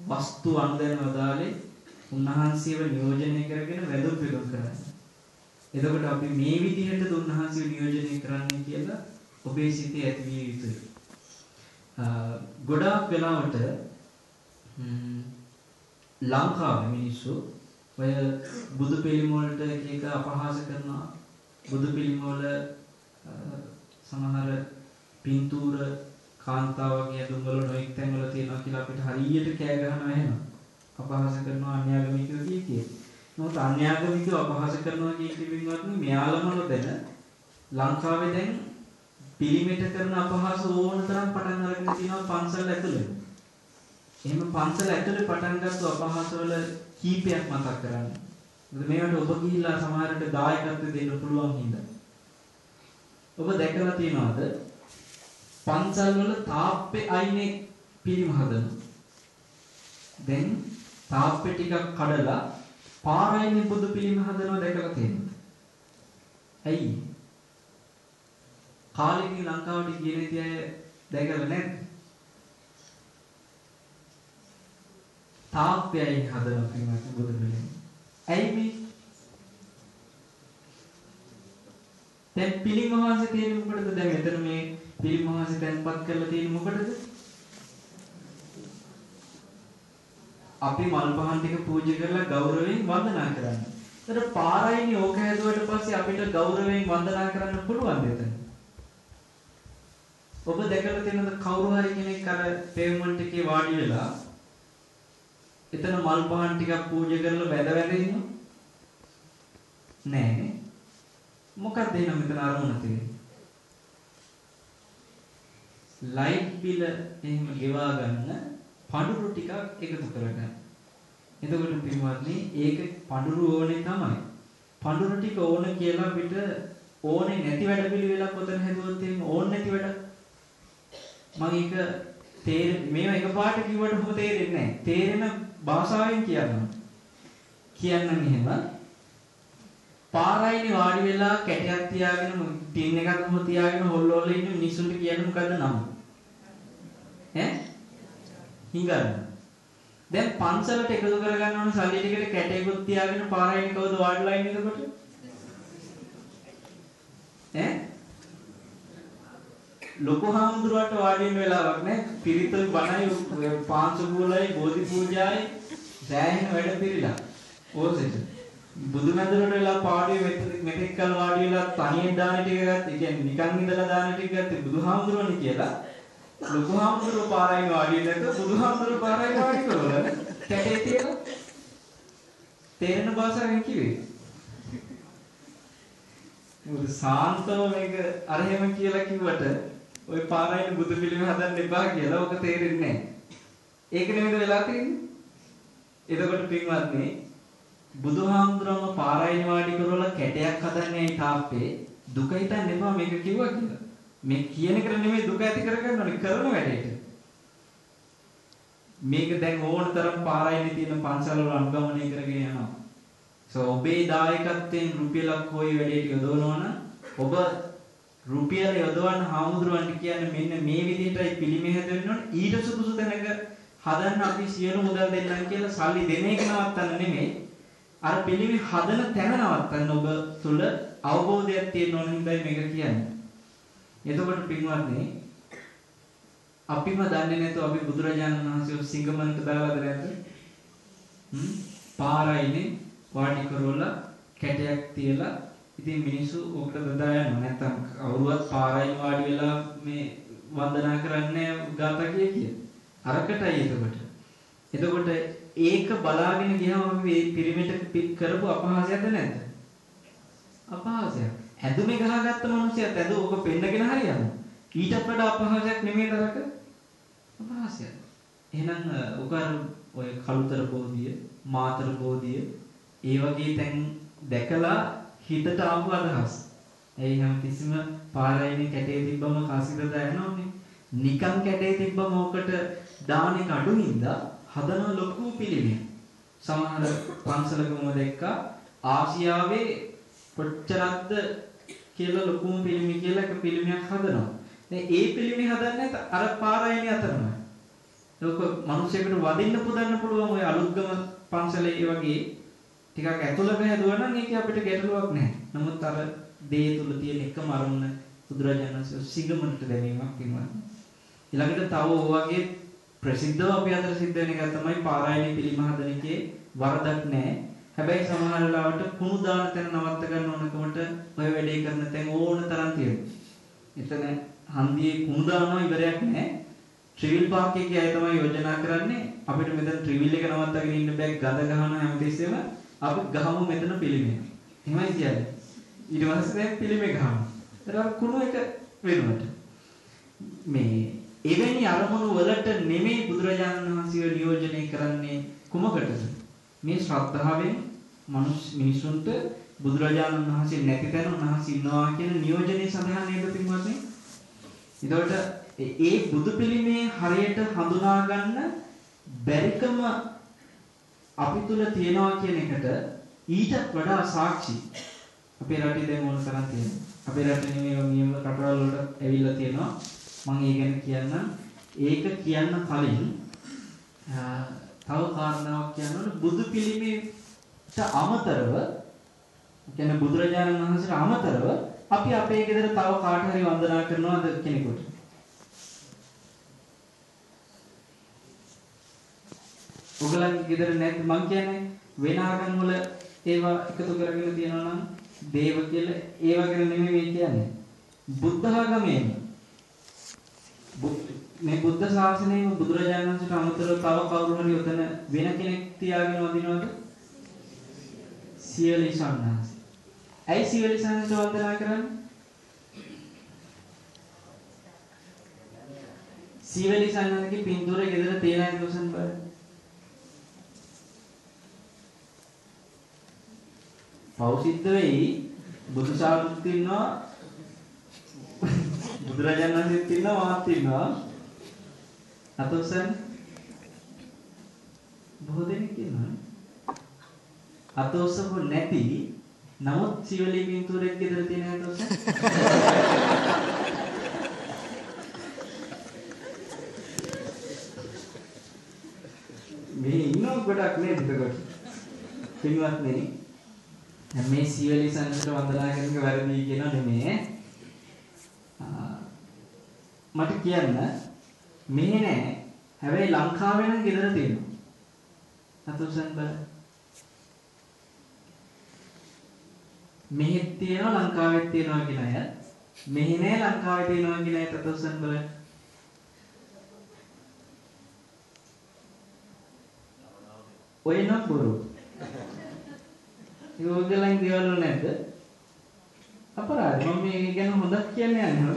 වස්තු අනුදැන වදාලේ උන්වහන්සේව නියෝජනය කරගෙන වැඳුම් පිළිතුරු කරන්න. එතකොට අපි මේ විදිහට උන්වහන්සේව නියෝජනය කරන්නේ කියලා ඔබේ සිතේ ඇති විය යුතුයි. ගොඩාක් වෙලාවට ලංකාවේ මිනිස්සු ඔය බුදු පිළිම වලට එක එක අපහාස කරනවා බුදු පිළිම වල සමහර පින්තූර කාන්තාවගේ ඇඳුම් වල නොඑක් තැන් වල තියෙනවා කියලා අපිට හරියට කෑ ගහනවා එහෙම අපහාස කරනවා අන්‍යාගමිකයෝ කිය කිය. නමුත් අන්‍යාගමිකයෝ අපහාස කරනවා කිය කිවින්වත් මෙයාලම නොදැන ලංකාවේ දැන් පිළිමෙට කරන අපහාස ඕන තරම් පටන් අරගෙන තියෙනවා පන්සල් ඇතුලේ. එහෙම පන්සල ඇතුලේ පටන් ගත්ත අපහාසවල කීපයක් මතක් කරන්න. මොකද මේවට ඔබ ගිහිල්ලා සමහරට දායකත්ව දෙන්න පුළුවන් හින්දා. ඔබ දැකලා තියෙනවද? පන්සල් වල තාප්පේ අයිනේ පිරිම හදන. දැන් තාප්පේ ටිකක් කඩලා පාරයිනේ බුදු පිළිම හදනවා දැකලා තියෙනවද? ඇයි? කාලෙකින් ලංකාවට ගියේ නැති අය දැකලා නැද්ද? තාප්පයයි හදන පින්වත් බුදු පිළිම. ඇයි මේ? දැන් පිළිම වහන්සේ තියෙන්නේ මොකටද? දැන් මෙතන මේ පිළිම වහන්සේ තැන්පත් කරලා තියෙන්නේ මොකටද? අපි මල් පහන් ටික පූජා කරලා ගෞරවයෙන් වන්දනා කරන්න. ඒතර පාරයිනේ ඕක හැදුවට පස්සේ අපිට ගෞරවයෙන් වන්දනා කරන්න පුළුවන් දෙතන. ඔබ දැකලා තියෙනද කවුරු හරි කෙනෙක් අර පේවමන්ට් එකේ වාඩි වෙලා එතන මල් පහන් ටිකක් පූජා කරලා වැඳ වැඳ ඉන්නවා. නෑ නේ. මොකක්ද එහෙනම් මෙතන අරමුණ තියෙන්නේ? ලයිට් බිල එහෙම ගෙවා ගන්න පඳුරු ටිකක් එකතු කරගන්න. එතකොට පින්වත්නි ඒක පඳුරු ඕනේ තමයි. පඳුරු ටික ඕන කියලා අපිට ඕනේ නැති වැඩ පිළිවෙලක් ඔතන හැදුවොත් එහෙම ඕනේ නැති වැඩ මම ඒක තේර මේවා එකපාරට කිව්වට කොහොම තේරෙන්නේ නැහැ. තේරෙන භාෂාවෙන් කියන්නම්. කියන්නම් එහෙම. පාරයිනේ වාඩි වෙලා කැටයක් තියාගෙන ටින් එකක් මොහොත තියාගෙන හොල්ලෝල්ල ඉන්න මිනිස්සුන්ට කියන්නේ මොකද්ද නම? ඈ? හිඟන්න. දැන් පන්සලට එකතු කරගන්න ඕන සල්ලි ටිකට කැටයකුත් තියාගෙන පාරයිනේ කවුද වාඩිලා ඉන්නේ එතකොට? ඈ? ලොකු හාමුදුරුවට වාඩි වෙන්න වෙලාවක් නැහැ. පිරිතල් බණයි පාංශු බුලයි බෝධි පූජායි සෑහෙන වැඩ පිළිලා. ඕසෙට. බුදුමැදුරට වෙලා පාඩුවේ මෙතෙක් මෙතෙක් කල් වාඩි වෙලා තනියෙන් දාන ටික ගත්ත. ඒ කියන්නේ නිකන් ඉඳලා දාන ටික ගත්තේ බුදුහාමුදුරනේ කියලා. ලොකු හාමුදුරුවෝ පාරයින් වාඩි වෙන්නක බුදුහාමුදුරුවෝ පාරයින් වාඩි කරවල කැටේ තියලා තේරෙන භාෂාවෙන් කිව්වේ. මොකද සාන්තව මේක අර එහෙම කියලා කිව්වට ওই පාරයින් බුදු පිළිම හදන්න එපා කියලා ඔක තේරෙන්නේ නැහැ. ඒක නෙමෙයිද වෙලා තියෙන්නේ? එතකොට පින්වත්නි බුදුහාමුදුරම පාරයින් වාඩි කරවලා කැටයක් හදන්නේ තාප්පේ දුක හිතන්න එපා මේක කිව්වා කියලා. මේ කියන එක නෙමෙයි දුක ඇති කරගන්න ඕනේ කරන වැඩේට. මේක දැන් ඕන තරම් පාරයින් තියෙන පන්සල් වල අනුගමනය කරගෙන යනවා. සෝ ඔබේ දායකත්වයෙන් රුපියලක් හොයි වැඩේට යොදවනවනම් ඔබ රුපියල යොදවන්න හාමුදුරුවන්ට කියන්නේ මෙන්න මේ විදිහටයි පිළිමය හැදෙන්න ඕනේ. ඊට සුදුසු තැනක හදන්න අපි සියලු මුදල් දෙන්නම් කියලා සල්ලි දෙන එක නවත්තන්න නෙමෙයි. අර පිළිමය හදන තැන නවත්තන්න ඔබ තුල අවබෝධයක් තියෙන්න ඕන හින්දායි මේක කියන්නේ. එතකොට පින්වත්නි අපිම දන්නේ නැතුව අපි බුදුරජාණන් වහන්සේ සිංගමනට දාලාද නැද්ද? හ්ම් පාරයිනේ වාඩි කරවලා කැටයක් තියලා ඉතින් මිනිස්සු ඕකට බදා යනවා. නැත්තම් කවුරුවත් පාරයි වාඩි වෙලා මේ වන්දනා කරන්නේ ගාථා කිය කිය. අරකටයි එතකොට. එතකොට ඒක බලාගෙන ගියාම අපි මේ පිරිමිට කරපු අපහාසයක්ද නැද්ද? අපහාසයක්. ඇඳුමේ ගහගත්ත මිනිස්සයත් ඇඳ ඕක පෙන්නගෙන හරියනවා. ඊටත් වඩා අපහාසයක් නෙමෙයි තරක. අපහාසයක්. එහෙනම් ඔක ඔය කලුතර බෝධිය, මාතර බෝධිය ඒ වගේ තැන් දැකලා හිතට ආපු අදහස්. එයි හැම තිස්සම පාරයිනේ කැටේ තිබ්බම කසිද දැනනෝනේ. නිකන් කැටේ තිබ්බම ඕකට දාන එක අඩු හින්දා හදන ලොකු පිළිමයක්. සමහර පන්සලකම දැක්කා ආසියාවේ කොච්චරක්ද කියලා ලොකුම පිළිමි කියලා එක පිළිමයක් හදනවා. දැන් ඒ පිළිමි හදන්නේ අර පාරයිනේ අතරමයි. ලෝක මිනිසෙකුට වදින්න පුදන්න පුළුවන් ඔය අලුත්ගම පන්සලේ ඒ වගේ ටිකක් ඇතුළට හැදුවා නම් ඒක අපිට ගැටලුවක් නැහැ. නමුත් අර දේ තුල තියෙන එකම අරමුණ බුදුරජාණන් වහන්සේ සිගමන්ට දැමීමක් වෙනවා. ඊළඟට තව වගේ ප්‍රසිද්ධව අපි අතර සිද්ධ වෙන එක තමයි පාරායන පිළිම හදන එකේ වරදක් නැහැ. හැබැයි සමහර වෙලාවට කුණු දාන තැන නවත්ත ගන්න ඕනකමට ඔය වැඩේ කරන තැන් ඕන තරම් තියෙනවා. එතන හන්දියේ කුණු දානවා ඉවරයක් නැහැ. ට්‍රිවිල් පාර්ක් එකේ අය තමයි යෝජනා කරන්නේ අපිට මෙතන ට්‍රිවිල් එක නවත්තගෙන ඉන්න බෑ ගඳ ගහන හැමතිස්සෙම අපි ගහමු මෙතන පිළිමය. එහෙමයි කියන්නේ. ඊට පස්සේ දැන් පිළිමේ ගහමු. ඒතර කුණු එක වෙනුවට මේ එවැනි අරමුණු වලට නෙමෙයි බුදුරජාණන් වහන්සේ නියෝජනය කරන්නේ කුමකටද? මේ ශ්‍රද්ධාවෙන් මනුස්ස මිනිසුන්ට බුදුරජාණන් වහන්සේ නැති තැන උන්වහන්සේ ඉන්නවා කියන නියෝජනය සඳහා නේද පින්වත්නි? එතකොට ඒ බුදු පිළිමේ හරියට හඳුනා ගන්න බැරිකම අපි තුල තියනවා කියන එකට ඊටත් වඩා සාක්ෂි අපේ රටේ දැන් ඕන තරම් තියෙනවා. අපේ රටේ නෙමෙයි නියම රටවල් වලට ඇවිල්ලා තියෙනවා. මම ඒ ගැන කියන්නම්. ඒක කියන්න කලින් තව කාරණාවක් කියනවනේ බුදු පිළිමේට අමතරව කියන්නේ බුදුරජාණන් වහන්සේට අමතරව අපි අපේ ගෙදර තව කාට හරි වන්දනා කරනවද කෙනෙකුට ඔයගලන්ගේ ගෙදර නැත් මං කියන්නේ වෙන ආගම් වල ඒවා එකතු කරගෙන තියනවා නම් දේව කියලා ඒවා ගැන නෙමෙයි මේ කියන්නේ බුද්ධ ආගමේම මේ බුද්ධ ශාසනයේම බුදුරජාණන් වහන්සේට අමතරව තව කවුරු හරි උතන වෙන කෙනෙක් තියාගෙන වදිනවද? සියලි සන්නාස. ඇයි සියලි සන්නාස වන්දනා කරන්නේ? සියලි සන්නාසගේ පින්තූරය ගෙදර තියලා ඉඳුසන් බලන්න. පෞසිද්ධ වෙයි. බුදු සාරුත් ඉන්නවා. බුදුරජාණන් වහන්සේත් ඉන්නවා මාත් ඉන්නවා. අතොස්සන් බොහෝ දෙනෙක් ඉන්නවා. අතොස්සක නැති. නමුත් සිවලි පින්තූරයක් ගෙදර තියෙන අතොස්සන් මේ ඉන්නව ගොඩක් නේද? එතකොට. පින්වත්නි මේ සිවලි සංසට වන්දනා කරන එක වැරදි කියනවා නෙමෙයි මට කියන්න මෙහෙ නෑ. හැබැයි ලංකාවේ නම් ගෙදර තියෙනවා. අතුසන් බල. මෙහෙත් තියෙනවා ලංකාවෙත් තියෙනවා කියන අය. මෙහෙ නෑ ලංකාවේ තියෙනවා කියන අය අතුසන් බල. ඔය නම් බොරු. ඒගොල්ලන් දේවල් නැද්ද? අපරාධ මම මේ ගැන හොඳක් කියන්නේ නැහැ.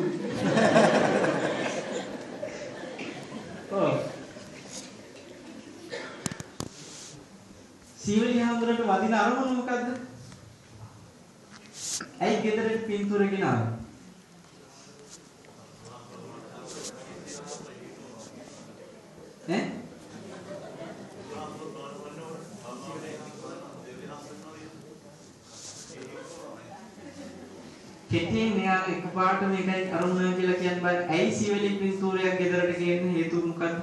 ඔව්. සීවලි හඳුරට වදින අරමුණ මොකද්ද? ඇයි ගෙදරට පින්තූර ගෙනාවේ? ඈ? කෙටියෙන් මෙයා එකපාරට මේකයි අරුණ කියලා කියන්න බෑ. ඇයි සිවලි පින්තූරයක් ගෙදරට ගේන්න හේතුව මොකද්ද?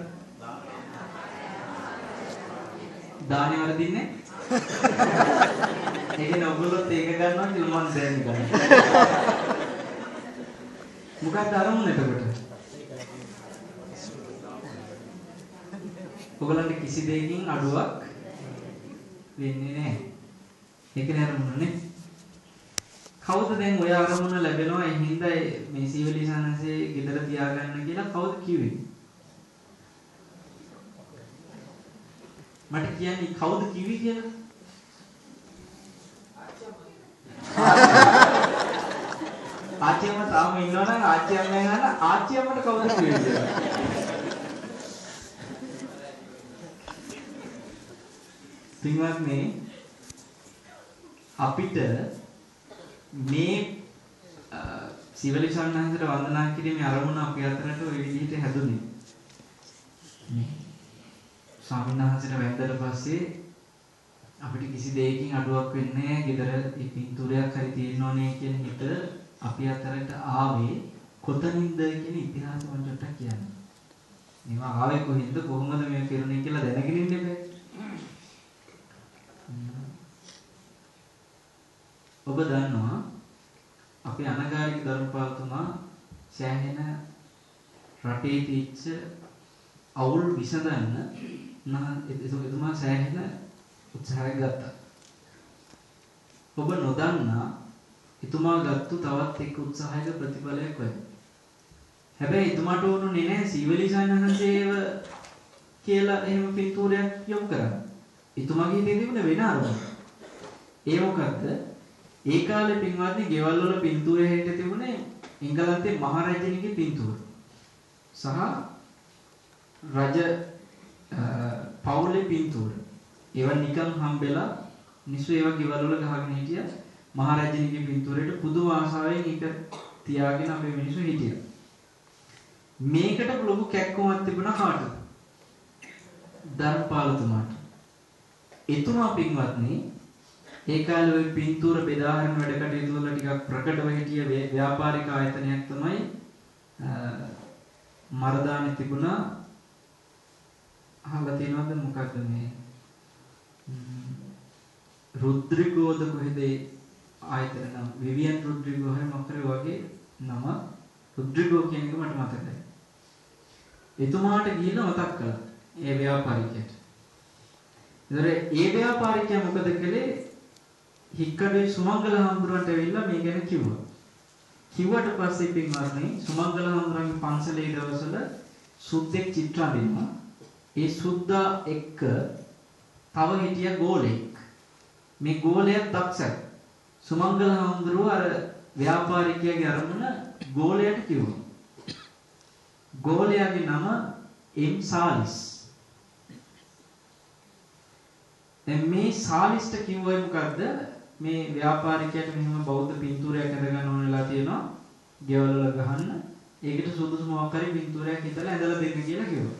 දානේ වරදින්නේ? ඒකනේ ඔයගොල්ලොත් ඒක ගන්නවා කියලා මම දැන් ගන්නවා. මොකක්ද අරමුණ එතකොට? ඔයගොල්ලන්ට කිසි දෙයකින් අඩුවක් වෙන්නේ නැහැ. ඒකනේ අරමුණනේ. කවුද දැන් ඔය අරමුණ ලැබෙනවා ඒ හින්දා මේ සීවලි සනසේ ගෙදර තියාගන්න කියලා කවුද කිව්වේ? මට කියන්නේ කවුද කිව්වේ කියලා? ආච්චියම තාම ඉන්නවනම් ආච්චියම ගන්න ආච්චියමට කවුද කිව්වේ කියලා? පින්වත්නි අපිට මේ සිවලි සම්හන්සට වන්දනා කිරීමේ අරමුණ අපේ අතරට ওই විදිහට හැදුනේ. ස්වාමීන් වහන්සේට වැඳලා පස්සේ අපිට කිසි දෙයකින් අඩුවක් වෙන්නේ නැහැ. ගෙදර පින්තූරයක් හරි තියෙනෝනේ කියන හිත අපි අතරට ආවේ කොතනින්ද කියන ඉතිහාසය වලට කියන්නේ. මේවා ආවේ කොහෙන්ද කොහොමද මේ කෙරුණේ කියලා දැනගෙන ඉන්න බෑ. ඔබ දන්නවා අපේ අනගාരിക ධර්මපාලතුමා සෑහෙන රටේ තීච්ච අවුල් විසඳන්න නා එතුමා සෑහෙන උත්සාහයක් ගත්තා. ඔබ නොදන්නා එතුමා ගත්තු තවත් එක් උත්සාහයක ප්‍රතිඵලයක් වෙයි. හැබැයි එතුමාට ඕනුනේ නැහැ සීවලි සයන්හන්සේව කියලා එහෙම පින්තූරයක් යොමු කරන්න. එතුමාගේ හිතේ තිබුණ වෙන අරමුණක්. ඒ මොකද්ද? ඒ කාලේ පින්වත්නි ගෙවල් වල පින්තූරය හැට තිබුණේ එංගලන්තේ මහරජණිගේ පින්තූර. සහ රජ පවුලේ පින්තූර. ඒවා නිකන් හම්බෙලා මිනිස්සු ඒවා ගෙවල් වල ගහගෙන හිටියා. මහරජණිගේ පින්තූරයට පුදුම ආසාවෙන් ඒක තියාගෙන අපේ මිනිස්සු හිටියා. මේකට ලොකු කැක්කමක් තිබුණා කාටද? ධර්මපාලතුමාට. එතුමා පින්වත්නි ඒ කාලේ ওই පින්තූර බෙදාහරින වැඩ කටයුතු වල ටිකක් ප්‍රකටව හිටිය ව්‍යාපාරික ආයතනයක් තමයි මරදානේ තිබුණා අහලා තියෙනවද මොකක්ද මේ රුද්‍රිගෝද කොහෙද ආයතන නම් විවියන් රුද්‍රිගෝ හැම මොකද වගේ නම රුද්‍රිගෝ කියන එක මට මතකයි. එතුමාට ගිහිල්ලා මතක් කළා. ඒ ව්‍යාපාරිකයට. ඒතර ඒ ව්‍යාපාරිකයා මොකද කළේ? හික්කඩේ සුමංගල හඳුරන්ට ඇවිල්ලා මේ ගැන කිව්වා. කිව්වට පස්සේ පින්වත්නි සුමංගල හඳුරන්ගේ පන්සලේ දවසවල සුද්දෙක් චිත්‍ර අඳිනවා. ඒ සුද්දා එක්ක තව හිටිය ගෝලෙක්. මේ ගෝලයා දක්ෂයි. සුමංගල හඳුරුව අර ව්‍යාපාරිකයාගේ අරමුණ ගෝලයට කිව්වා. ගෝලයාගේ නම එම් සාලිස්. දැන් මේ සාලිස්ට කිව්වයි මොකද්ද? මේ ව්‍යාපාරිකයට මෙහෙම බෞද්ධ පින්තූරයක් ඇඳගන්න ඕන වෙලා තියෙනවා. ගෙවල් වල ගහන්න. ඒකට සුදුසු මොකක් හරි පින්තූරයක් හිතලා ඇඳලා දෙන්න කියලා කිව්වා.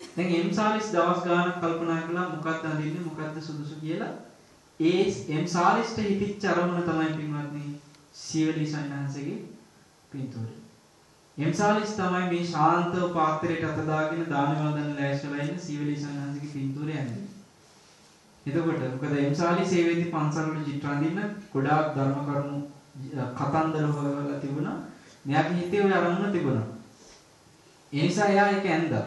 දැන් එම් සාලිස් දවස් ගාණක් කල්පනා කළා මොකක්ද අඳින්නේ මොකක්ද සුදුසු කියලා. ඒ එම් සාලිස්ට හිතිච්ච අරමුණ තමයි පින්වත්නි සියලි සයන්හන්සේගේ පින්තූරය. එම්සාලිස් තමයි මේ ශාන්තව පාත්‍රයට අත දාගෙන දාන වන්දන ලෑස්තිලා ඉන්න සීවලි සන්හන්සේගේ පින්තූරය ඇඳේ. එතකොට මොකද එම්සාලිස් ඒ වෙද්දි පන්සල් වල චිත්‍ර අඳින්න ගොඩාක් ධර්ම කරුණු කතන්දර හොයලා තිබුණා. මෙයාගේ හිතේ ওই අරමුණ තිබුණා. ඒ නිසා එයා ඒක ඇඳා.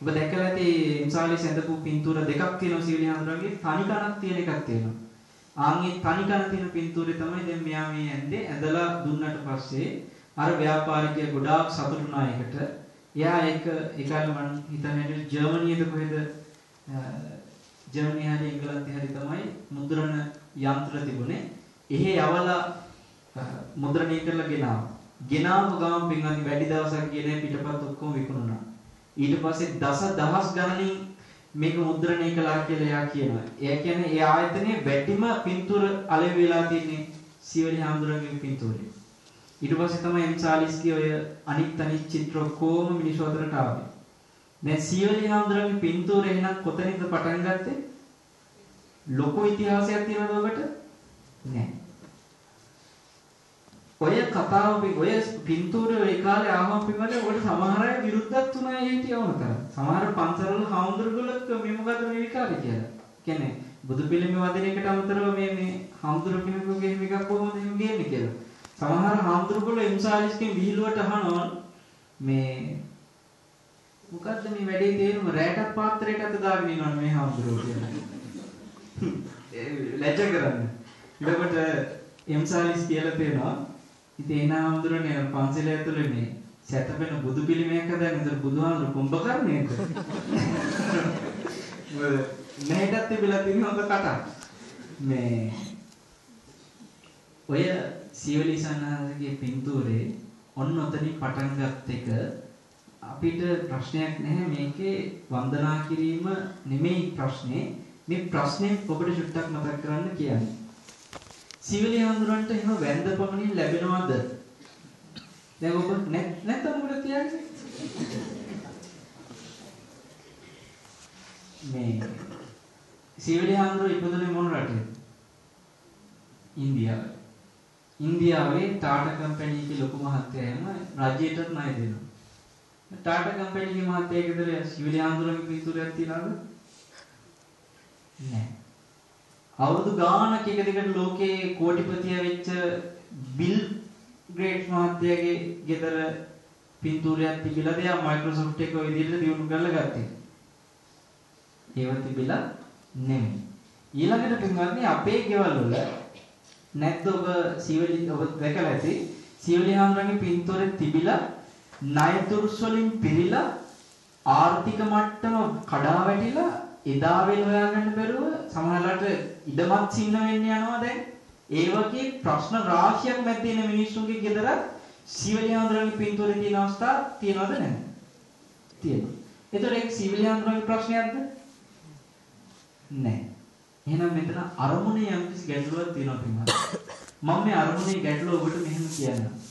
ඔබ දැකලා ඇති එම්සාලිස් ඇඳපු පින්තූර දෙකක් තියෙනවා සීවලි හඳුරන්ගේ තනි කණක් තියෙන එකක් තියෙනවා. ආන්ගේ තනි කන තියෙන පින්තූරේ තමයි දැන් මෙයා මේ ඇඳේ ඇඳලා දුන්නට පස්සේ අර ව්‍යාපාරිකයා ගොඩාක් සතුටුනා එකට. එයා ඒක ඒකල මම හිතන්නේ ජර්මනියද කොහෙද ජර්මනිය හරි එංගලන්තේ හරි තමයි මුද්‍රණ යන්ත්‍ර තිබුණේ. එහෙ යවලා මුද්‍රණය කරලා ගෙනාවා. ගෙනාව ගාම පින්වත්නි වැඩි දවසක් ගියේ පිටපත් ඔක්කොම විකුණුණා. ඊට පස්සේ දස දහස් ගණනින් මේක මුද්‍රණය කළා කියලා එයා කියනවා. එයා කියන්නේ ඒ ආයතනයේ වැඩිම පින්තූර අලෙවි වෙලා තියෙන්නේ සිවලි හාමුදුරන්ගේ පින්තූරේ. ඊට පස්සේ තමයි M40 ඔය අනිත් අනිත් චිත්‍ර කොහොම මිනිස්සු අතරට ආවේ. දැන් සියලි හාමුදුරන්ගේ පින්තූර එහෙනම් කොතනින්ද පටන් ගත්තේ? ලොකු ඉතිහාසයක් තියෙනවද ඔබට? නෑ. ඔය කතාව ඔය පින්තූර ඒ කාලේ ආවම පිළිවෙල ඔබට සමහර අය විරුද්ධත් උනා හිටියවම තරම්. සමහර පන්සල්වල හාමුදුරුවෝලත් මේ මොකද්ද මේ විකාරය කියලා. කියන්නේ බුදු පිළිමේ වදින එකට අමතරව මේ මේ හාමුදුරුවෝ කෙනෙකුගේ මේකක් කොහොමද එහෙම ගේන්නේ කියලා. සමහර හාමුදුරුවෝ එම්සාලිස්ගෙන් විහිළුවට අහනවා මේ මොකද්ද මේ වැඩේ තේරුම රැටක් පාත්‍රයට අත දාගෙන ඉන්නවනේ මේ හාමුදුරුවෝ කියලා. ලැජ්ජ කරන්නේ. ඊළඟට එම්සාලිස් කියලා තේනවා. ඉතින් එන හාමුදුරනේ පන්සල ඇතුලේ මේ සැතපෙන බුදු පිළිමයක් හදාගෙන ඉතින් බුදුහාමුදුරු කුඹකර්ණයක. නැහැටත් තිබිලා තියෙන හොඳ කටක්. මේ ඔය සියලි සන්නාසගේ පින්තූරේ ඔන්න ඔතනින් පටන් ගත් එක අපිට ප්‍රශ්නයක් නැහැ. මේකේ වන්දනා කිරීම නෙමෙයි ප්‍රශ්නේ. මේ ප්‍රශ්නේ ඔබට චුට්ටක් මතක් කරන්න කියන්නේ. සිවිලි හඳුරන්ට එහෙම වැන්ද පමණින් ලැබෙනවද? දැන් ඔබ නැත්නම් මොකද කියන්නේ? මේ සිවිලි හඳුර ඉපදුනේ මොන රටේද ඉන්දියාවේ. ඉන්දියාවේ ටාටා කම්පැනි ලොකු මහත්තයා එහෙම රජයටත් ණය දෙනවා. ටාටා කම්පැනි මහත්තයා ගෙදර සිවිලි ආන්දෝලනයේ පිටුරයක් තියනවද? නැහැ. අවුරුදු ගාණක් එක දිගට ලෝකේ කෝටිපතිය වෙච්ච බිල් ග්‍රේට්ස් මහත්තයාගේ ගෙදර පින්තූරයක් තිබිලාද යා මයික්‍රොසොෆ්ට් එක ඔය විදිහට දියුණු කරලා ගත්තේ. ඒව තිබිලා නෙමෙයි. ඊළඟට පින්වත්නි අපේ ගෙවල් වල නැත්ද ඔබ සීවලි ඔබ දැකලා ඇති සීවලි හාමුදුරන්ගේ පින්තූරේ තිබිලා ණයතුරුස් වලින් පිරීලා ආර්ථික මට්ටම කඩා වැටිලා එදා වෙල හොයාගන්න බැරුව සමහරවිට ඉඩමත් සින්න වෙන්න යනවා දැන්. ඒ වගේ ප්‍රශ්න රාශියක් මැද්දේ ඉන්න මිනිස්සුන්ගේ ගෙදර සීවලි හාමුදුරන්ගේ පින්තූරේ තියෙන අවස්ථා තියෙනවද නැද්ද තියෙනවා. එතකොට ඒක සීවලි හාමුදුරන්ගේ ප්‍රශ්නයක්ද? නැහැ. එහෙනම් මෙතන අරමුණේ යම්කිසි ගැටලුවක් තියෙනවා පින්වත්. මම මේ අරමුණේ ගැටලුව ඔබට මෙහෙම කියන්නම්.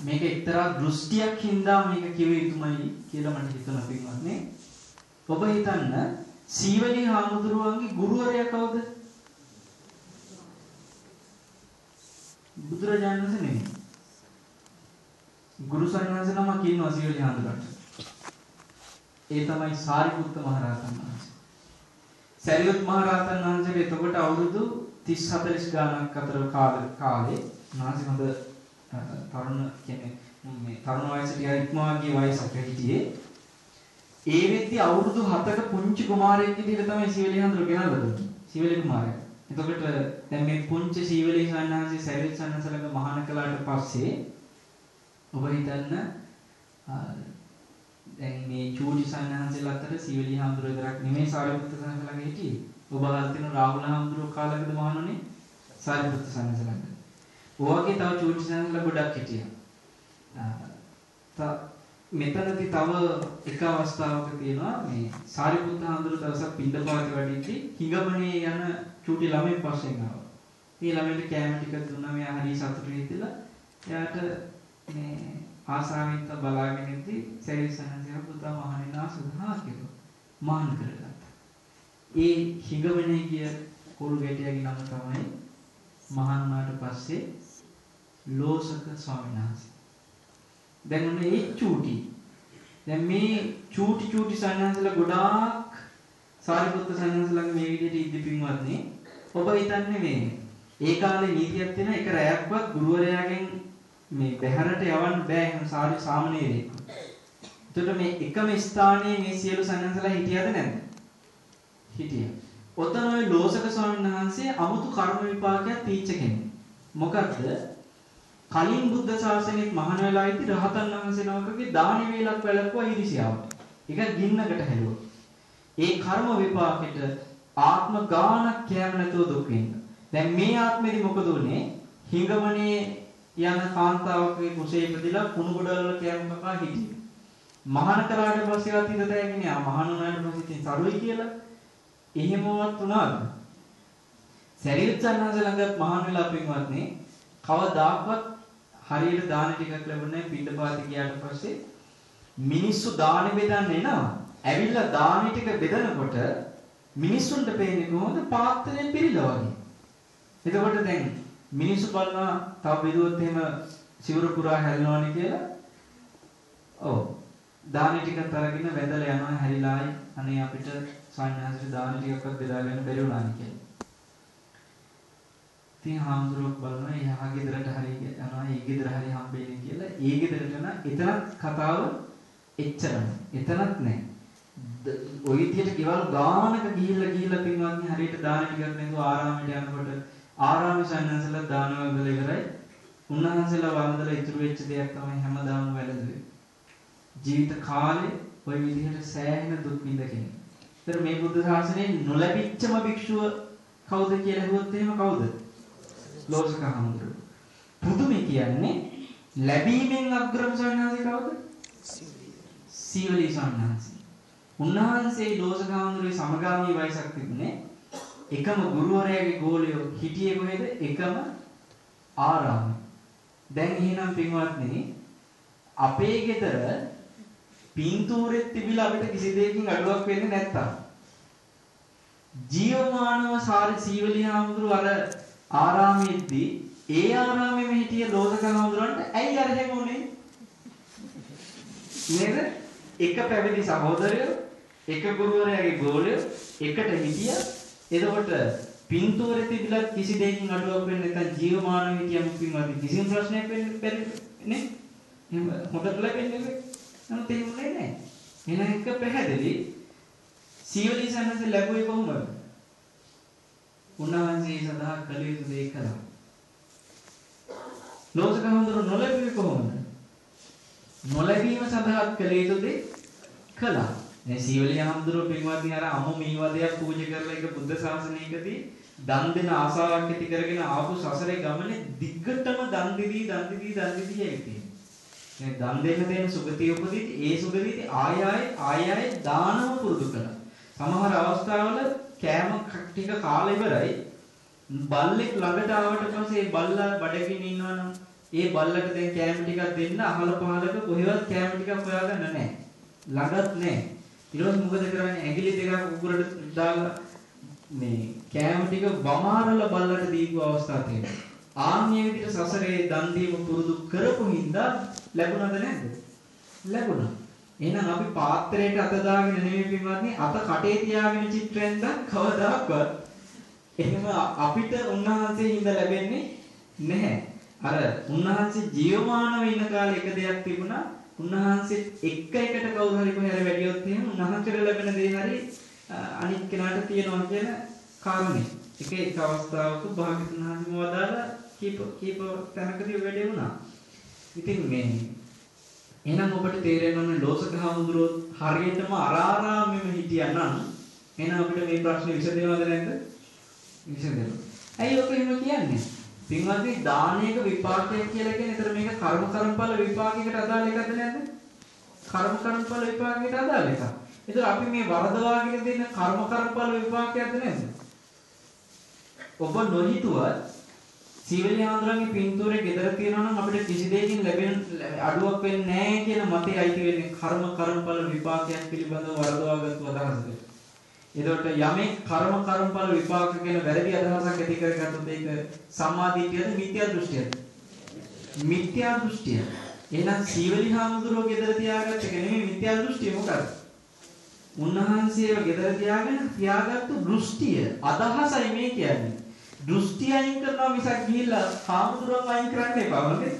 මේක එක්තරා දෘෂ්ටියක් හින්දා මේක කිව යුතුමයි කියලා මට හිතුණා පින්වත්නි. ඔබ හිතන්න සීවලී හාමුදුරුවන්ගේ ගුරුවරයා කවුද? බුදුරජාණන් වහන්සේ නෙමෙයි. ගුරු සන්නාස නමක් ඉන්නවා සීවලී හාමුදුරුවන්ට. ඒ තමයි සාරිපුත්ත මහරහතන් වහන්සේ. සරියුත් මහ රහතන් වහන්සේට එතකොට අවුරුදු 30 40 ගානක් අතර කාලේ නාසි හොඳ තරුණ කියන්නේ මේ තරුණ වයසට ඉක්මවා ගිය වයසක හිටියේ ඒ වෙද්දි අවුරුදු 7ක පුංචි කුමාරයෙක් විදිහට තමයි සීවලී හඳුර ගෙනල්ලා දුන්නේ සීවලී කුමාරයා. එතකොට දැන් මේ පුංචි සීවලී සන්නාංශේ සරියුත් සන්නාංශලඟ මහාන කළාට පස්සේ ඔබ හිතන්න දැන් මේ චූටි සන්නාහන්සලා අතර සිවලි හාමුදුරුවෝ විතරක් නෙමෙයි සාරිපුත්ත සන්නාහන්සලාගේ හිටියේ. ඔබ අහලා තියෙන රාහුල හාමුදුරුවෝ කාලෙකද මහණුනේ සාරිපුත්ත සන්නාහන්සලාගේ. ඔයගේ තව චූටි සන්නාහන්සලා ගොඩක් හිටියා. මෙතනදී තව එක අවස්ථාවක තියෙනවා මේ සාරිපුත්ත හාමුදුරුවෝ දවසක් පින්දපාතේ වඩිද්දි හිඟමනේ යන චූටි ළමෙක් පස්සෙන් ආවා. මේ ළමයට කෑම ටිකක් දුන්නා මෙයා හරි සතුටු හිතලා එයාට මේ ආසාවෙන් තව බලාගෙන ඉද්දි සැරිසනසිය පුතා මහණෙනි ආසුදහා කියලා මාන කරගත්තා. ඒ හිඟවනේ ගිය කුරු ගැටියාගේ නම තමයි මහාන් වුණාට පස්සේ ලෝසක ස්වාමීන් වහන්සේ. දැන් ඔන්න ඒ චූටි. දැන් මේ චූටි චූටි සංඥාන්සලා ගොඩාක් සාරිපුත්ත සංඥාන්සලා මේ විදිහට ඉදිපින්වත්නේ. ඔබ හිතන්නේ මේ ඒ කාලේ නීතියක් තියෙන එක රැයක්වත් ගුරුවරයාගෙන් මේ බැහැරට යවන්න බෑ එහෙනම් සාරි සාමනීරෙක්. එතකොට මේ එකම ස්ථානයේ මේ සියලු සංඥාන්සලා හිටියද නැද්ද? හිටියා. ඔතන ওই ලෝසක ස්වාමීන් වහන්සේ 아무තු කර්ම විපාකයක් තීච්ච කෙනෙක්. මොකද්ද? කලින් බුද්ධ ශාසනයෙත් මහාන වෙලා ඉති රහතන් වහන්සේ නමකගේ දාන වේලක් වැළක්වුවා ඊර්ෂ්‍යාවට. ඒක ගින්නකට හැලුවා. ඒ කර්ම විපාකෙට ආත්ම ගානක් කෑම නැතුව දුක් විඳ. දැන් මේ ආත්මෙදි මොකද උනේ? හිඟමනේ යන කාන්තාවකගේ කුසේ ඉපදිලා කුණු ගොඩවල කෑම කකා හිටියේ. මහාන කරාට පස්සේවත් හිත දැගෙන යා මහාන උනාට පස්සේ ඉතින් සරුයි කියලා එහෙමවත් උනාද? සරියුත් සන්නාස ළඟත් මහාන වෙලා පින්වත්නි කවදාකවත් හරියට දාන ටිකක් ලැබුණේ පිටපාති ගියාට පස්සේ මිනිස්සු දාන බෙදන්න එනවා. ඇවිල්ලා දාන ටික බෙදනකොට මිනිස්සුන්ට පේන්නේ කොහොමද පාත්‍රයෙන් පිරීලා වගේ. එතකොට දැන් මිනිස්සු බලනවා තව බෙදුවොත් එහෙම සිවුර පුරා හැරෙනවනේ කියලා. ඔව්. දාන ටිකක් අරගෙන වැදලා යනවා හැරිලායි අනේ අපිට සාන්නාසට දාන ටිකක්වත් බෙදා ගන්න බැරි වුණානේ කියලා. ඉතින් හාමුදුරුවෝ බලනවා එහා ගෙදරට හරි යනවා ඒ ගෙදර හරි හම්බෙන්නේ කියලා. ඒ ගෙදරට යන එතනත් කතාව එච්චරම. එතනත් නැහැ. ඔය විදිහට ගෙවල් ගානක ගිහිල්ලා ගිහිල්ලා පින්වත්නි හරියට දාන ටිකක් නේද ආරාමයට යනකොට ආරාම සන්නසලා දාන වල ඉවරයි. උන්වහන්සේලා වන්දලා ඉතුරු වෙච්ච දෙයක් තමයි හැමදාම වැළඳුවේ. ජීවිත කාලේ ওই විදිහට සෑහෙන දුක් විඳ කෙනෙක්. ඒතර මේ බුද්ධ ශාසනයේ නොලැබිච්චම භික්ෂුව කවුද කියලා අහුවොත් එහෙම කවුද? ලෝසක හඳුරු. පුදුමේ කියන්නේ ලැබීමෙන් අග්‍රම සන්නාසී කවුද? සීවලී සන්නාසී. උන්වහන්සේ ලෝසක හඳුරුවේ සමගාමී වයසක් තිබුණේ එකම ගුරුවරයාගේ ගෝලියෝ හිටියේ කොහෙද? එකම ආරාමේ. දැන් එහෙනම් පින්වත්නි අපේ ගෙදර පින්තූරෙත් තිබිලා අපිට කිසි දෙයකින් අඩුවක් වෙන්නේ නැත්තම් ජීවමානව සාරි සීවලී හාමුදුරුව අර ආරාමයේදී ඒ ආරාමෙම හිටිය ලෝසක හාමුදුරන්ට ඇයි අර හැම උනේ නේද එක පැවිදි සහෝදරයෝ එක ගුරුවරයාගේ ගෝලයෝ එකට හිටියා එතකොට පින්තූරේ තිබිලා කිසි දෙයකින් අඩුවක් වෙන්නේ නැත්නම් ජීවමානව හිටියම පින්වත් කිසිම ප්‍රශ්නයක් වෙන්නේ බැරි නේ? එහෙම හොඳට ලැබෙන්නේ නමුත් එහෙම නෑ. එහෙනම් එක පැහැදිලි සීවලී සන්නස ලැබුවේ කොහොමද? උන්වහන්සේ සදා කළ යුතු දේ කළා. ලෝකක හඳුර නොලැබුවේ කොහොමද? නොලැබීම සඳහා කළ යුතු දේ කළා. දැන් සීවලී හඳුර පින්වත්නි අර අමු මීවදයක් පූජා කරලා එක බුද්ධ ශාසනයකදී දන් දෙන ආසාවක් ඇති කරගෙන ආපු සසරේ ගමනේ දිග්ගටම දන් දෙවි දන් දෙවි දන් දෙවි ඇවිත් මේ දන් දෙන්න දෙන සුගතිය උපදීති ඒ සුගතිය ආය ආය ආය ආය දානම පුරුදු කළා. සමහර අවස්ථාවල කෑම ටික කාලා ඉවරයි. බල්ලෙක් ළඟට ආවට පස්සේ ඒ බල්ලා බඩගින්න ඉන්නවනම් ඒ බල්ලට දැන් කෑම ටිකක් දෙන්න අහල පහලක කොහෙවත් කෑම ටිකක් හොයාගන්න නැහැ. ළඟත් නැහැ. ඊළඟ මොකද කරන්නේ ඇඟිලි දෙකක් උගුරට දාලා මේ කෑම ටික වමාරලා බල්ලට දීපු අවස්ථා තියෙනවා. ආන්‍ය විදිහට සසරේ දන් දීම පුරුදු කරපු හින්දා ලැබුණාද නැද්ද? ලැබුණා. එහෙනම් අපි පාත්‍රයට අත දාගෙන නෙමෙයි පින්වත්නි අත කටේ තියාගෙන චිත්‍රයෙන් දැන් කවදාකවත් එහෙම අපිට උන්වහන්සේ හින්දා ලැබෙන්නේ නැහැ. අර උන්වහන්සේ ජීවමානව ඉන්න කාලේ එක දෙයක් තිබුණා. උන්වහන්සේ එක එකට කවුරු හරි කොහේ වැඩියොත් එහෙම උන්වහන්සේට ලැබෙන දේ හරි අනිත් කෙනාට තියෙනවා කියන කාරණේ. එක එක අවස්ථාවක භාග්‍යතුන් වහන්සේ වදාලා කීප කීප තැනකදී වැඩි වුණා. ඉතින් මේ එහෙනම් ඔබට තේරෙන්න ඕනේ ලෝසක හමුදුරුවෝ හරියටම අරාරාමෙම හිටියා නම් එහෙනම් අපිට මේ ප්‍රශ්නේ විසඳෙනවද නැද්ද? විසඳෙනවා. ඇයි ඔක එහෙම කියන්නේ? පින්වත්නි දානයක විපාකයක් කියලා කියන්නේ ඒතර මේක කර්ම කර්මඵල විපාකයකට අදාළ එකක්ද නැද්ද? කර්ම කර්මඵල විපාකයකට අදාළ එකක්. ඒතර අපි මේ වරදවාගෙන දෙන කර්ම කර්මඵල විපාකයක්ද නැද්ද? ඔබ නොහිතුවත් සීවලී ආන්දරන්ගේ පින්තූරේ gedara තියෙනවා නම් අපිට කිසි දෙයකින් ලැබෙන අඩුවක් වෙන්නේ නැහැ කියන මතය අයිති වෙන්නේ කර්ම කර්මඵල විපාකයක් පිළිබඳව වරදවාගත්තු අදහසක. එතකොට යමෙක් කර්ම කර්මඵල විපාක කියන වැරදි අදහසක් ඇති කරගත්තොත් ඒක සම්මාදිට්ඨියද මිත්‍යා දෘෂ්ටියද? මිත්‍යා දෘෂ්ටිය. එහෙනම් සීවලී හාමුදුරුවෝ gedara තියාගත්ත එක නෙමෙයි මිත්‍යා දෘෂ්ටිය මොකක්ද? උන්වහන්සේව gedara තියාගෙන තියාගත්තු දෘෂ්ටිය අදහසයි මේ කියන්නේ. දෘෂ්ටි අයින් කරනවා මිසක් ගිහිල්ලා හාමුදුරුවෝ අයින් කරන්න එපා වගේ.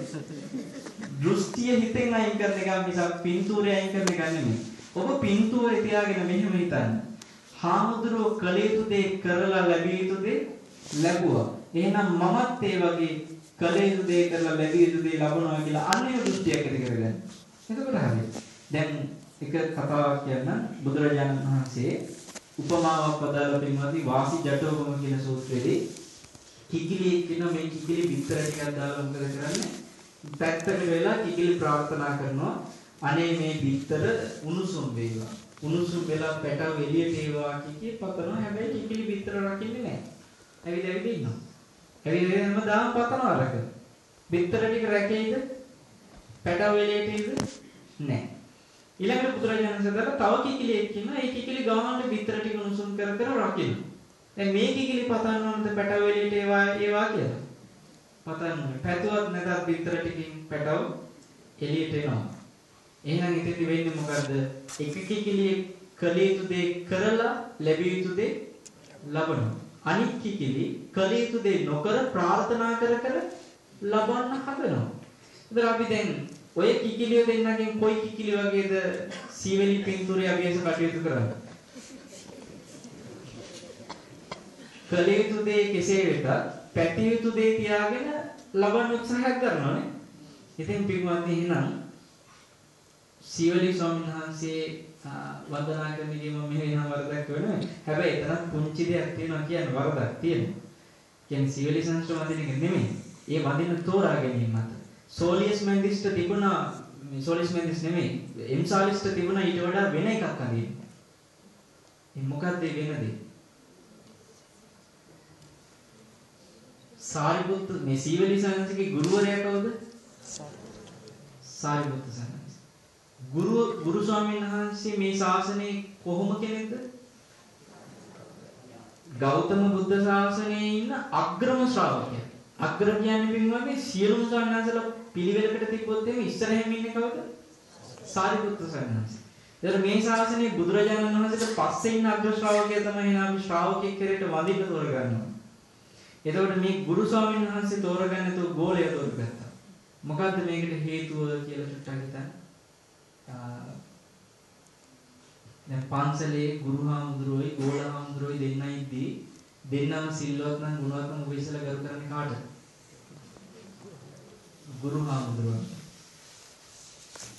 දෘෂ්ටිය හිතෙන් අයින් කරන එක මිසක් පින්තූරය අයින් කරන එක නෙමෙයි. ඔබ පින්තූරේ තියාගෙන මෙහෙම හිතන්න. හාමුදුරුවෝ කළ යුතු දේ කරලා ලැබිය යුතු දේ ලැබුවා. එහෙනම් මමත් ඒ වගේ කළ යුතු දේ කරලා ලැබිය යුතු දේ ලබනවා කියලා අන්නේ දෘෂ්ටියක් ඇති කරගන්න. එතකොට හරි. දැන් එක කතාවක් කියන්න බුදුරජාණන් වහන්සේ උපමාවක් වදාළ පින්වත්නි වාසි ජටෝපම කියන සූත්‍රයේදී කිකිලි කියන මේ කිකිලි විතර ටිකක් දාලා මොකද කරන්නේ? පැත්තකට වෙලා කිකිලි ප්‍රාර්ථනා කරනවා අනේ මේ විතර උණුසුම් වේවා. උණුසුම් වෙලා පැටව එළියට ඒවා කිකි පතනවා හැබැයි කිකිලි විතර රකින්නේ නැහැ. ඇවිද ඇවිද ඉන්නවා. ඇවිද හැමදාම පතනවා රක. විතර ටික රැකෙයිද? පැටව එළියට එයිද? නැහැ. ඊළඟට බුදුරජාණන් වහන්සේ තව කිකිලියක් ඉන්නවා. ඒ කිකිලි ගානට විතර ටික උණුසුම් කර කර රකින්න. දැන් මේ කිකිලි පතන්න ඕනද පැටව එළියට ඒවා ඒවා කියලා? පතන්න ඕනේ. පැතුවත් නැතත් විතර ටිකින් පැටව එළියට එනවා. එහෙනම් ඉතින් වෙන්නේ මොකද්ද? එක කිකිලිය කළ යුතු දේ කරලා ලැබිය යුතු දේ ලබනවා. අනිත් කිකිලි කළ යුතු දේ නොකර ප්‍රාර්ථනා කර කර ලබන්න හදනවා. ඉතින් අපි දැන් ඔය කිකිලිය දෙන්නගෙන් කොයි කිකිලි වගේද සීවලි පින්තූරය අභියස කටයුතු කරන්නේ? කළ යුතු දේ කෙසේ වෙතත් පැටිය යුතු දේ තියාගෙන ලබන්න උත්සාහයක් කරනවානේ. ඉතින් පින්වත්නි එහෙනම් සීවලි ස්වාමීන් වහන්සේ වන්දනා කරන ගියම මෙහෙ වෙන වරදක් වෙනවා. හැබැයි එතනත් පුංචි දෙයක් තියෙනවා කියන්නේ වරදක් තියෙනවා. කියන්නේ සීවලි සංස්කෘතිය වදින එක නෙමෙයි. ඒ වදින තෝරා ගැනීම මත. සෝලියස් මෙන්ඩිස්ට තිබුණා සෝලියස් මෙන්ඩිස් නෙමෙයි. එම්සාලිස්ට තිබුණා ඊට වඩා වෙන එකක් අඳින්න. ඒ මොකක්ද වෙන දේ? සාරිපුත්ත මේ සීවලි සංඝගේ ගුරුවරයා කවුද? සාරිපුත්ත සංඝ. ගුරු ගුරු ස්වාමීන් වහන්සේ මේ ශාසනයේ කොහොම කෙනෙක්ද? ගෞතම බුද්ධ ශාසනයේ ඉන්න අග්‍රම ශ්‍රාවකයා. අග්‍ර කියන්නේ පින්වත්නි සියලුම සන්නාසල පිළිවෙලකට තිබ්බොත් එimhe ඉස්සරහින් ඉන්නේ කවුද? සාරිපුත්ත සන්නාස. ඒතර මේ ශාසනයේ බුදුරජාණන් වහන්සේට පස්සේ ඉන්න අග්‍ර ශ්‍රාවකයා තමයි නාම ශ්‍රාවකෙක් කෙරේට වඳින්න තෝරගන්නවා. එතකොට මේ ගුරු ස්වාමීන් වහන්සේ තෝරගන්න තු ගෝලය තෝරගත්තා. මොකද්ද මේකට හේතුව කියලා චුට්ටක් හිතන්න. දැන් පන්සලේ ගුරුහාමුදුරුවෝයි ගෝලහාමුදුරුවෝයි දෙන්නයි ඉද්දී දෙන්නම සිල්වත් නම් ගුණවත් නම් ඔබ ඉස්සලා කරු කරන්නේ කාටද? ගුරුහාමුදුරුවෝ.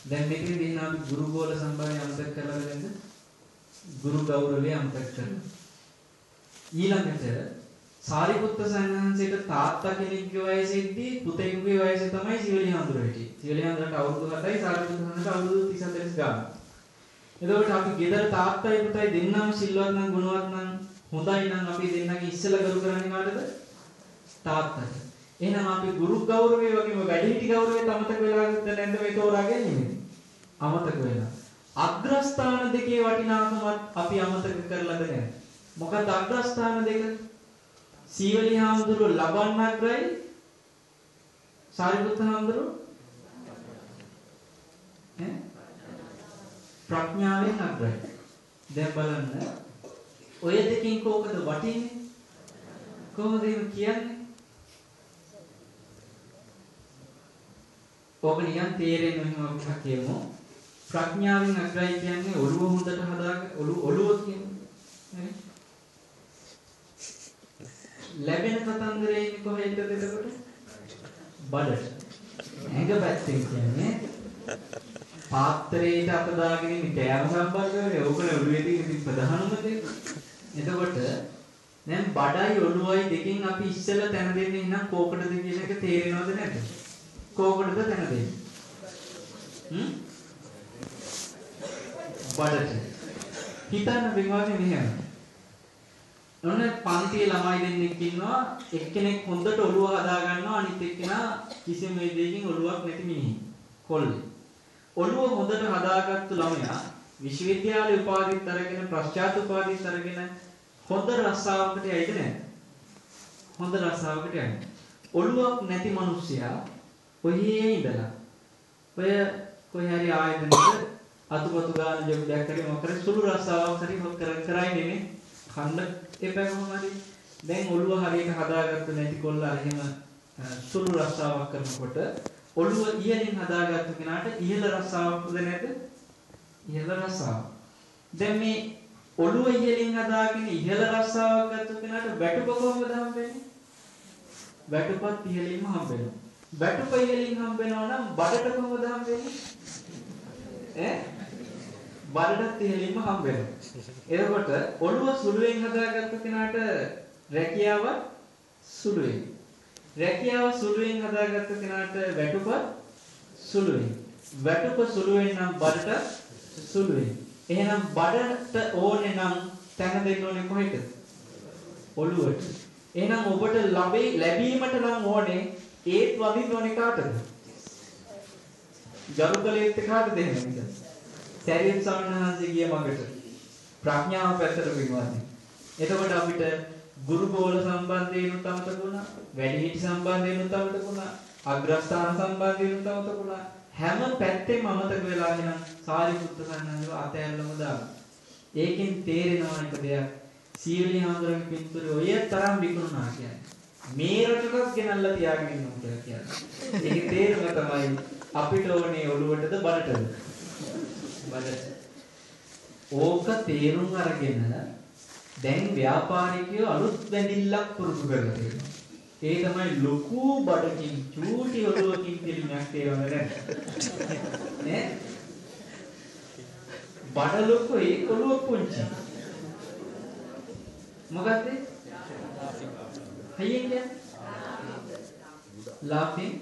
දැන් මෙතනදී දින අපි ගුරු ගෝල සම්බන්ධය අමතක කරලා දැන්ද? ගුරු ගෞරවය අමතක කරලා. ඊළඟට සාරිපුත්ත සන්හන්සේට තාත්තා කෙනෙක්ගේ වයසෙද්දී පුතෙකුගේ වයස තමයි සිවලි හඳුර හිටියේ. සිවලි හඳුරට අවුරුදු 7යි සාරිපුත්ත සන්හන්සේට අවුරුදු 34 ගාන. එතකොට අපි ගෙදර තාත්තයි පුතයි දෙන්නම සිල්වත් නම් ගුණවත් නම් හොඳයි නම් අපි දෙන්නගේ ඉස්සෙල්ලා ගරු කරන්නේ කාටද? තාත්තට. එහෙනම් අපි ගුරු ගෞරවය වගේම වැඩිහිටි ගෞරවය අමතක වෙලාද නැද්ද මේ තෝරාගෙන ඉන්නේ? අමතක වෙලා. අග්‍රස්ථාන දෙකේ වටිනාකමත් අපි අමතක කරලාද නැහැ? මොකද අග්‍රස්ථාන දෙක? සීවලි හාමුදුරුව ලබන්න අග්‍රයි සාරිපුත්ත හාමුදුරුව ඈ ප්‍රඥාවෙන් අග්‍රයි. දැන් බලන්න ඔය දෙකෙන් කෝකද වටින්නේ? කොහොමද කියන්නේ? ඔබ නිකන් තේරෙන්න එහෙම අපිට කියමු. ප්‍රඥාවෙන් අග්‍රයි කියන්නේ ඔළුව හොඳට හදාගෙන ඔළුව ඔළුව කියන්නේ. ලැබෙන කතන්දරේ ඉන්නේ කොහෙද එතකොට? බඩට. ඇඟ පැත්තෙන් කියන්නේ පාත්‍රයට අත දාගෙන ඉන්නේ කෑම සම්බන්ධව ඕකනේ ඔළුවේ තියෙන ප්‍රධානම දේ. එතකොට දැන් බඩයි ඔළුවයි දෙකෙන් අපි ඉස්සෙල්ලා තැන දෙන්නේ නම් කෝකටද කියන එක තේරෙනවද නැද්ද? කෝකටද තැන දෙන්නේ? හ්ම්? බඩට. හිතන්න බින්වාගේ මෙහෙම. ඔන්න පන්තියේ ළමයි දෙන්නෙක් ඉන්නවා එක්කෙනෙක් හොඳට ඔළුව හදා ගන්නවා අනිත් එක්කෙනා කිසිම දෙයකින් ඔළුවක් නැති මිනිහෙක්. කොල්ලේ. ඔළුව හොඳට හදාගත්තු ළමයා විශ්වවිද්‍යාලේ උපාධිත් අරගෙන ප්‍රශ්චාත් උපාධිත් අරගෙන හොඳ රස්සාවකට යයිද නැහැ? හොඳ රස්සාවකට යන්නේ. ඔළුවක් නැති මිනිස්සයා කොහේ ඉඳලා ඔය කොහේ හරි ආයතනයක අතුපතු ගන්න ජොබ්යක් හරි මොකද සුළු රස්සාවක් හරි කර කරයි නෙමෙයි කන්න එපා කොහොම හරි දැන් ඔළුව හරියට හදාගත්ත නැති කොල්ලා එහෙම සුළු රස්සාවක් කරනකොට ඔළුව ඉහළින් හදාගත්තු කෙනාට ඉහළ රස්සාවක්ද නැද්ද? ඉහළ රස්සාව. දැන් මේ ඔළුව ඉහළින් හදාගෙන ඉහළ රස්සාවක් ගත්තු කෙනාට වැටුප කොහොමද හම්බෙන්නේ? වැටුපත් ඉහළින්ම හම්බෙනවා. වැටුප ඉහළින් හම්බෙනවා නම් බඩට කොහොමද හම්බෙන්නේ? ඈ? බඩට ඉහළින්ම හම්බෙනවා. එතකොට ඔළුව සුළුවෙන් හදාගත්තු කෙනාට රැකියාව සුළුවෙන්. රැකියාව සුළුවෙන් හදාගත්ත කෙනාට වැටුප සුළුවෙන්. වැටුප සුළුවෙන් නම් බඩට සුළුවෙන්. එහෙනම් බඩට ඕනේ නම් තැන දෙන්න ඕනේ කොහෙද? ඔළුවට. එහෙනම් ඔබට ලැබේ ලැබීමට නම් ඕනේ ඒත් වදින්න ඕනේ කාටද? ගරුකලෙත් කාටද එහෙනම්? සැරියුත් සම්ණහන්සේ ගිය මගට ප්‍රඥාව පැත්තට පින්වන්නේ. එතකොට අපිට ගුරු ගෝල සම්බන්ධයෙන් උතමතක වුණා, වැඩිහිටි සම්බන්ධයෙන් උතමතක වුණා, අග්‍රස්ථාන සම්බන්ධයෙන් උතමතක වුණා. හැම පැත්තෙම අමතක වෙලා එන සාරිපුත්ත සන්නහව අතෑරලම දාන. ඒකෙන් තේරෙනවා එක දෙයක්. සීවලි හාමුදුරන්ගේ පින්තූරේ ඔය තරම් විකුණුනා කියන්නේ. මේ රටටත් ගෙනල්ලා තියාගෙන ඉන්නවා කියලා කියන්නේ. ඒකේ තේරුම තමයි අපිට ඕනේ ඔළුවටද බඩටද? බඩට. ඕක තේරුම් අරගෙන දැන් ව්‍යාපාරිකයෝ අලුත් වැඳිල්ලක් පුරුදු කරලා තියෙනවා. ඒ තමයි ලොකු බඩකින් චූටි ඔළුවකින් පිළිමයක් තේරෙන්නේ නැහැ. නේ? බඩ ලොකුයි ඔළුව පුංචි. මොකද්ද? හයියෙන් කියන්නේ? laughing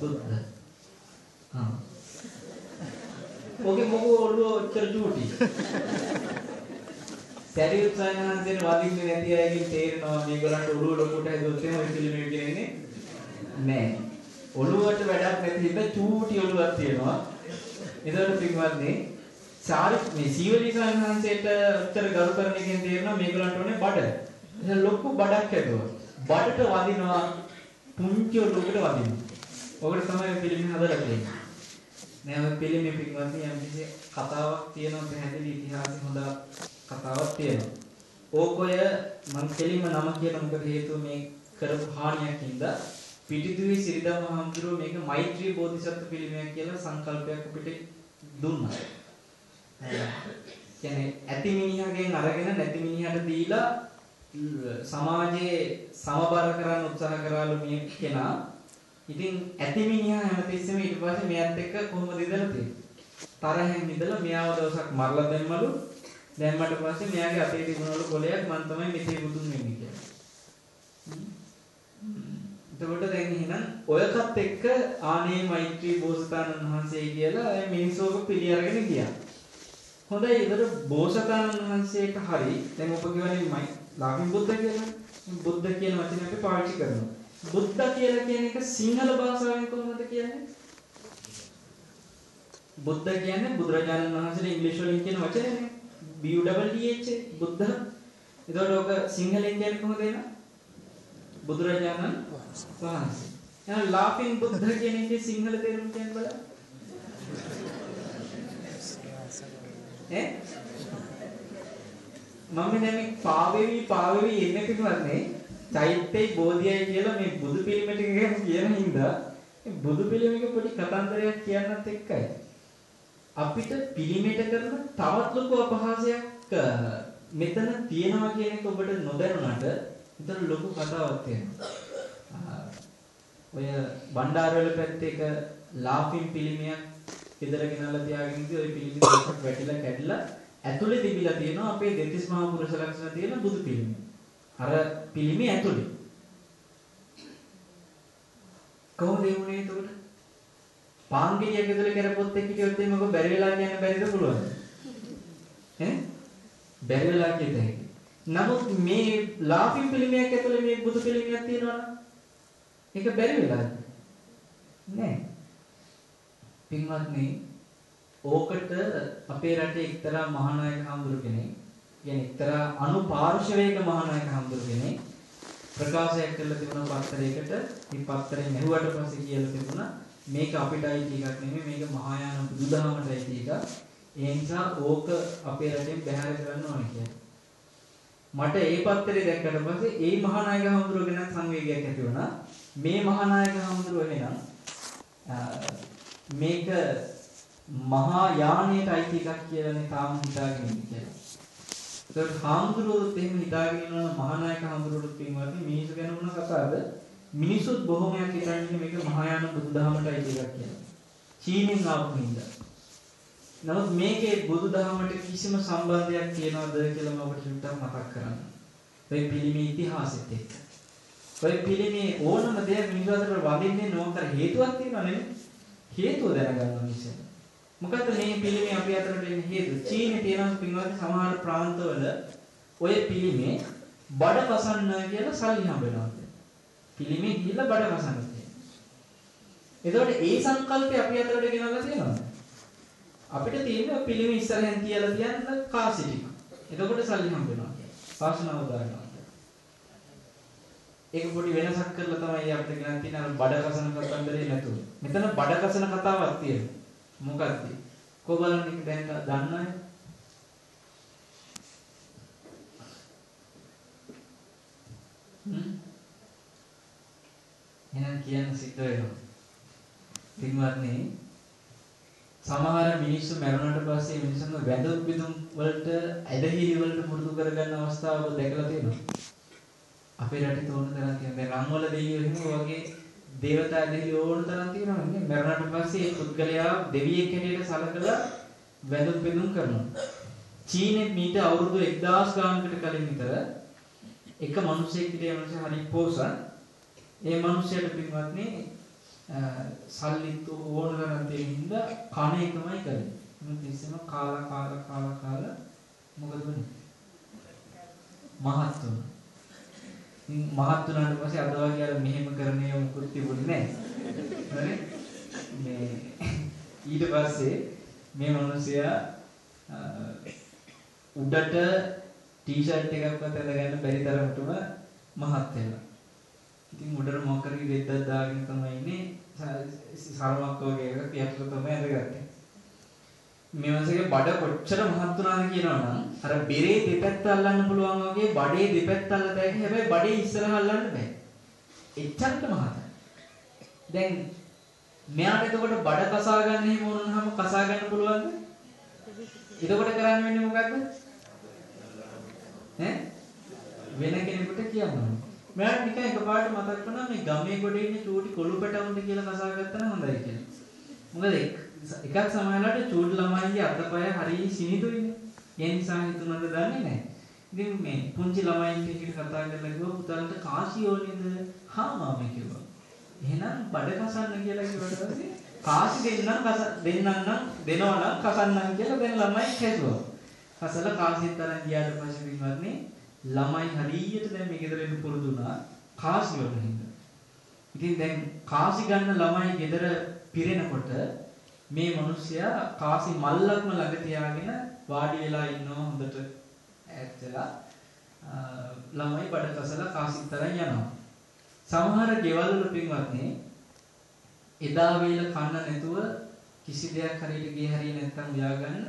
බුද්ධ. හා. ඔගේ මොකෝ ඔළුව ඔච්චර චූටි. සැරියුත් සයන්හන්සේන වදින්නේ නැති අයගෙන් තේරෙනවා මේගොල්ලන්ට ඔළුව ලොකුට හැදුවොත් එහෙම පිළිමේ කියන්නේ නෑ. ඔළුවට වැඩක් නැති හින්දා චූටි ඔළුවක් තියෙනවා. ඒතකොට පින්වත්නි සාරි මේ සීවලි සයන්හන්සේට උත්තර ගරු කරන එකෙන් තේරෙනවා මේගොල්ලන්ට ඕනේ බඩ. එහෙනම් ලොකු බඩක් හැදුවා. බඩට වදිනවා පුංචි ඔළුවකට වදිනවා. ඔකට තමයි පිළිමේ හදලා තියෙන්නේ. නෑ ඔය පිළිමේ පින්වත්නි යම් කිසි කතාවක් තියෙනවා පැහැදිලි ඉතිහාසෙ හොඳ කතාවක් තියෙනවා. ඕක ඔය මම කෙලින්ම නම කියන මොකද හේතුව මේ කරපු හානියක් හින්දා පිටිදුවේ සිරිදම් හාමුදුරුවෝ මේක මෛත්‍රී බෝධිසත්ව පිළිමයක් කියලා සංකල්පයක් අපිට දුන්නා. කියන්නේ ඇති මිනිහගෙන් අරගෙන නැති මිනිහට දීලා සමාජයේ සමබර කරන්න උත්සාහ කරාලු මේ කෙනා. ඉතින් ඇති මිනිහා හැමතිස්සෙම ඊට පස්සේ මෙයත් එක්ක කොහොමද ඉඳලා තියෙන්නේ? තරහෙන් ඉඳලා මෙයාව දවසක් මරලා දැම්මලු. දැම්මට පස්සේ මෙයාගේ අතේ තිබුණලු කොලයක් මං තමයි මෙතේ බුදුන් වෙන්නේ කියලා. එතකොට දැන් එහෙනම් ඔයකත් එක්ක ආනේ මෛත්‍රී බෝසතාණන් වහන්සේ කියලා මිනිස්සුක පිළි අරගෙන ගියා. හොඳයි ඒතර බෝසතාණන් වහන්සේට හරි දැන් ඔබ කියවනේ ලාභින් බුද්ධ කියලා. බුද්ධ කියන වචනේ අපි පාවිච්චි කරනවා. බුද්ධ කියලා කියන එක සිංහල භාෂාවෙන් කොහොමද කියන්නේ? බුද්ධ කියන්නේ බුදුරජාණන් වහන්සේට ඉංග්‍රීසි වලින් කියන වචනේනේ. B U double D H බුද්ධ. එතකොට ඔක සිංහලෙන් කියන්නේ කොහොමද එන? බුදුරජාණන් වහන්සේ. එහෙනම් laughing බුද්ධ කියන එකේ සිංහල තේරුම කියන්න බලන්න. ඈ මම දැන් මේ පාවෙවි පාවෙවි එන්නේ පිටවන්නේ චෛත්‍යයි බෝධියයි කියලා මේ බුදු පිළිමයට ගැන කියන හින්දා බුදු පිළිමයක පොඩි කතන්දරයක් කියන්නත් එක්කයි අපිට පිළිමයට කරන තවත් ලොකු අපහාසයක් මෙතන තියෙනවා කියන එක ඔබට නොදැනුණාට මෙතන ලොකු කතාවක් තියෙනවා ඔය බණ්ඩාරවල පැත්තේ එක ලාෆින් පිළිමයක් ගෙදර ගෙනල්ලා තියාගෙන ඉඳි ওই පිළිමය දෙකක් වැටිලා කැඩිලා ඇතුලේ තිබිලා තියෙනවා අපේ දෙතිස් මහා පුරුෂ ලක්ෂණ තියෙන බුදු පිළිමය. අර පිළිමේ ඇතුලේ. කොහොමද ඒ වුනේ එතකොට? පාංගිරියක් ඇතුලේ කරපොත් එක්ක කිව්වොත් එහෙම ඔබ බැරි වෙලා කියන්න බැරිද පුළුවන්? ඈ? බැරි වෙලා කියත හැකි. නමුත් මේ ලාෆින් පිළිමයක් ඇතුලේ මේ බුදු පිළිමයක් තියෙනවනේ. ඒක බැරි වෙලාද? නෑ. පින්වත්නි ඕකට අපේ රටේ එක්තරා මහානායක හඳුරු කෙනෙක් කියන්නේ එක්තරා අනුපාර්ශවයක මහානායක හඳුරු කෙනෙක් ප්‍රකාශයක් කරලා තිබුණා පත්තරයකට මේ පත්තරේ මෙහුවට පස්සේ කියලා තිබුණා. මේක අපිට අයිති එකක් නෙමෙයි මේක මහායාන බුදුදහමට අයිති එකක් ඒ නිසා ඕක අපේ රටෙන් බැහැර කරන්න ඕනේ කියලා. මට ඒ පත්තරේ දැක්කට පස්සේ ඒ මහානායක හඳුරු ගැන සංවේගයක් ඇති වුණා. මේ මහානායක හඳුරු එහෙනම් මේක මහා යානයට අයිති එකක් කියලානේ තාම හිතාගෙන ඉන්නේ කියලා. ඒකට හාමුදුරුවෝත් එහෙම හිතාගෙන ඉන්නවා මහානායක හාමුදුරුවෝත් පින්වත්නි මිනිස්සු ගැන වුණ කතාවද මිනිසුත් බොහොමයක් හිතන්නේ මේක මහායාන බුදුදහමට අයිති එකක් කියලා. චීනෙන් ආපු හින්දා. නමුත් මේකේ බුදුදහමට කිසිම සම්බන්ධයක් තියනවද කියලා මම ඔබට චුට්ටක් මතක් කරන්න. ඔය පිළිමේ ඉතිහාසෙත් එක්ක. ඔය පිළිමේ ඕනම දෙයක් මිනිස්සු අතර වදින්නේ නොකර හේතුවක් තියෙනවා නෙමෙයි. හේතුව දැනගන්න ඕනේ මොකද මේ පිළිමේ අපි අතරට එන්න හේතුව? චීනේ තියෙන පින්වත් සමහර ප්‍රාන්තවල ඔය පිළිමේ බඩ කසන්න කියලා සල්ලි හම්බ වෙනවා. පිළිමේ ගිහිල්ලා බඩ කසන්න තියෙනවා. එතකොට ඒ සංකල්පය අපි අතරට ගෙනල්ලා තියෙනවද? අපිට තියෙන පිළිමේ ඉස්සරහෙන් තියලා තියන්න කාසි ටික. එතකොට සල්ලි හම්බ වෙනවා කියන්නේ. වාසනාව උදාහරණයක්. ඒක පොඩි වෙනසක් කරලා තමයි අපිට ගෙනත් තියෙන අර බඩ කසන කතන්දරේ නැතුව. මෙතන බඩ කසන කතාවක් තියෙනවා. මොකක්ද? කො බලන්න එක දැන් දන්නවද? හ්ම්. එහෙනම් කියන්න සිද්ධ වෙනවා. පින්වත්නි සමහර මිනිස්සු මැරුණාට පස්සේ මිනිස්සුන්ව වැඳුම් පිදුම් වලට ඇදහිලි වලට පුරුදු කරගන්න අවස්ථාව දැකලා තියෙනවා. අපේ රටේ තෝරන තරම් තියෙන දැන් රන්වල දෙවියෝ එහෙම වගේ දේවතා දෙවියෝ ඕන තරම් තියෙනවා නේ. මැරුණාට පස්සේ ඒ පුද්ගලයා දෙවියෙක් හැටියට සලකලා වැඳුම් පිදුම් කරනවා. චීනෙත් මීට අවුරුදු 1000 ගානකට කලින් විතර එක මිනිසෙක් හිටිය මිනිහ හරි පෝසත් ඒ මිනිහයාට පින්වත්නි සල්ලිත් ඕන තරම් තියෙන හින්දා කණ එකමයි කරන්නේ. මොකද තිස්සම කාලා කාලා කාලා කාලා මොකද වෙන්නේ? මහත් වුණා. මහත් වුණාට පස්සේ අද වගේ අර මෙහෙම කරන ඒවා මුකුත් තිබුණේ නැහැ. හරි? මේ ඊට පස්සේ මේ මිනිසයා උඩට ටී-ෂර්ට් එකක්වත් ඇඳගන්න බැරි තරමටම මහත් වෙනවා. ඉතින් උඩට මොකක් කරේ රෙද්දක් දාගෙන තමයි ඉන්නේ. සරමක් වගේ එකක් යටට තමයි ඇඳගත්තේ. මේ මාසයේ බඩ කොච්චර මහත් වුණාද කියනවනම් අර බෙරේ දෙපැත්ත අල්ලන්න පුළුවන් වගේ බඩේ දෙපැත්ත අල්ලතයි හැබැයි බඩේ ඉස්සරහ අල්ලන්න බෑ. එච්චරට මහතයි. දැන් මෙයාට එතකොට බඩ කසා ගන්න එහෙම වුණාම කසා ගන්න පුළුවන්ද? එතකොට කරන්න වෙන්නේ මොකද්ද? ඈ වෙන කෙනෙකුට කියන්න ඕනේ. මට නිකන් එකපාරට මතක් වුණා මේ ගමේ ගොඩේ ඉන්න චූටි කොළු පැටවුන්ට කියලා කසා ගත්තා නම් හොඳයි කියලා. මොකද එකක් සමහරවිට චූටි ළමයින්ගේ අතපය හරිය සිනිඳුයිනේ. ඒ නිසා හිතුනද දන්නේ නැහැ. ඉතින් මේ පුංචි ළමයින් කෙනෙක් කතා කරලා කිව්වා පුතාලට කාසි ඕනේද? හා මාමේ කිව්වා. එහෙනම් බඩ කසන්න කියලා කිව්වට පස්සේ කාසි දෙන්නම් කස දෙන්නම් නම් දෙනවා නම් කසන්නම් කියලා දැන් ළමයි හැදුවා. කසලා කාසියෙන් තරම් ගියාට පස්සේ පින්වත්නි ළමයි හරියට දැන් මේ ගෙදර එන්න පුරුදු වුණා කාසි වලට හින්දා. ඉතින් දැන් කාසි ගන්න ළමයි ගෙදර පිරෙනකොට මේ මිනිස්සයා කාසි මල්ලක්ම ළඟ තියාගෙන වාඩි වෙලා ඉන්නවා හොඳට. ඈත් වෙලා ළමයි බඩ කසලා කාසිත් තරම් යනවා. සමහර ගෙවල් වල පින්වත්නි එදා වේල කන්න නැතුව කිසි දෙයක් හරියට ගේ හරිය නැත්තම් උයාගන්න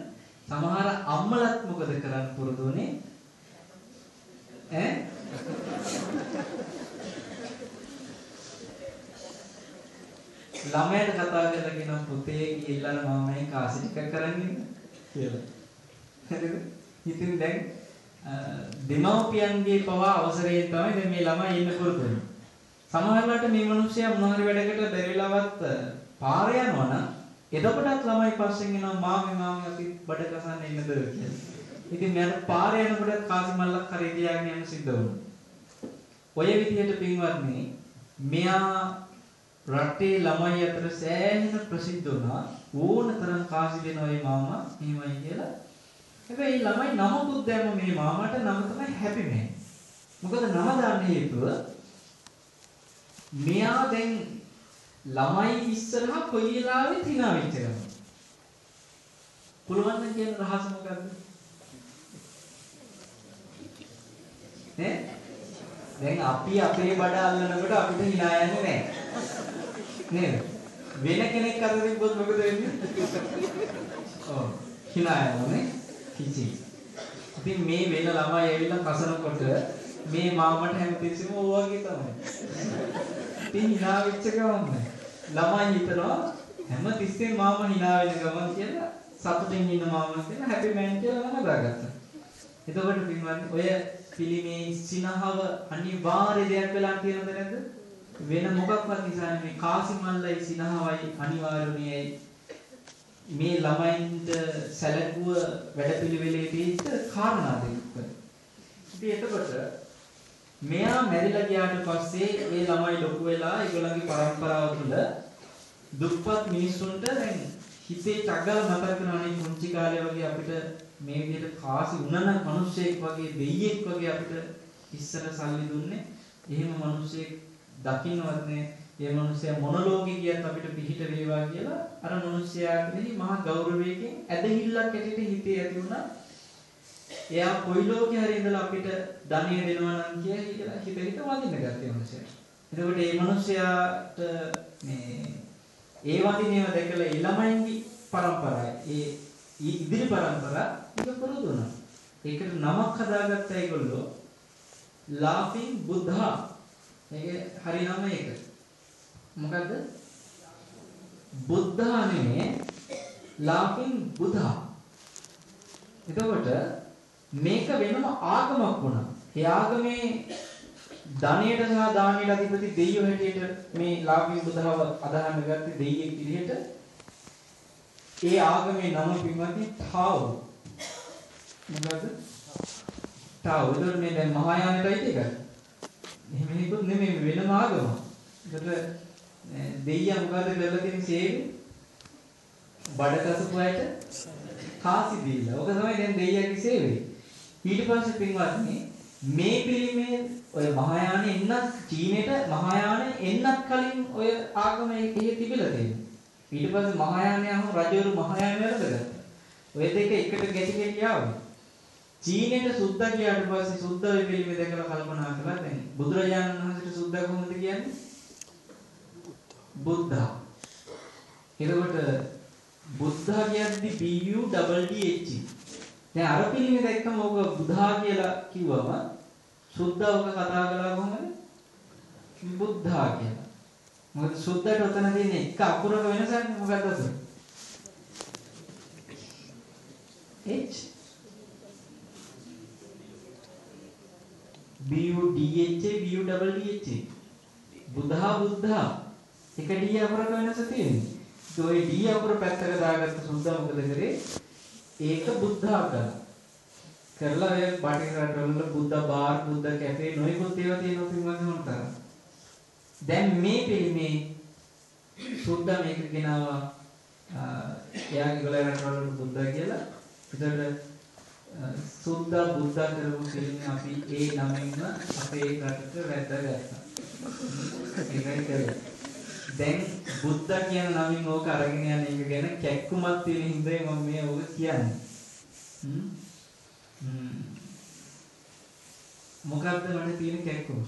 සමහර අම්මලත් මොකද කරන්න පුරුදුනේ? ඈ? ළමයට කතා කරලා කියන පුතේ ගිහිල්ලා මාමයි කාසි ටිකක් කරන් ඉන්න කියලා. හරිද? ඉතින් දැන් දෙමව්පියන්ගේ පවා අවසරයෙන් තමයි දැන් මේ ළමයි ඉන්න පුරුදු වෙන්නේ. සමහරවිට මේ මිනිස්සයා මොන හරි වැඩකට බැරි වෙලාවත් පාර යනවා නම් එතකොටත් ළමයි පස්සෙන් එනවා මාමේ මාමේ අපි බඩ කසන්න ඉන්නද කියලා. ඉතින් මට පාර යනකොට කාසි මල්ලක් කරේ තියාගෙන යන්න සිද්ධ වුණා. ඔය විදිහට පින්වත්නි මෙයා රටේ ළමයි අතර සෑහෙන ප්‍රසිද්ධ වුණා ඕනතරම් කාසි දෙනවා මේ මාමා එහෙමයි කියලා. හැබැයි ළමයි නමකුත් දැම්ම මේ මාමාට නම තමයි හැපි මෑන්. මොකද නම දාන්න හේතුව මෙයා දැන් ළමයි ඉස්සරහා කොයි වෙලාවෙත් hina වෙච්ච ගමන්. පුළුවන් නම් කියන රහස මොකද්ද? නේ? දැන් අපි අපේ බඩ අල්ලනකොට අපිට hina යන්නේ නැහැ. නේද? වෙන කෙනෙක් අත තිබ්බොත් මොකද වෙන්නේ? ඔව්. hina යනනේ කිචි. ඉතින් මේ වෙන ළමයි ඇවිල්ලා කසනකොට මේ මාමට හැමතිස්සෙම ඕ වගේ තමයි. ඉතින් hina වෙච්ච ගමන් ළමයි හිතනවා හැම තිස්සෙම මාම hina වෙන ගමන් කියලා සතුටින් ඉන්න මාම කියලා හැපි මෑන් කියලා නම දාගත්තා. එතකොට පින්වත්නි ඔය පිළිමේ සිනහව අනිවාර්ය දෙයක් වෙලා තියෙනවද නැද්ද? වෙන මොකක්වත් නිසා නෙමෙයි කාසි මල්ලයි සිනහවයි අනිවාර්යුනේ මේ ළමයින්ට සැලකුව වැඩපිළිවෙලේ තියෙච්ච කාරණා දෙකක්. ඉතින් එතකොට මෙයා මැරිලා ගියාට පස්සේ ඒ ළමයි ලොකු වෙලා ඒගොල්ලන්ගේ පරම්පරාව තුළ දුප්පත් මිනිස්සුන්ට දැන් හිතේ ටග්ගල මතක් කරනවානේ පුංචි කාලේ වගේ අපිට මේ විදිහට කාසි උනන මිනිස්සෙක් වගේ දෙයියෙක් වගේ අපිට ඉස්සර සල්ලි දුන්නේ. එහෙම මිනිස්සෙක් දකින්නවත් නේ ඒ මිනිස්සයා මොන ලෝකෙ ගියත් අපිට පිහිට වේවා කියලා අර මිනිස්සයා කෙරෙහි මහා ගෞරවයකින් ඇදහිල්ලක් ඇටියට හිතේ ඇති වුණා. එයා කොයි ලෝකේ හරි ඉඳලා අපිට ධනිය දෙනවා නම් කියලා හිත හිත වදින්න ගත්තේ මිනිස්සයා. එතකොට මේ මිනිස්සයාට මේ ඒ වදිනේව දැකලා ඒ ළමයින්ගේ પરම්පරාවයි ඒ ඉදිරි પરම්පරාව ඒක පුරුදු වුණා. ඒකට නමක් හදාගත්ත ඒගොල්ලෝ laughing buddha. ඒක හරි නම ඒක. මොකද්ද? බුද්ධා නෙමෙයි laughing buddha. එතකොට මේක වෙනම ආගමක් වුණා. ඒ ආගමේ ධනයට සහ දානයට අධිපති දෙයියෝ හැටියට මේ ලාභී බුදහව අදහන්න ගත්තේ දෙයියෙක් විදිහට. ඒ ආගමේ නම පින්වත්නි තාව්. මොකද? තාව්. ඒතර මේ දැන් මහායානටයි ඒක. එහෙම නෙකුත් නෙමෙයි වෙනම ආගමක්. ඒතර දෙයියා මොකද කරලා තියෙන්නේ සේවය? බඩ කසපු අයට කාසි දීලා. ඔක තමයි දැන් දෙයියාගේ සේවය. ඊට පස්සේ පින්වත්නි මේ පිළිමේ ඔය මහායාන එන්නත් චීනෙට මහායාන එන්නත් කලින් ඔය ආගම එහෙ තිබිලා තියෙනවා. ඊට පස්සේ මහායානයම රජවරු මහායාන වැළඳගත්තා. ඔය දෙක එකට ගැටි ගැටි ආවා. චීනෙට සුද්ධ ගියාට පස්සේ සුද්ධ ඔය පිළිමේ දැකලා කල්පනා කළා දැන් බුදුරජාණන් වහන්සේට සුද්ධ කොහොමද කියන්නේ? බුද්ධා. එතකොට බුද්ධා කියද්දි B U double D H දැන් අර පිළිමේ දැක්කම ඕක බුද්ධා කියලා කිව්වම සුද්ධ ඔක කතා කළා කොහොමද? බුද්ධා කියලා. මොකද සුද්ධට උතන තියෙන එක අකුරක වෙනසක් මොකක්ද උතන? H B U D H A B U double D H A බුද්ධා බුද්ධා එක D අකුරක වෙනස තියෙන්නේ. ඒ ඔය D අකුර පැත්තක දාගත්ත සුද්ධා මොකද කරේ? ඒක බුද්ධා කරා. කරලා ඔය බටහිර රටවල බුද්ධ බාර් බුද්ධ කැෆේ නොයෙකුත් ඒවා තියෙනවා පින්වත්නි මොනතරම්. දැන් මේ පිළිමේ සුද්ධ මේක ගෙනාවා එයාගේ ගොල්ලෝ රටවල බුද්ධ කියලා. ඒතකොට සුද්ධ බුද්ධ කරපු පිළිමේ අපි ඒ නමින්ම අපේ රටට වැදගත්තා. ඒකයි කරේ. දැන් බුද්ධ කියන නමින් ඕක අරගෙන යන එක ගැන කැක්කුමක් තියෙන හින්දා මම මේ ඕක කියන්නේ. හ්ම් මොකක්ද මට තියෙන කැක්කුම?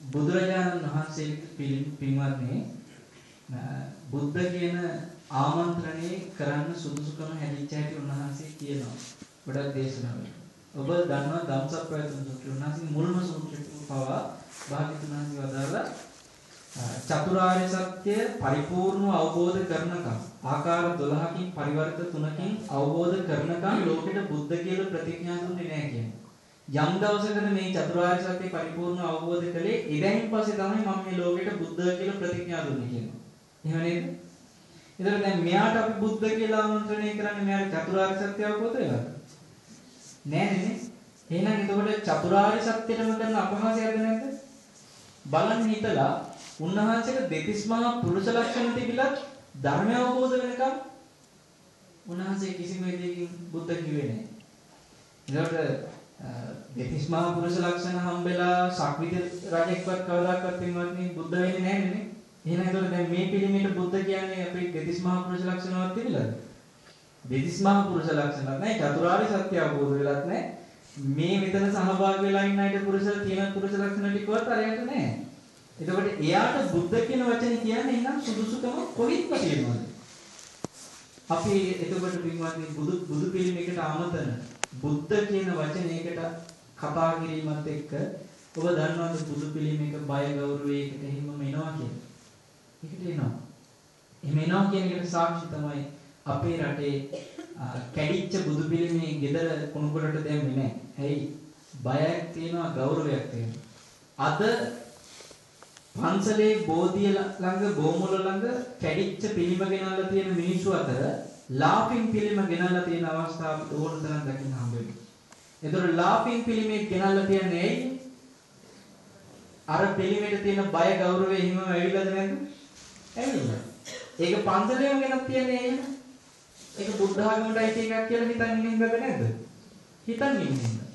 බුදුරජාණන් වහන්සේ පින්වත්නි බුද්ධ කියන ආමන්ත්‍රණය කරන්න සුදුසුකම හැදිච්ච හැටි උන්වහන්සේ කියනවා. ගොඩක් දේශනාවල. ඔබ දන්නවා ධම්සප්පවතුන් සූත්‍රය උන්වහන්සේ මුල්ම සූත්‍රය පවා භාග්‍යතුන් වහන්සේ වදාළා චතුරාර්ය සත්‍ය පරිපූර්ණව අවබෝධ කරනකම් ආකාර 12කින් පරිවර්ත 3කින් අවබෝධ කරනකම් ලෝකෙට බුද්ධ කියලා ප්‍රතිඥා දුන්නේ නැහැ කියන්නේ. යම් දවසකට මේ චතුරාර්ය සත්‍ය පරිපූර්ණව අවබෝධ කළේ ඉතින් පස්සේ තමයි මම මේ ලෝකෙට බුද්ධ කියලා ප්‍රතිඥා දුන්නේ කියනවා. එහෙම නේද? ඒතර දැන් මෙයාට අපි බුද්ධ කියලා ආමන්ත්‍රණය කරන්නේ මෙයාට චතුරාර්ය සත්‍ය අවබෝධ වෙලාද? නෑ නේ. එහෙනම් එතකොට චතුරාර්ය සත්‍යෙටම කරන අපහාසයක්ද නැද්ද? බලන්න හිතලා උන්වහන්සේට දෙතිස් මහා පුරුෂ ලක්ෂණ තිබිලත් ධර්මය අවබෝධ වෙනකම් උන්වහන්සේ කිසිම විදියකින් බුද්ධ කිව්වේ නැහැ. ඒකට දෙතිස් මහා පුරුෂ ලක්ෂණ හම්බෙලා ශක්විත රජෙක්වත් කවදාකවත් පින්වත්නි බුද්ධ වෙන්නේ නැහැ නේ. එහෙනම් ඒතකොට දැන් මේ පිළිමේට බුද්ධ කියන්නේ අපේ දෙතිස් මහා පුරුෂ ලක්ෂණවත් තිබිලාද? දෙතිස් මහා පුරුෂ ලක්ෂණවත් නැහැ. චතුරාර්ය සත්‍ය අවබෝධ වෙලත් නැහැ. මේ මෙතන සහභාගී වෙලා ඉන්න අයට පුරුෂ තියෙන පුරුෂ ලක්ෂණ ටිකවත් අරයට නැහැ. එතකොට එයාට බුද්ධ කියන වචනේ කියන්නේ එහෙනම් සුදුසුකම කොහෙත්ම තියෙනවද? අපි එතකොට පින්වත්නි බුදු බුදු පිළිමයකට අමතන බුද්ධ කියන වචනයකට කතා කිරීමත් එක්ක ඔබ දන්නවද බුදු පිළිමයක බය ගෞරවයකට හිමම එනවා කියන්නේ? ඒකට එනවා. එහෙම එනවා කියන එකට සාක්ෂි තමයි අපේ රටේ කැඩිච්ච බුදු පිළිමේ ගෙදර කුණුකොළට දැම්මේ නැහැ. ඇයි? බයක් තියෙනවා ගෞරවයක් තියෙනවා. අද පන්සලේ බෝධිය ළඟ බොමුල ළඟ කැඩිච්ච පිළිම ගෙනල්ලා තියෙන මිනිස්සු අතර ලාපින් පිළිම ගෙනල්ලා තියෙන අවස්ථාව ඕන තරම් දකින්න හම්බ වෙනවා. ඒතර ලාපින් පිළිමේ ගෙනල්ලා තියන්නේ ඇයි? අර පිළිමේට තියෙන බය ගෞරවය හිමම ඇවිල්ලාද නැද්ද? ඇවිල්ලා. ඒක පන්සලේම ගෙනත් තියන්නේ එහෙම. ඒක බුද්ධ ආගමට අයිති එකක් කියලා හිතන්නේ හින්දාද නැද්ද? හිතන්නේ හින්දා.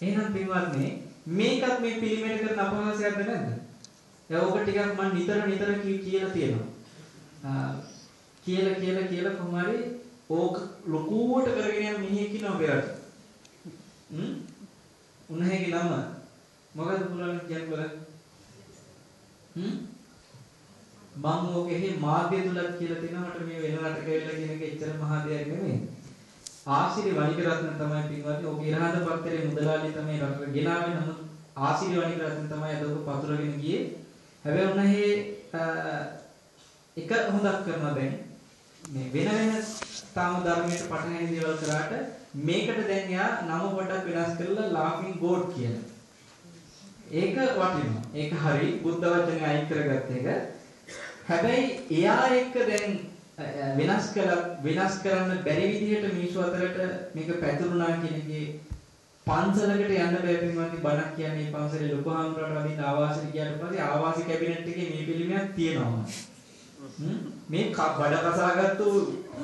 එහෙනම් පින්වත්නි මේකත් මේ පිළිමේට කරන අපහාසයක්ද නැද්ද? ඒක ටිකක් මම නිතර නිතර කියලා තියෙනවා. කියලා කියලා කියලා කොහොමරි ඕක ලොකුවට කරගෙන යන මිනිහෙක් ඉන්නවා පෙරට. හ්ම්? උන්හේගේ නම මොකද පුළුවන් කියන්න බලන්න. හ්ම්? මම ඕකෙහි මාධ්‍ය තුලක් කියලා තියෙනවා මට මේ වෙන රටක වෙලා කියන එක එච්චර මහා දෙයක් නෙමෙයි. ආශිරි වණික රත්න තමයි පින්වත්නි ඕක ඉරහඳ පත්තරේ මුදලාලි තමයි රටට ගෙනාවේ නමුත් ආශිරි වණික රත්න තමයි අද ඔක පතුරගෙන ගියේ හැබැයි උන්හේ එක හොඳක් කරනවා දැන් මේ වෙන වෙන තාම ධර්මයට පටහැනි දේවල් කරාට මේකට දැන් යා නම පොඩ්ඩක් වෙනස් කරලා laughing god කියලා. ඒක වටිනවා. ඒක හරි බුද්ධ වචනේ අයින් කරගත්ත එක. හැබැයි එයා එක්ක දැන් වෙනස් කළ වෙනස් කරන්න බැරි විදිහට මිනිස්සු අතරට මේක පැතුරුණා කියන එකේ පන්සලකට යන්න බෑ පින්වත්නි බණක් කියන්නේ පන්සලේ ලොකු හාමුදුරුවෝ වදින්න ආවාසෙට ගියාට පස්සේ ආවාස කැබිනට් එකේ මේ පිළිමයක් තියෙනවා. මේ බඩ කසාගත්තු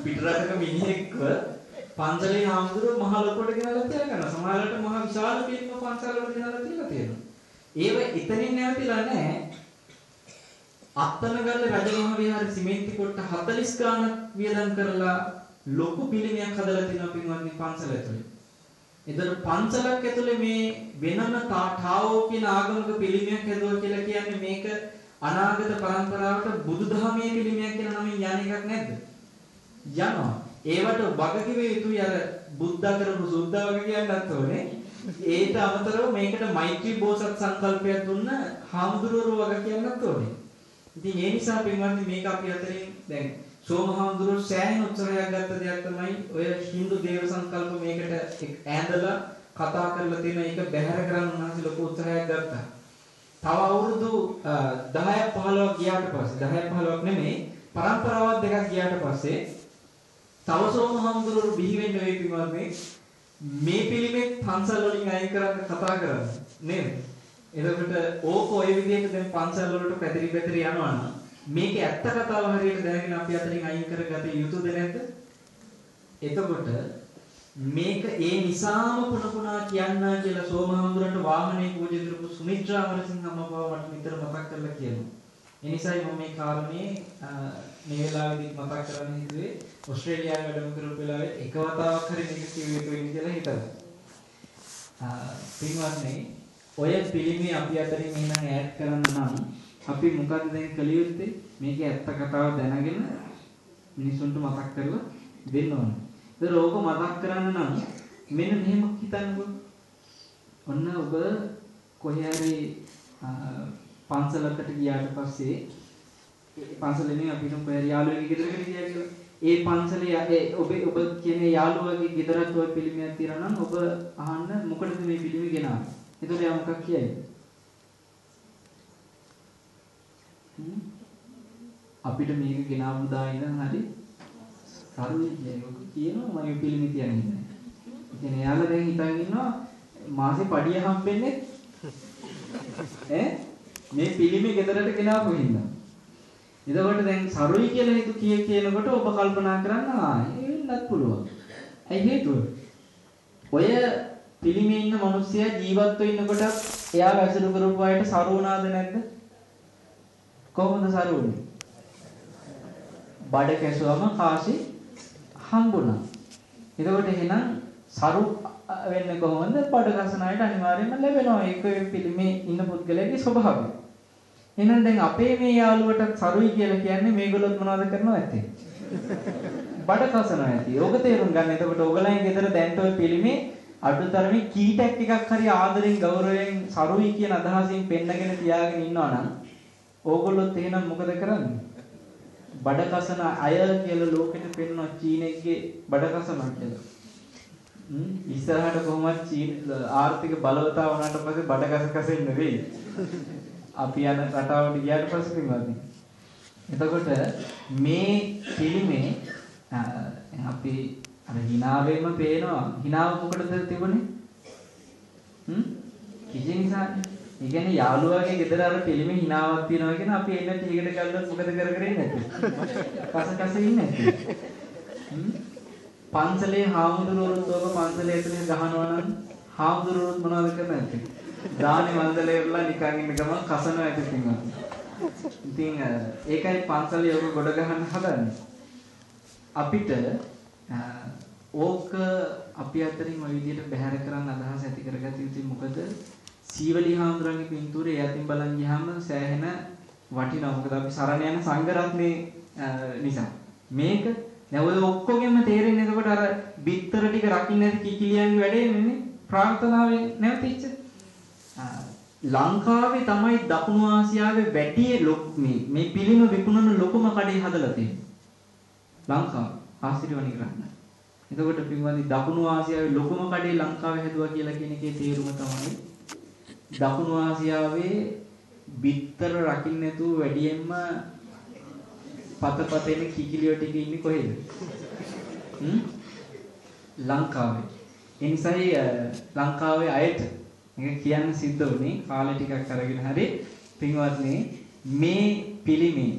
පිටරටක මිනිහෙක්ව පන්සලේ හාමුදුරුවෝ මහ ලොකුට ගෙනල්ලා තියා ගන්නවා. සමහරවිට මහ විශාල පිළිම පන්සල් වල ගෙනල්ලා තියලා තියෙනවා. ඒව එතනින් නැවතිලා නැහැ. අත්තනගල්ල රජමහා විහාරේ සිමෙන්ති කොට්ට 40 ගාණක් වියදම් කරලා ලොකු පිළිමයක් හදලා තියෙනවා පින්වත්නි පන්සල ඇතුලේ. එතකොට පන්සලක් ඇතුලේ මේ වෙනම තාවෝ කියන ආගමික පිළිමයක් හැදුවා කියලා කියන්නේ මේක අනාගත પરම්පරාවට බුදුදහමේ පිළිමයක් කියන නමින් යන එකක් නැද්ද? යනවා. ඒවට වගකිව යුතුයි අර බුද්ධ කරපු සුද්ධ වගේ කියන්නත් ඕනේ. ඒට අමතරව මේකට මෛත්‍රී බෝසත් සංකල්පයක් දුන්න හාමුදුරුවෝ වගේ කියන්නත් ඕනේ. ඉතින් ඒ නිසා පින්වත්නි මේක අපි අතරින් දැන් සෝමහාමුදුරුවෝ සෑහෙන උත්සාහයක් ගත්ත දෙයක් තමයි ඔය Hindu දේව සංකල්ප මේකට ඈඳලා කතා කරලා තියෙන එක බැහැර කරන්න උන්වහන්සේ ලොකු උත්සාහයක් ගත්තා. තව අවුරුදු 10ක් 15ක් ගියාට පස්සේ 10ක් 15ක් නෙමෙයි පරම්පරාවක් දෙකක් ගියාට පස්සේ තව සෝමහාමුදුරුවෝ බිහි වෙන්නේ ඔය පින්වත්නි මේ පිළිමෙත් පන්සල් වලින් අයින් කරන්න කතා කරන්නේ නේද? එතකොට ඕක ඔය විදිහට දැන් පන්සල් වලට පැතිරි පැතිරි යනවා නම් මේක ඇත්ත කතාව හරියට දැනගෙන අපි අතරින් අයින් කරගත යුතුද නැද්ද? එතකොට මේක ඒ නිසාම පුන පුනා කියන්නා කියලා සෝමහඳුරන්ට වාහනේ පූජා කරපු සුමිත්‍රා වරසිංහ අම්මපාව මට නිතර මතක් කරලා කියනවා. ඒ නිසායි මම මේ කාරණේ මේ වෙලාවේදී මතක් කරන්න හිතුවේ ඕස්ට්‍රේලියාවේ වැඩම කරපු වෙලාවේ එක වතාවක් හරි මේක කිව්ව යුතුයි කියලා හිතලා. පින්වත්නි ඔය පිළිමේ අපි අතරින් එහෙනම් ඈඩ් කරන්න නම් අපි මොකද දැන් කළ යුත්තේ? මේකේ ඇත්ත කතාව දැනගෙන මිනිසුන්ට මතක් කරලා දෙන්න ඕනේ. ඒතර ඕක මතක් කරන්න නම් මෙන්න මෙහෙම හිතන්නකෝ. ඔන්න ඔබ කොහේ හරි පන්සලකට ගියාට පස්සේ පන්සලෙන් අපි හිතමු කොහේ යාළුවෙක්ගේ ගෙදරකට ගියා කියලා. ඒ පන්සලේ ඒ ඔබ ඔබ කියන්නේ යාළුවාගේ ගෙදරත් ඔය පිළිමයක් තියනවා නම් ඔබ අහන්න මොකටද මේ පිළිම ගෙනාවේ? එතකොට යා මොකක් කියයි? අපිට මේක ගෙනාවු දා ඉඳන් හරි සරුවේ කියනක කියනවා මම පිළිමි තියන්නේ නැහැ. ඉතින් එයාලා දැන් හිතන් ඉන්නවා මාසේ පඩිය හම්බෙන්නේ ඈ මේ පිළිමි ගෙදරට ගෙනාවු හින්දා. එතකොට දැන් සරුයි කියලා හිතු කිය කියනකොට ඔබ කල්පනා කරන්න ආ ඒන්නත් පුළුවන්. ඇයි හේතුව? ඔය පිළිමේ ඉන්න මිනිස්සයා ජීවත්ව ඉන්නකොට එයා වැසුරු කරපු අයට සරුණාද නැද්ද? කොහොමද සරුන්නේ? බඩ කැසුවම කාසි හම්බුණා. එතකොට එහෙනම් සරු වෙන්නේ කොහොමද? බඩ කසන අයට අනිවාර්යයෙන්ම ලැබෙනවා. ඒක පිළිමේ ඉන්න පුද්ගලයාගේ ස්වභාවය. එහෙනම් දැන් අපේ මේ යාළුවට සරුයි කියලා කියන්නේ මේගොල්ලොත් මොනවද කරනව ඇත්තේ? බඩ කසනවා ඇති. ඕක තේරුම් ගන්න. එතකොට ඕගලයන් ගෙදර දැන්ට ඔය පිළිමේ අඩුතරමේ කීටක් ටිකක් හරි ආදරෙන් ගෞරවයෙන් සරුයි කියන අදහසින් පෙන්නගෙන තියාගෙන ඉන්නවා නම් ඕගොල්ලොත් එහෙනම් මොකද කරන්නේ? බඩ කසන අය කියලා ලෝකෙට පෙන්වන චීනෙක්ගේ බඩ කසනවා කියලා. හ්ම් ඉස්සරහට කොහොමද චීන ආර්ථික බලවතා වුණාට පස්සේ බඩ කස කසෙන්නේ නෙවෙයි. අපි යන රටාවට ගියාට පස්සේ පින්වත්නි. එතකොට මේ පිළිමේ අපි අර hinaවෙම පේනවා. hinaව මොකටද තිබුණේ? හ්ම්? කිසි නිසා. ඒ කියන්නේ යාළුවාගේ ගෙදර අර පිළිමේ hinaවක් තියනවා කියන අපි එන්න ටීකට ගල්ලොත් මොකද කර කර ඉන්නේ නැත්තේ? කස කස ඉන්නේ නැත්තේ. හ්ම්? පන්සලේ හාමුදුරුවෝත් ඔබ පන්සලේ ඇතුලේ ගහනවා නම් හාමුදුරුවෝත් මොනවද කරන්නේ නැත්තේ? දානි මන්දලේ ඉවරලා නිකන් ඉන්න ගමන් කසනවා ඇති පින්වත්. ඉතින් ඒකයි පන්සලේ ඔබ ගොඩ ගහන්න හදන්නේ. අපිට ඕක අපි අතරින් ওই විදිහට බැහැර කරන්න අදහස් ඇති කරගත යුතුයි මොකද සීවලී හාමුදුරන්ගේ පින්තූරය යතින් බලන් ගියාම සෑහෙන වටිනවා. මොකද අපි සරණ යන සංඝ රත්නේ නිසා. මේක දැන් ඔය ඔක්කොගෙම තේරෙන්නේ එතකොට අර බිත්තර ටික රකින්න නැති කිකිලියන්ගේ වැඩේ නෙමෙයි ප්‍රාර්ථනාවේ නැවතිච්ච. ලංකාවේ තමයි දකුණු ආසියාවේ වැඩි මේ මේ පිළිම විකුණන ලොකුම කඩේ හදලා තියෙන්නේ. ලංකාව. ආශිර්වාණි කරන්න. එතකොට පින්වත්නි දකුණු ආසියාවේ ලොකුම කඩේ ලංකාවේ හැදුවා කියලා කියන එකේ තේරුම තමයි දකුණු ආසියාවේ බිත්තර රකින්න නැතුව වැඩියෙන්ම පතපතේන කිකිලියෝ ටික ඉන්නේ කොහෙද? හ්ම්? ලංකාවේ. ඒ නිසායි ලංකාවේ අයට මේක කියන්න සිද්ධ වුණේ කාලේ ටිකක් අරගෙන හරි පින්වත්නි මේ පිළිමේ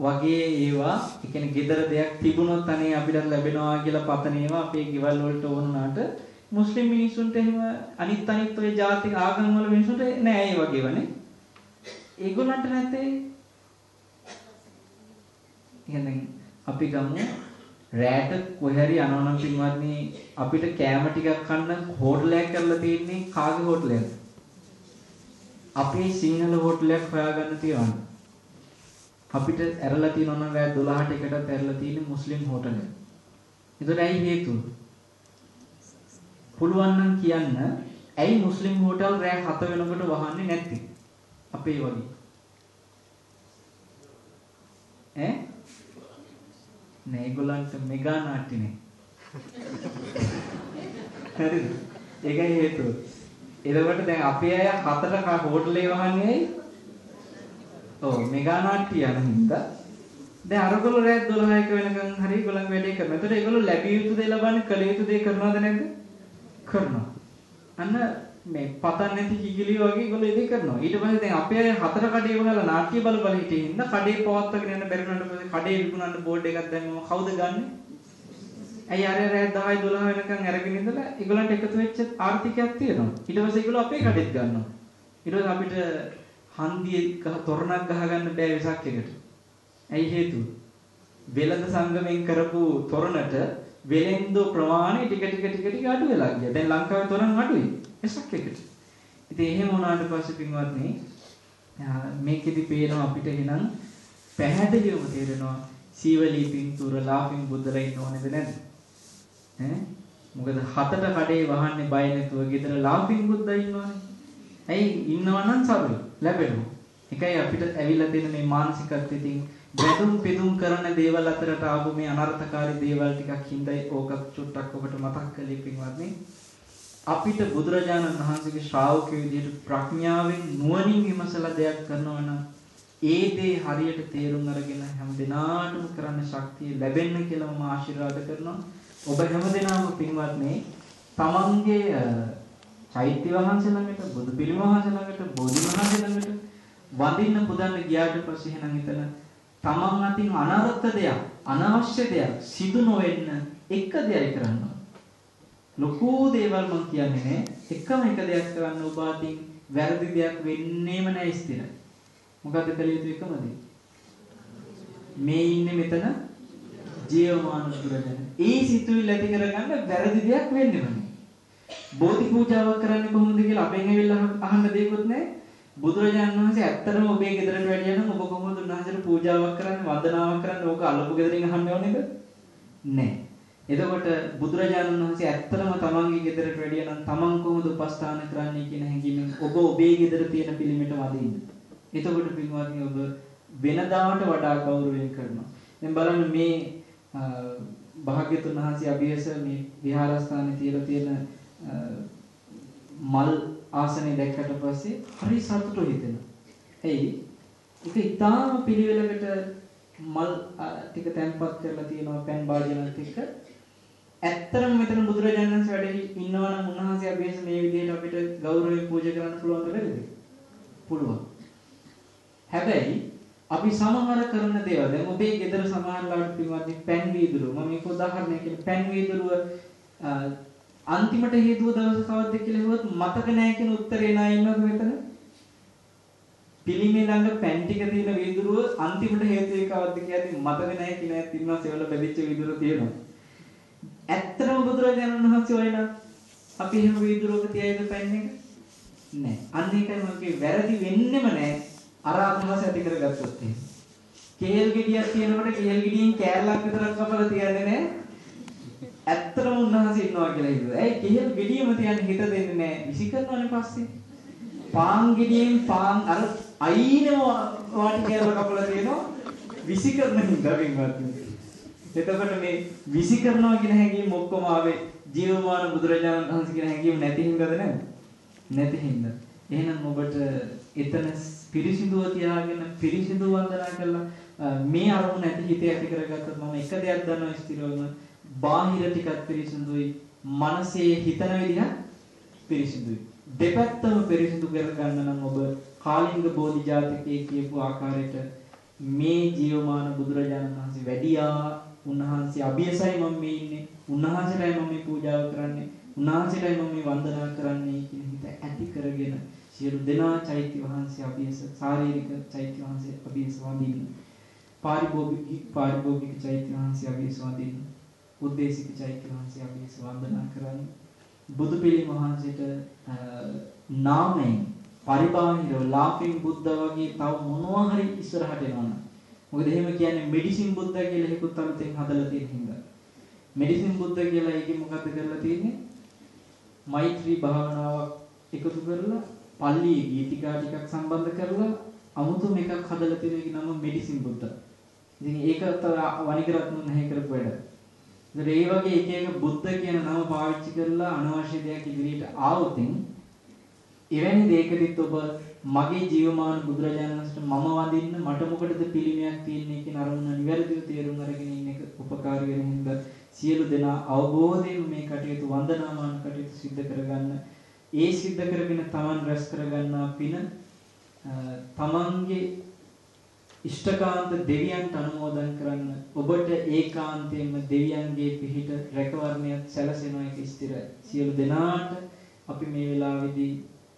වගේ ඒවා ඒ කියන්නේ gedara දෙයක් තිබුණොත් අනේ අපිට ලැබෙනවා කියලා පතන ඒවා අපේ ගෙවල් වලට ඕනුනාට මුස්ලිම් මිනිස්සුන්ට එහෙම අනිත් අනිත් ඔය ජාති ආගම් වල මිනිස්සුන්ට නෑ ඒ වගේවනේ. ඒගොල්ලන්ට නැත්තේ කියන්නේ අපි ගමු රෑට කොහේ හරි යනවනම් පින්වත්නි අපිට කෑම ටිකක් කන්න හෝටලයක් කරලා තියෙන්නේ කාගේ හෝටලයක්ද? අපේ සිංහල හෝටලයක් හොයාගන්න තියෙනවා. අපිට ඇරලා තියෙනවා නම් රෑ 12ට එකටත් ඇරලා තියෙන්නේ මුස්ලිම් හෝටලයක්. ඒතකොට ඇයි හේතුව? පුළුවන් නම් කියන්න ඇයි මුස්ලිම් හෝටල් රෑ 7 වෙනකොට වහන්නේ නැත්තේ? අපේ වගේ. ඈ? නෑ ඒගොල්ලන්ට මෙගා නාට්‍යනේ. හරිද? ඒකයි හේතුව. එතකොට දැන් අපේ අය හතර හෝටලේ වහන්නේ ඔව් මෙගා නාට්‍ය යන හින්දා දැන් අරගොල්ලෝ රාත් 12ක වෙනකන් හරි ඒගොල්ලන් වැඩේ කරනවා. එතකොට ඒගොල්ලෝ ලැබිය යුතු දේ ලබන්නේ කළ යුතු දේ කරනවද නැද්ද? කරනවා. අන්න මේ පතන් නැති කිකිලි වගේ ඒගොල්ලෝ ඉතින් කරනවා. ඊට පස්සේ දැන් අපේ අය හතර කඩේ වහලා නාට්‍ය බල බල හිටියේ ඉන්න කඩේ පවත්වාගෙන යන්න බැරි වුණාට පස්සේ කඩේ විකුණන්න බෝඩ් එකක් දැම්මම කවුද ගන්නෙ? ඇයි අර රාත් 10 12 වෙනකන් අරගෙන ඉඳලා ඒගොල්ලන්ට එකතු වෙච්ච ආර්ථිකයක් තියෙනවා. ඊට පස්සේ ඒගොල්ලෝ අපේ කඩේත් ගන්නවා. ඊට පස්සේ අපිට හන්දියේ තොරණක් ගහගන්න බෑ වෙසක් එකට. ඇයි හේතුව? වෙළඳ සංගමෙන් කරපු තොරණට වෙලෙන්දෝ ප්‍රමාණය ටික ටික ටික ටික අඩු වෙලා ගියා. දැන් ලංකාවේ තොරණ අඩුයි. එසක් එකට. ඉතින් එහෙම වුණාට පස්සේ පින්වත්නි මේකෙදි පේනවා අපිට එහෙනම් පැහැදිලිවම තේරෙනවා සීවලී පින්තූර ලාපින් බුද්ධලා ඉන්න ඕනේද නැද්ද? ඈ මොකද හතට කඩේ වහන්නේ බය නැතුව ගෙදර ලාපින් බුද්ධා ඉන්නවනේ. ඇයි ඉන්නවනම් සරුයි ලැබෙනවා. එකයි අපිට ඇවිල්ලා තියෙන මේ මානසිකත්වෙකින් වැදුම් පිදුම් කරන දේවල් අතරට ආපු මේ අනර්ථකාරී දේවල් ටිකක් හින්දායි ඕකත් චුට්ටක් ඔබට මතක් කළේ පින්වත්නි. අපිට බුදුරජාණන් වහන්සේගේ ශ්‍රාවකයෝ විදිහට ප්‍රඥාවෙන් නුවණින් විමසලා දෙයක් කරනවා නම් ඒ දේ හරියට තේරුම් අරගෙන හැම දිනාටම කරන්න ශක්තිය ලැබෙන්න කියලා මම ආශිර්වාද කරනවා. ඔබ හැම දිනම පින්වත්නි තමන්ගේ චෛත්‍ය වහන්සේ ළඟට බුදු පිළිම වහන්සේ ළඟට බෝධි වහන්සේ ළඟට වඳින්න පුදන්න ගියාට පස්සේ එහෙනම් එතන තමන් අතින් අනර්ථ දෙයක් අනවශ්‍ය දෙයක් සිදු නොවෙන්න එක දෙයයි කරන්න. ලොකු දේවල් මම කියන්නේ නෑ. එකම එක දෙයක් කරන්න ඔබ අතින් වැරදි දෙයක් වෙන්නේම නෑ ස්ථිරයි. මොකද්ද කළ යුතු එකම දේ? මේ ඉන්නේ මෙතන ජීවමාන බුදුරජාණන් ඒ සිතුවිල්ල ඇති කරගන්න වැරදි දෙයක් වෙන්නේම නෑ. බෝධි පූජාවක් කරන්නේ කොහොමද කියලා අපෙන් ඇවිල්ලා අහන්න දෙයක්වත් නෑ. බුදුරජාණන් වහන්සේ ඇත්තටම ඔබේ ගෙදරට වැඩිය නම් ඔබ කොහොමද උන්වහන්සේට පූජාවක් කරන්නේ වන්දනාවක් කරන්නේ ඕක අල්ලපු ගෙදරින් අහන්න ඕනේද? නැහැ. එතකොට බුදුරජාණන් වහන්සේ ඇත්තටම තමන්ගේ ගෙදරට වැඩිය නම් තමන් කොහොමද උපස්ථාන කරන්නේ කියන හැඟීමෙන් ඔබ ඔබේ ගෙදර තියෙන පිළිමෙට වදින්න. එතකොට පින්වත්නි ඔබ වෙනදාට වඩා ගෞරවයෙන් කරනවා. දැන් බලන්න මේ භාග්‍යතුන් වහන්සේ අභියස මේ විහාරස්ථානයේ තියලා තියෙන මල් ආසනේ දැක්කට පස්සේ හරි සතුටු හිතෙනවා. එයි ඒක ඊටාම පිළිවෙලකට මල් ටික තැම්පත් කරලා තියෙනවා පෑන් භාජනත් එක්ක. ඇත්තටම මෙතන බුදුරජාණන් වහන්සේ වැඩ ඉන්නවා නම් උන්වහන්සේ අභියස මේ විදිහට අපිට ගෞරවයෙන් පූජා කරන්න පුළුවන්ද බැරිද? පුළුවන්. හැබැයි අපි සමහර කරන දේවල් දැන් ඔබේ ගෙදර සමහරලාට පින්වත්නි පෑන් වීදුරුව මම මේක උදාහරණයක් කියන පෑන් වීදුරුව අන්තිමට හේතුව දවස කවද්ද කියලා හෙවොත් මතක නැහැ කියන උත්තරේ නා ඉන්නවද මෙතන? පිළිමේ ළඟ පැන් ටික තියෙන වීදුරුව අන්තිමට හේතුව කවද්ද කියන්නේ මතක නැහැ කියන ඇත්ත ඉන්නවා සෙවල බැදිච්ච වීදුරුව තියෙනවා. ඇත්තටම බුදුරජාණන් වහන්සේ වයින් අපි එහෙම වීදුරුවක තියයිද පැන් එක? නැහැ. අන්න ඒකයි මගේ වැරදි වෙන්නෙම නැහැ. අර අදහස ඇති කරගත්තොත් එහෙම. කේල් ගෙඩියක් තියෙනකොට කේල් ගෙඩියෙන් කෑල්ලක් විතරක් කපලා තියන්නේ නැහැ. ඇත්තටම උන්වහන්සේ ඉන්නවා කියලා හිතුවා. ඇයි කෙහෙල් ගෙඩියම තියන්න හිත දෙන්නේ නැහැ. විසි කරනවානේ පස්සේ. පාන් ගෙඩියෙන් පාන් අර අයිනම වාටි කියලා කපලා තියෙනවා. විසි කරන හින්දා වින්වත්. එතකොට මේ විසි කරනවා කියන හැඟීම ඔක්කොම ආවේ ජීවමාන බුදුරජාණන් වහන්සේ කියන හැඟීම නැති හින්දාද නැද්ද? නැති හින්දා. එහෙනම් ඔබට එතන පිරිසිදුව තියාගෙන පිරිසිදු වන්දනා කළා මේ අරමුණ ඇති හිතේ ඇති කරගත්තොත් මම එක දෙයක් දන්නවා ස්ථිරවම බාහිර ටිකක් පිරිසිදුයි මනසේ හිතන විදිහ පිරිසිදුයි. දෙපැත්තම පිරිසිදු කරගන්න නම් ඔබ කාලිංග බෝධි ජාතකයේ කියපු ආකාරයට මේ ජීවමාන බුදුරජාණන් වහන්සේ වැඩියා උන්වහන්සේ අභියසයි මම මේ ඉන්නේ උන්වහන්සේටයි මම මේ පූජාව කරන්නේ උන්වහන්සේටයි මම මේ වන්දනා කරන්නේ කියන හිත ඇති කරගෙන සියලු දෙනා චෛත්‍ය වහන්සේ අභියස ශාරීරික චෛත්‍ය වහන්සේ අභියස වඳින්න පාරිභෝගික පාරිභෝගික චෛත්‍ය වහන්සේ අභියස වඳින්න උද්දේශික චෛත්‍ය වහන්සේ අපි වන්දනා කරන්නේ බුදු පිළිම වහන්සේට නාමයෙන් පරිබාහිරව ලාපින් බුද්ධ වගේ තව මොනවා හරි ඉස්සරහට එනවනම් මොකද එහෙම කියන්නේ මෙඩිසින් බුද්ධ කියලා එකකුත් අලුතෙන් හදලා තියෙන හින්දා මෙඩිසින් බුද්ධ කියලා ඒකේ මොකද්ද කරලා තියෙන්නේ මෛත්‍රී භාවනාවක් එකතු කරලා පල්ලියේ ගීතිකා ටිකක් සම්බන්ධ කරලා අමුතුම එකක් හදලා තියෙන එක නම මෙඩිසින් බුද්ධ. ඉතින් ඒක තව වනිකරත්න නැහැ කරපු වැඩ. ඉතින් ඒ වගේ එක එක බුද්ධ කියන නම පාවිච්චි කරලා අනවශ්‍ය දෙයක් ඉදිරියට ආවොත් එවැනි දෙයකදීත් ඔබ මගේ ජීවමාන බුදුරජාණන් වහන්සේට මම වඳින්න මට මොකටද පිළිමයක් තියෙන්නේ කියන අරමුණ නිවැරදිව තේරුම් අරගෙන ඉන්න එක උපකාරී වෙන හින්දා සියලු දෙනා අවබෝධයෙන් මේ කටයුතු වන්දනාමාන කටයුතු සිද්ධ කරගන්න. ඒ සිද්ධ කරගෙන තමන් රැස් කරගන්නා පින තමන්ගේ ඉෂ්ඨකාන්ත දෙවියන්ට අනුමෝදන් කරන්න ඔබට ඒකාන්තයෙන්ම දෙවියන්ගේ පිහිට රැකවරණයක් සැලසෙනවා ඒක ස්ථිරයි සියලු දෙනාට අපි මේ වෙලාවේදී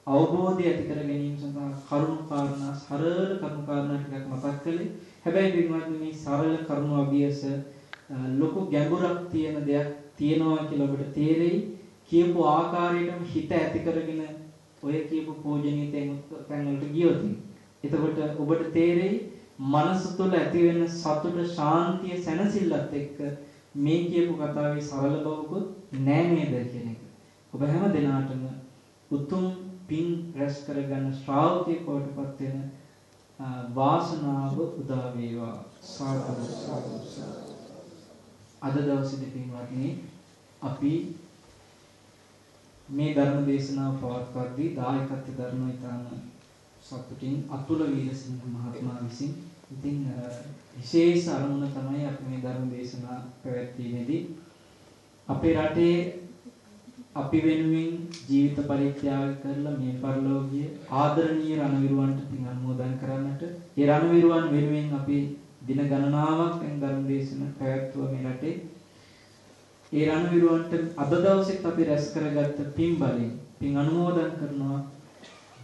අවබෝධය ඇති කර ගැනීම සඳහා කරුණු කාරණා සරල කරුණු කාරණා ටිකක් මතක් කළේ. හැබැයි පින්වත්නි මේ සරල කරුණු අභියස ලොකු ගැඹුරක් තියෙන දෙයක් තියෙනවා කියලා ඔබට තේරෙයි. කියපු ආකාරයටම හිත ඇති කරගෙන ඔය කියපු පූජනීය තැන් වලට ගියොත් එතකොට ඔබට තේරෙයි මනස තුළ ඇති වෙන සතුට ශාන්තිය සැනසෙල්ලත් එක්ක මේ කියපු කතාවේ සරල බවකුත් නෑ නේද කියන එක. ඔබ හැම දිනාටම උතුම් පින් රැස් කරගන්න ශ්‍රාවකයෙක් වටපත් වෙන වාසනාව උදා වේවා සාදු සාදු අද දවසේදී පින්වත්නි අපි මේ ධර්ම දේශනාව පවත්වද්දී දායකත්ව ධර්ම ඊතන සතුටින් අතුල වීරසිංහ මහත්මයා විසින් ඉතින් විශේෂ අරමුණ තමයි අපි මේ ධර්ම දේශනා පැවැත්වීමේදී. අපේ රටේ අපි වෙනුවෙන් ජීවිත පරිත්‍යාග කරලා මේ පරලෝකීය ආදරණීය රණවිරුවන්ට පින් අනුමෝදන් කරන්නට ඒ රණවිරුවන් වෙනුවෙන් අපි දින ගණනාවක් දැන් ධර්ම දේශන පැවැත්වුවා මේ රටේ. ඒ රණවිරුවන්ට අද දවසෙත් අපි රැස් කරගත්ත පින් බලෙන් පින් අනුමෝදන් කරනවා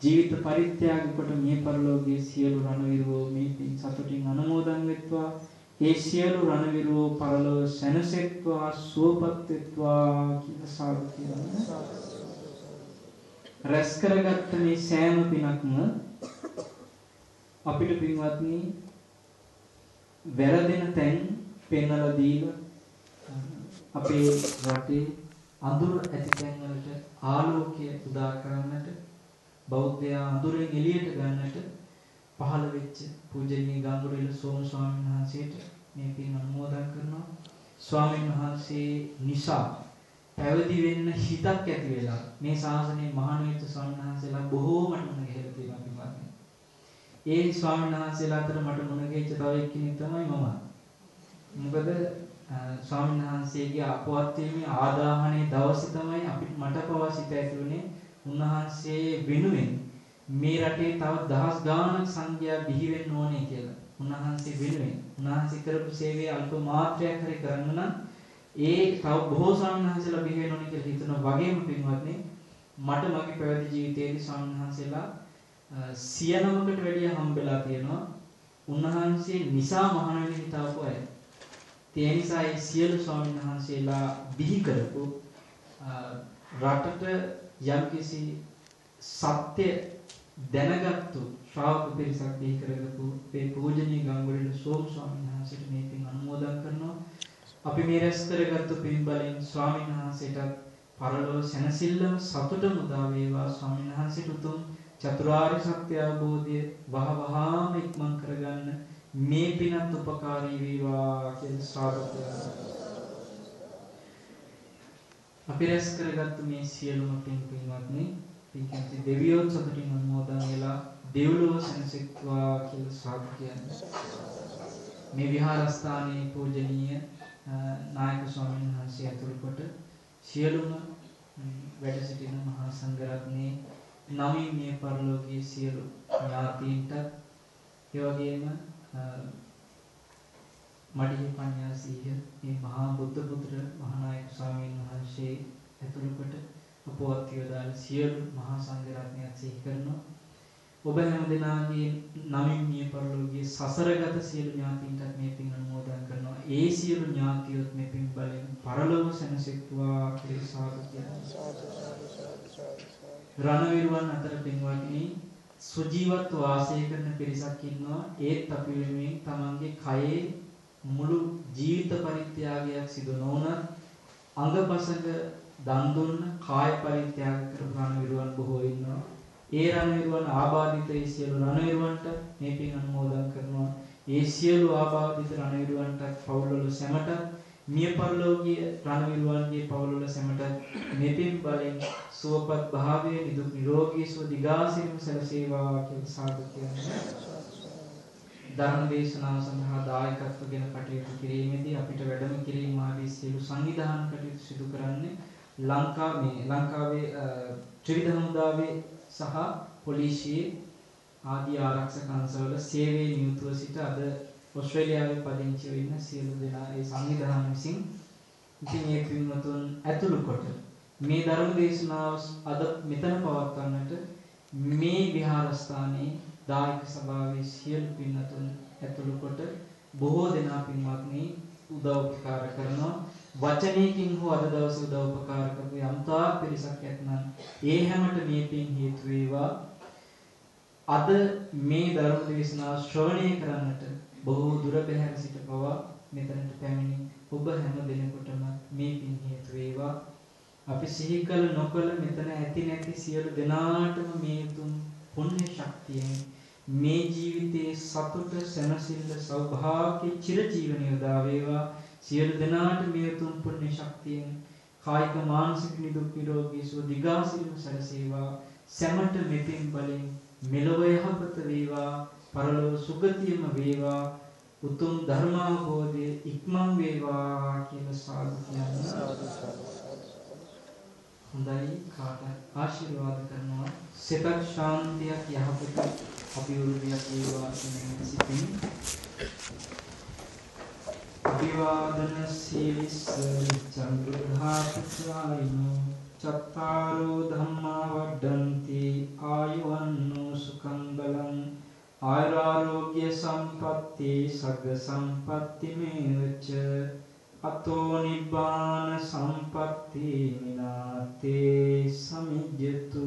ජීවිත පරිත්‍යාග කොට මේ පරලෝකයේ සියලු රණවිරුවෝ මේ පින් සතුටින් අනුමෝදන් වෙත්වා ඒ සියලු රණවිරුවෝ පරලොව සැනසෙත්වා සුවපත් වෙත්වා කියලා සාදු කියලා. රැස් කරගත්ත මේ සෑම පිනක්ම අපිට පින්වත්නි වැරදෙන තැන් පෙන්වලා දීලා අපේ රටේ අඳුර ඇති තැන් වලට ආලෝකය උදා කරන්නට බෞද්ධයා අඳුරෙන් එළියට ගන්නට පහළ වෙච්ච පූජනීය ගංගුරිල සෝම ස්වාමීන් වහන්සේට මේ පින් අනුමෝදන් කරනවා. ස්වාමීන් වහන්සේ නිසා පැවිදි වෙන්න හිතක් ඇති වෙලා මේ ශාසනයේ මහානීත ස්වාමීන් වහන්සේලා බොහෝමට මුණ ගැහිලා තියෙනවා පින්වත්නි. ඒ ස්වාමීන් වහන්සේලා අතර මට මුණ ගැහිච්ච තව එක්කෙනෙක් තමයි මම. මොකද ස්වාමීන් වහන්සේගේ අපවත් වීමේ ආදාහනේ දවසේ තමයි අපිට මට පවා සිත ඇතුළුනේ උන්වහන්සේ වෙනුවෙන් මේ රටේ තව දහස් ගාණක් සංඛ්‍යා බිහි වෙන්න ඕනේ කියලා. උන්වහන්සේ වෙනුවෙන් උන්වහන්සේ කරපු සේවය අල්ප මාත්‍රයක් හරි කරන්න නම් ඒ තව බොහෝ සම්හන්සලා බිහි වෙන්න ඕනේ කියලා හිතන වගේම පින්වත්නි මට මගේ පැවිදි ජීවිතයේදී සම්හන්සලා සියනමකට වැඩිය හම්බෙලා තියෙනවා. උන්වහන්සේ නිසා මහාන වෙන හිතාවු අය. ඒ නිසා ඒ සියලු ස්වාමීන් වහන්සේලා බිහි කරපු රටට යම්කිසි සත්‍ය දැනගත්තු ශ්‍රාවක පිරිසක් බිහි කරගත්තු මේ පූජනීය ගංගොඩ සෝම ස්වාමීන් වහන්සේට මේ පින් අනුමෝදන් කරනවා. අපි මේ රැස් කරගත්තු පින් බලෙන් ස්වාමීන් වහන්සේට පරලෝ සැනසෙල්ලම සතුටම උදා වේවා ස්වාමීන් වහන්සේට උතුම් චතුරාර්ය සත්‍ය අවබෝධය වහවහාම ඉක්මන් කරගන්න මේ පිනත් උපකාරී වේවා කියන සාදුත්වය. අපි රැස් කරගත්තු මේ සියලුම පින් පින්වත්නි පින්කන්ති දෙවියෝ සතුටින් අනුමෝදන් වෙලා දෙව්ලොව සැනසෙත්වා කියලා සාදු කියන්නේ. මේ විහාරස්ථානයේ පූජනීය නායක ස්වාමීන් වහන්සේ ඇතුළු කොට සියලුම වැඩ සිටින මහා සංඝරත්නයේ නවී මිය පරලෝකයේ සියලු ඥාතීන්ට ඒ වගේම මඩිහි පඤ්ඤාසීය මේ මහා බුද්ධ පුත්‍ර මහානායක ස්වාමීන් වහන්සේ ඇතුළු කොට අපවත් යොදාන සියලු මහා සංඝ රත්නයත් සිහි කරනවා. ඔබ හැම දෙනාගේ නමින් මිය පරලෝකයේ සසරගත සියලු ඥාතීන්ටත් මේ පින් අනුමෝදන් කරනවා. ඒ සියලු ඥාතියොත් මේ පින් බලෙන් පරලෝක සැනසෙත්වා කියලා සාදු කියනවා. රණවිරුවන් අතර පින්වත්නි සුජීවත් වාසය කරන පිරිසක් ඉන්නවා. ඒත් අපි වෙනුවෙන් තමන්ගේ කයේ මුළු ජීවිත පරිත්‍යාගයක් සිදු නොවුනත් අංගපසක දන් දුන්න කාය පරිත්‍යාග කරපු රණවිරුවන් බොහෝ ඉන්නවා. ඒ රණවිරුවන් ආබාධිත ඒ සියලු රණවිරුවන්ට මේ පින් අනුමෝදන් කරනවා. ඒ සියලු ආබාධිත රණවිරුවන්ට පවුල්වල සැමට මිය පරලෝකීය රණවිරුවන්ගේ පවුල්වල සැමට මේ පින් බලෙන් සුවපත් භාවයේ නිදුක් නිරෝගී සුව දිගාසිරිම සැලසේවා කියලා සාදු කියන්නේ. ධර්ම දේශනාව සඳහා දායකත්වගෙන කටයුතු කිරීමේදී අපිට වැඩම කිරීම ආදී සියලු සංවිධාන කටයුතු සිදු කරන්නේ ලංකා මේ ලංකාවේ ත්‍රිවිධ හමුදාවේ සහ පොලිසියේ ආදී ආරක්ෂක අංශවල සේවයේ නියුතුව සිට අද ඕස්ට්‍රේලියාවේ පදිංචි වෙන්න සියලු දෙනා ඒ සංවිධාන විසින් ඉතින් මේ පින්වතුන් ඇතුළු කොට මේ ධර්ම දේශනාව අද මෙතන පවත්වන්නට මේ විහාරස්ථානයේ දායක සභාවේ සියලු පින්වතුන් ඇතුළු කොට බොහෝ දෙනා පින්වත්නි උදව් උපකාර කරනවා. වචනයකින් හෝ අද දවසේ උදව් උපකාර කරපු යම්තා පිරිසක් ඇතනම් ඒ හැමත මේ පින් හේතු වේවා. අද මේ ධර්ම දේශනාව ශ්‍රවණය කරන්නට බොහෝ දුර බැහැර සිට පවා මෙතනට පැමිණි ඔබ හැම දිනෙකටම මේ පින් හේතු වේවා. අපි සිහි කළ නොකළ මෙතන ඇති නැති සියලු දෙනාටම මේ තුන් පුණ්‍ය ශක්තියෙන් මේ ජීවිතයේ සතුට සැනසෙල්ල සෞභාග්‍ය චිරජීවනය උදා වේවා. සියලු දෙනාට මේ තුන් පුණ්‍ය ශක්තියෙන් කායික මානසික නිදුක් නිරෝගී සුව දිගාසිරිම සැලසේවා සැමට මෙපින් බලෙන් මෙලොව යහපත වේවා. පරලොව සුගතියම වේවා. උතුම් ධර්මාභෝධය ඉක්මන් වේවා කියලා සාදු කියනවා. හොඳයි කාට ආශිර්වාද කරනවා. සිතක් ශාන්තියක් යහපත අභිවෘද්ධියක් වේවා කියන සිතින් අභිවාදන සීලිස්ස චන්ද්‍රධාපචායිනෝ චත්තාරෝ ධම්මා වඩ්ඩන්ති ආයුවන්නෝ සුඛං බලං ආයුරාෝග්‍ය සම්පatti සග්ග සම්පatti මේවච අතෝ නිබ්බාන සම්පatti මිනාතේ සමිජ්ජතු.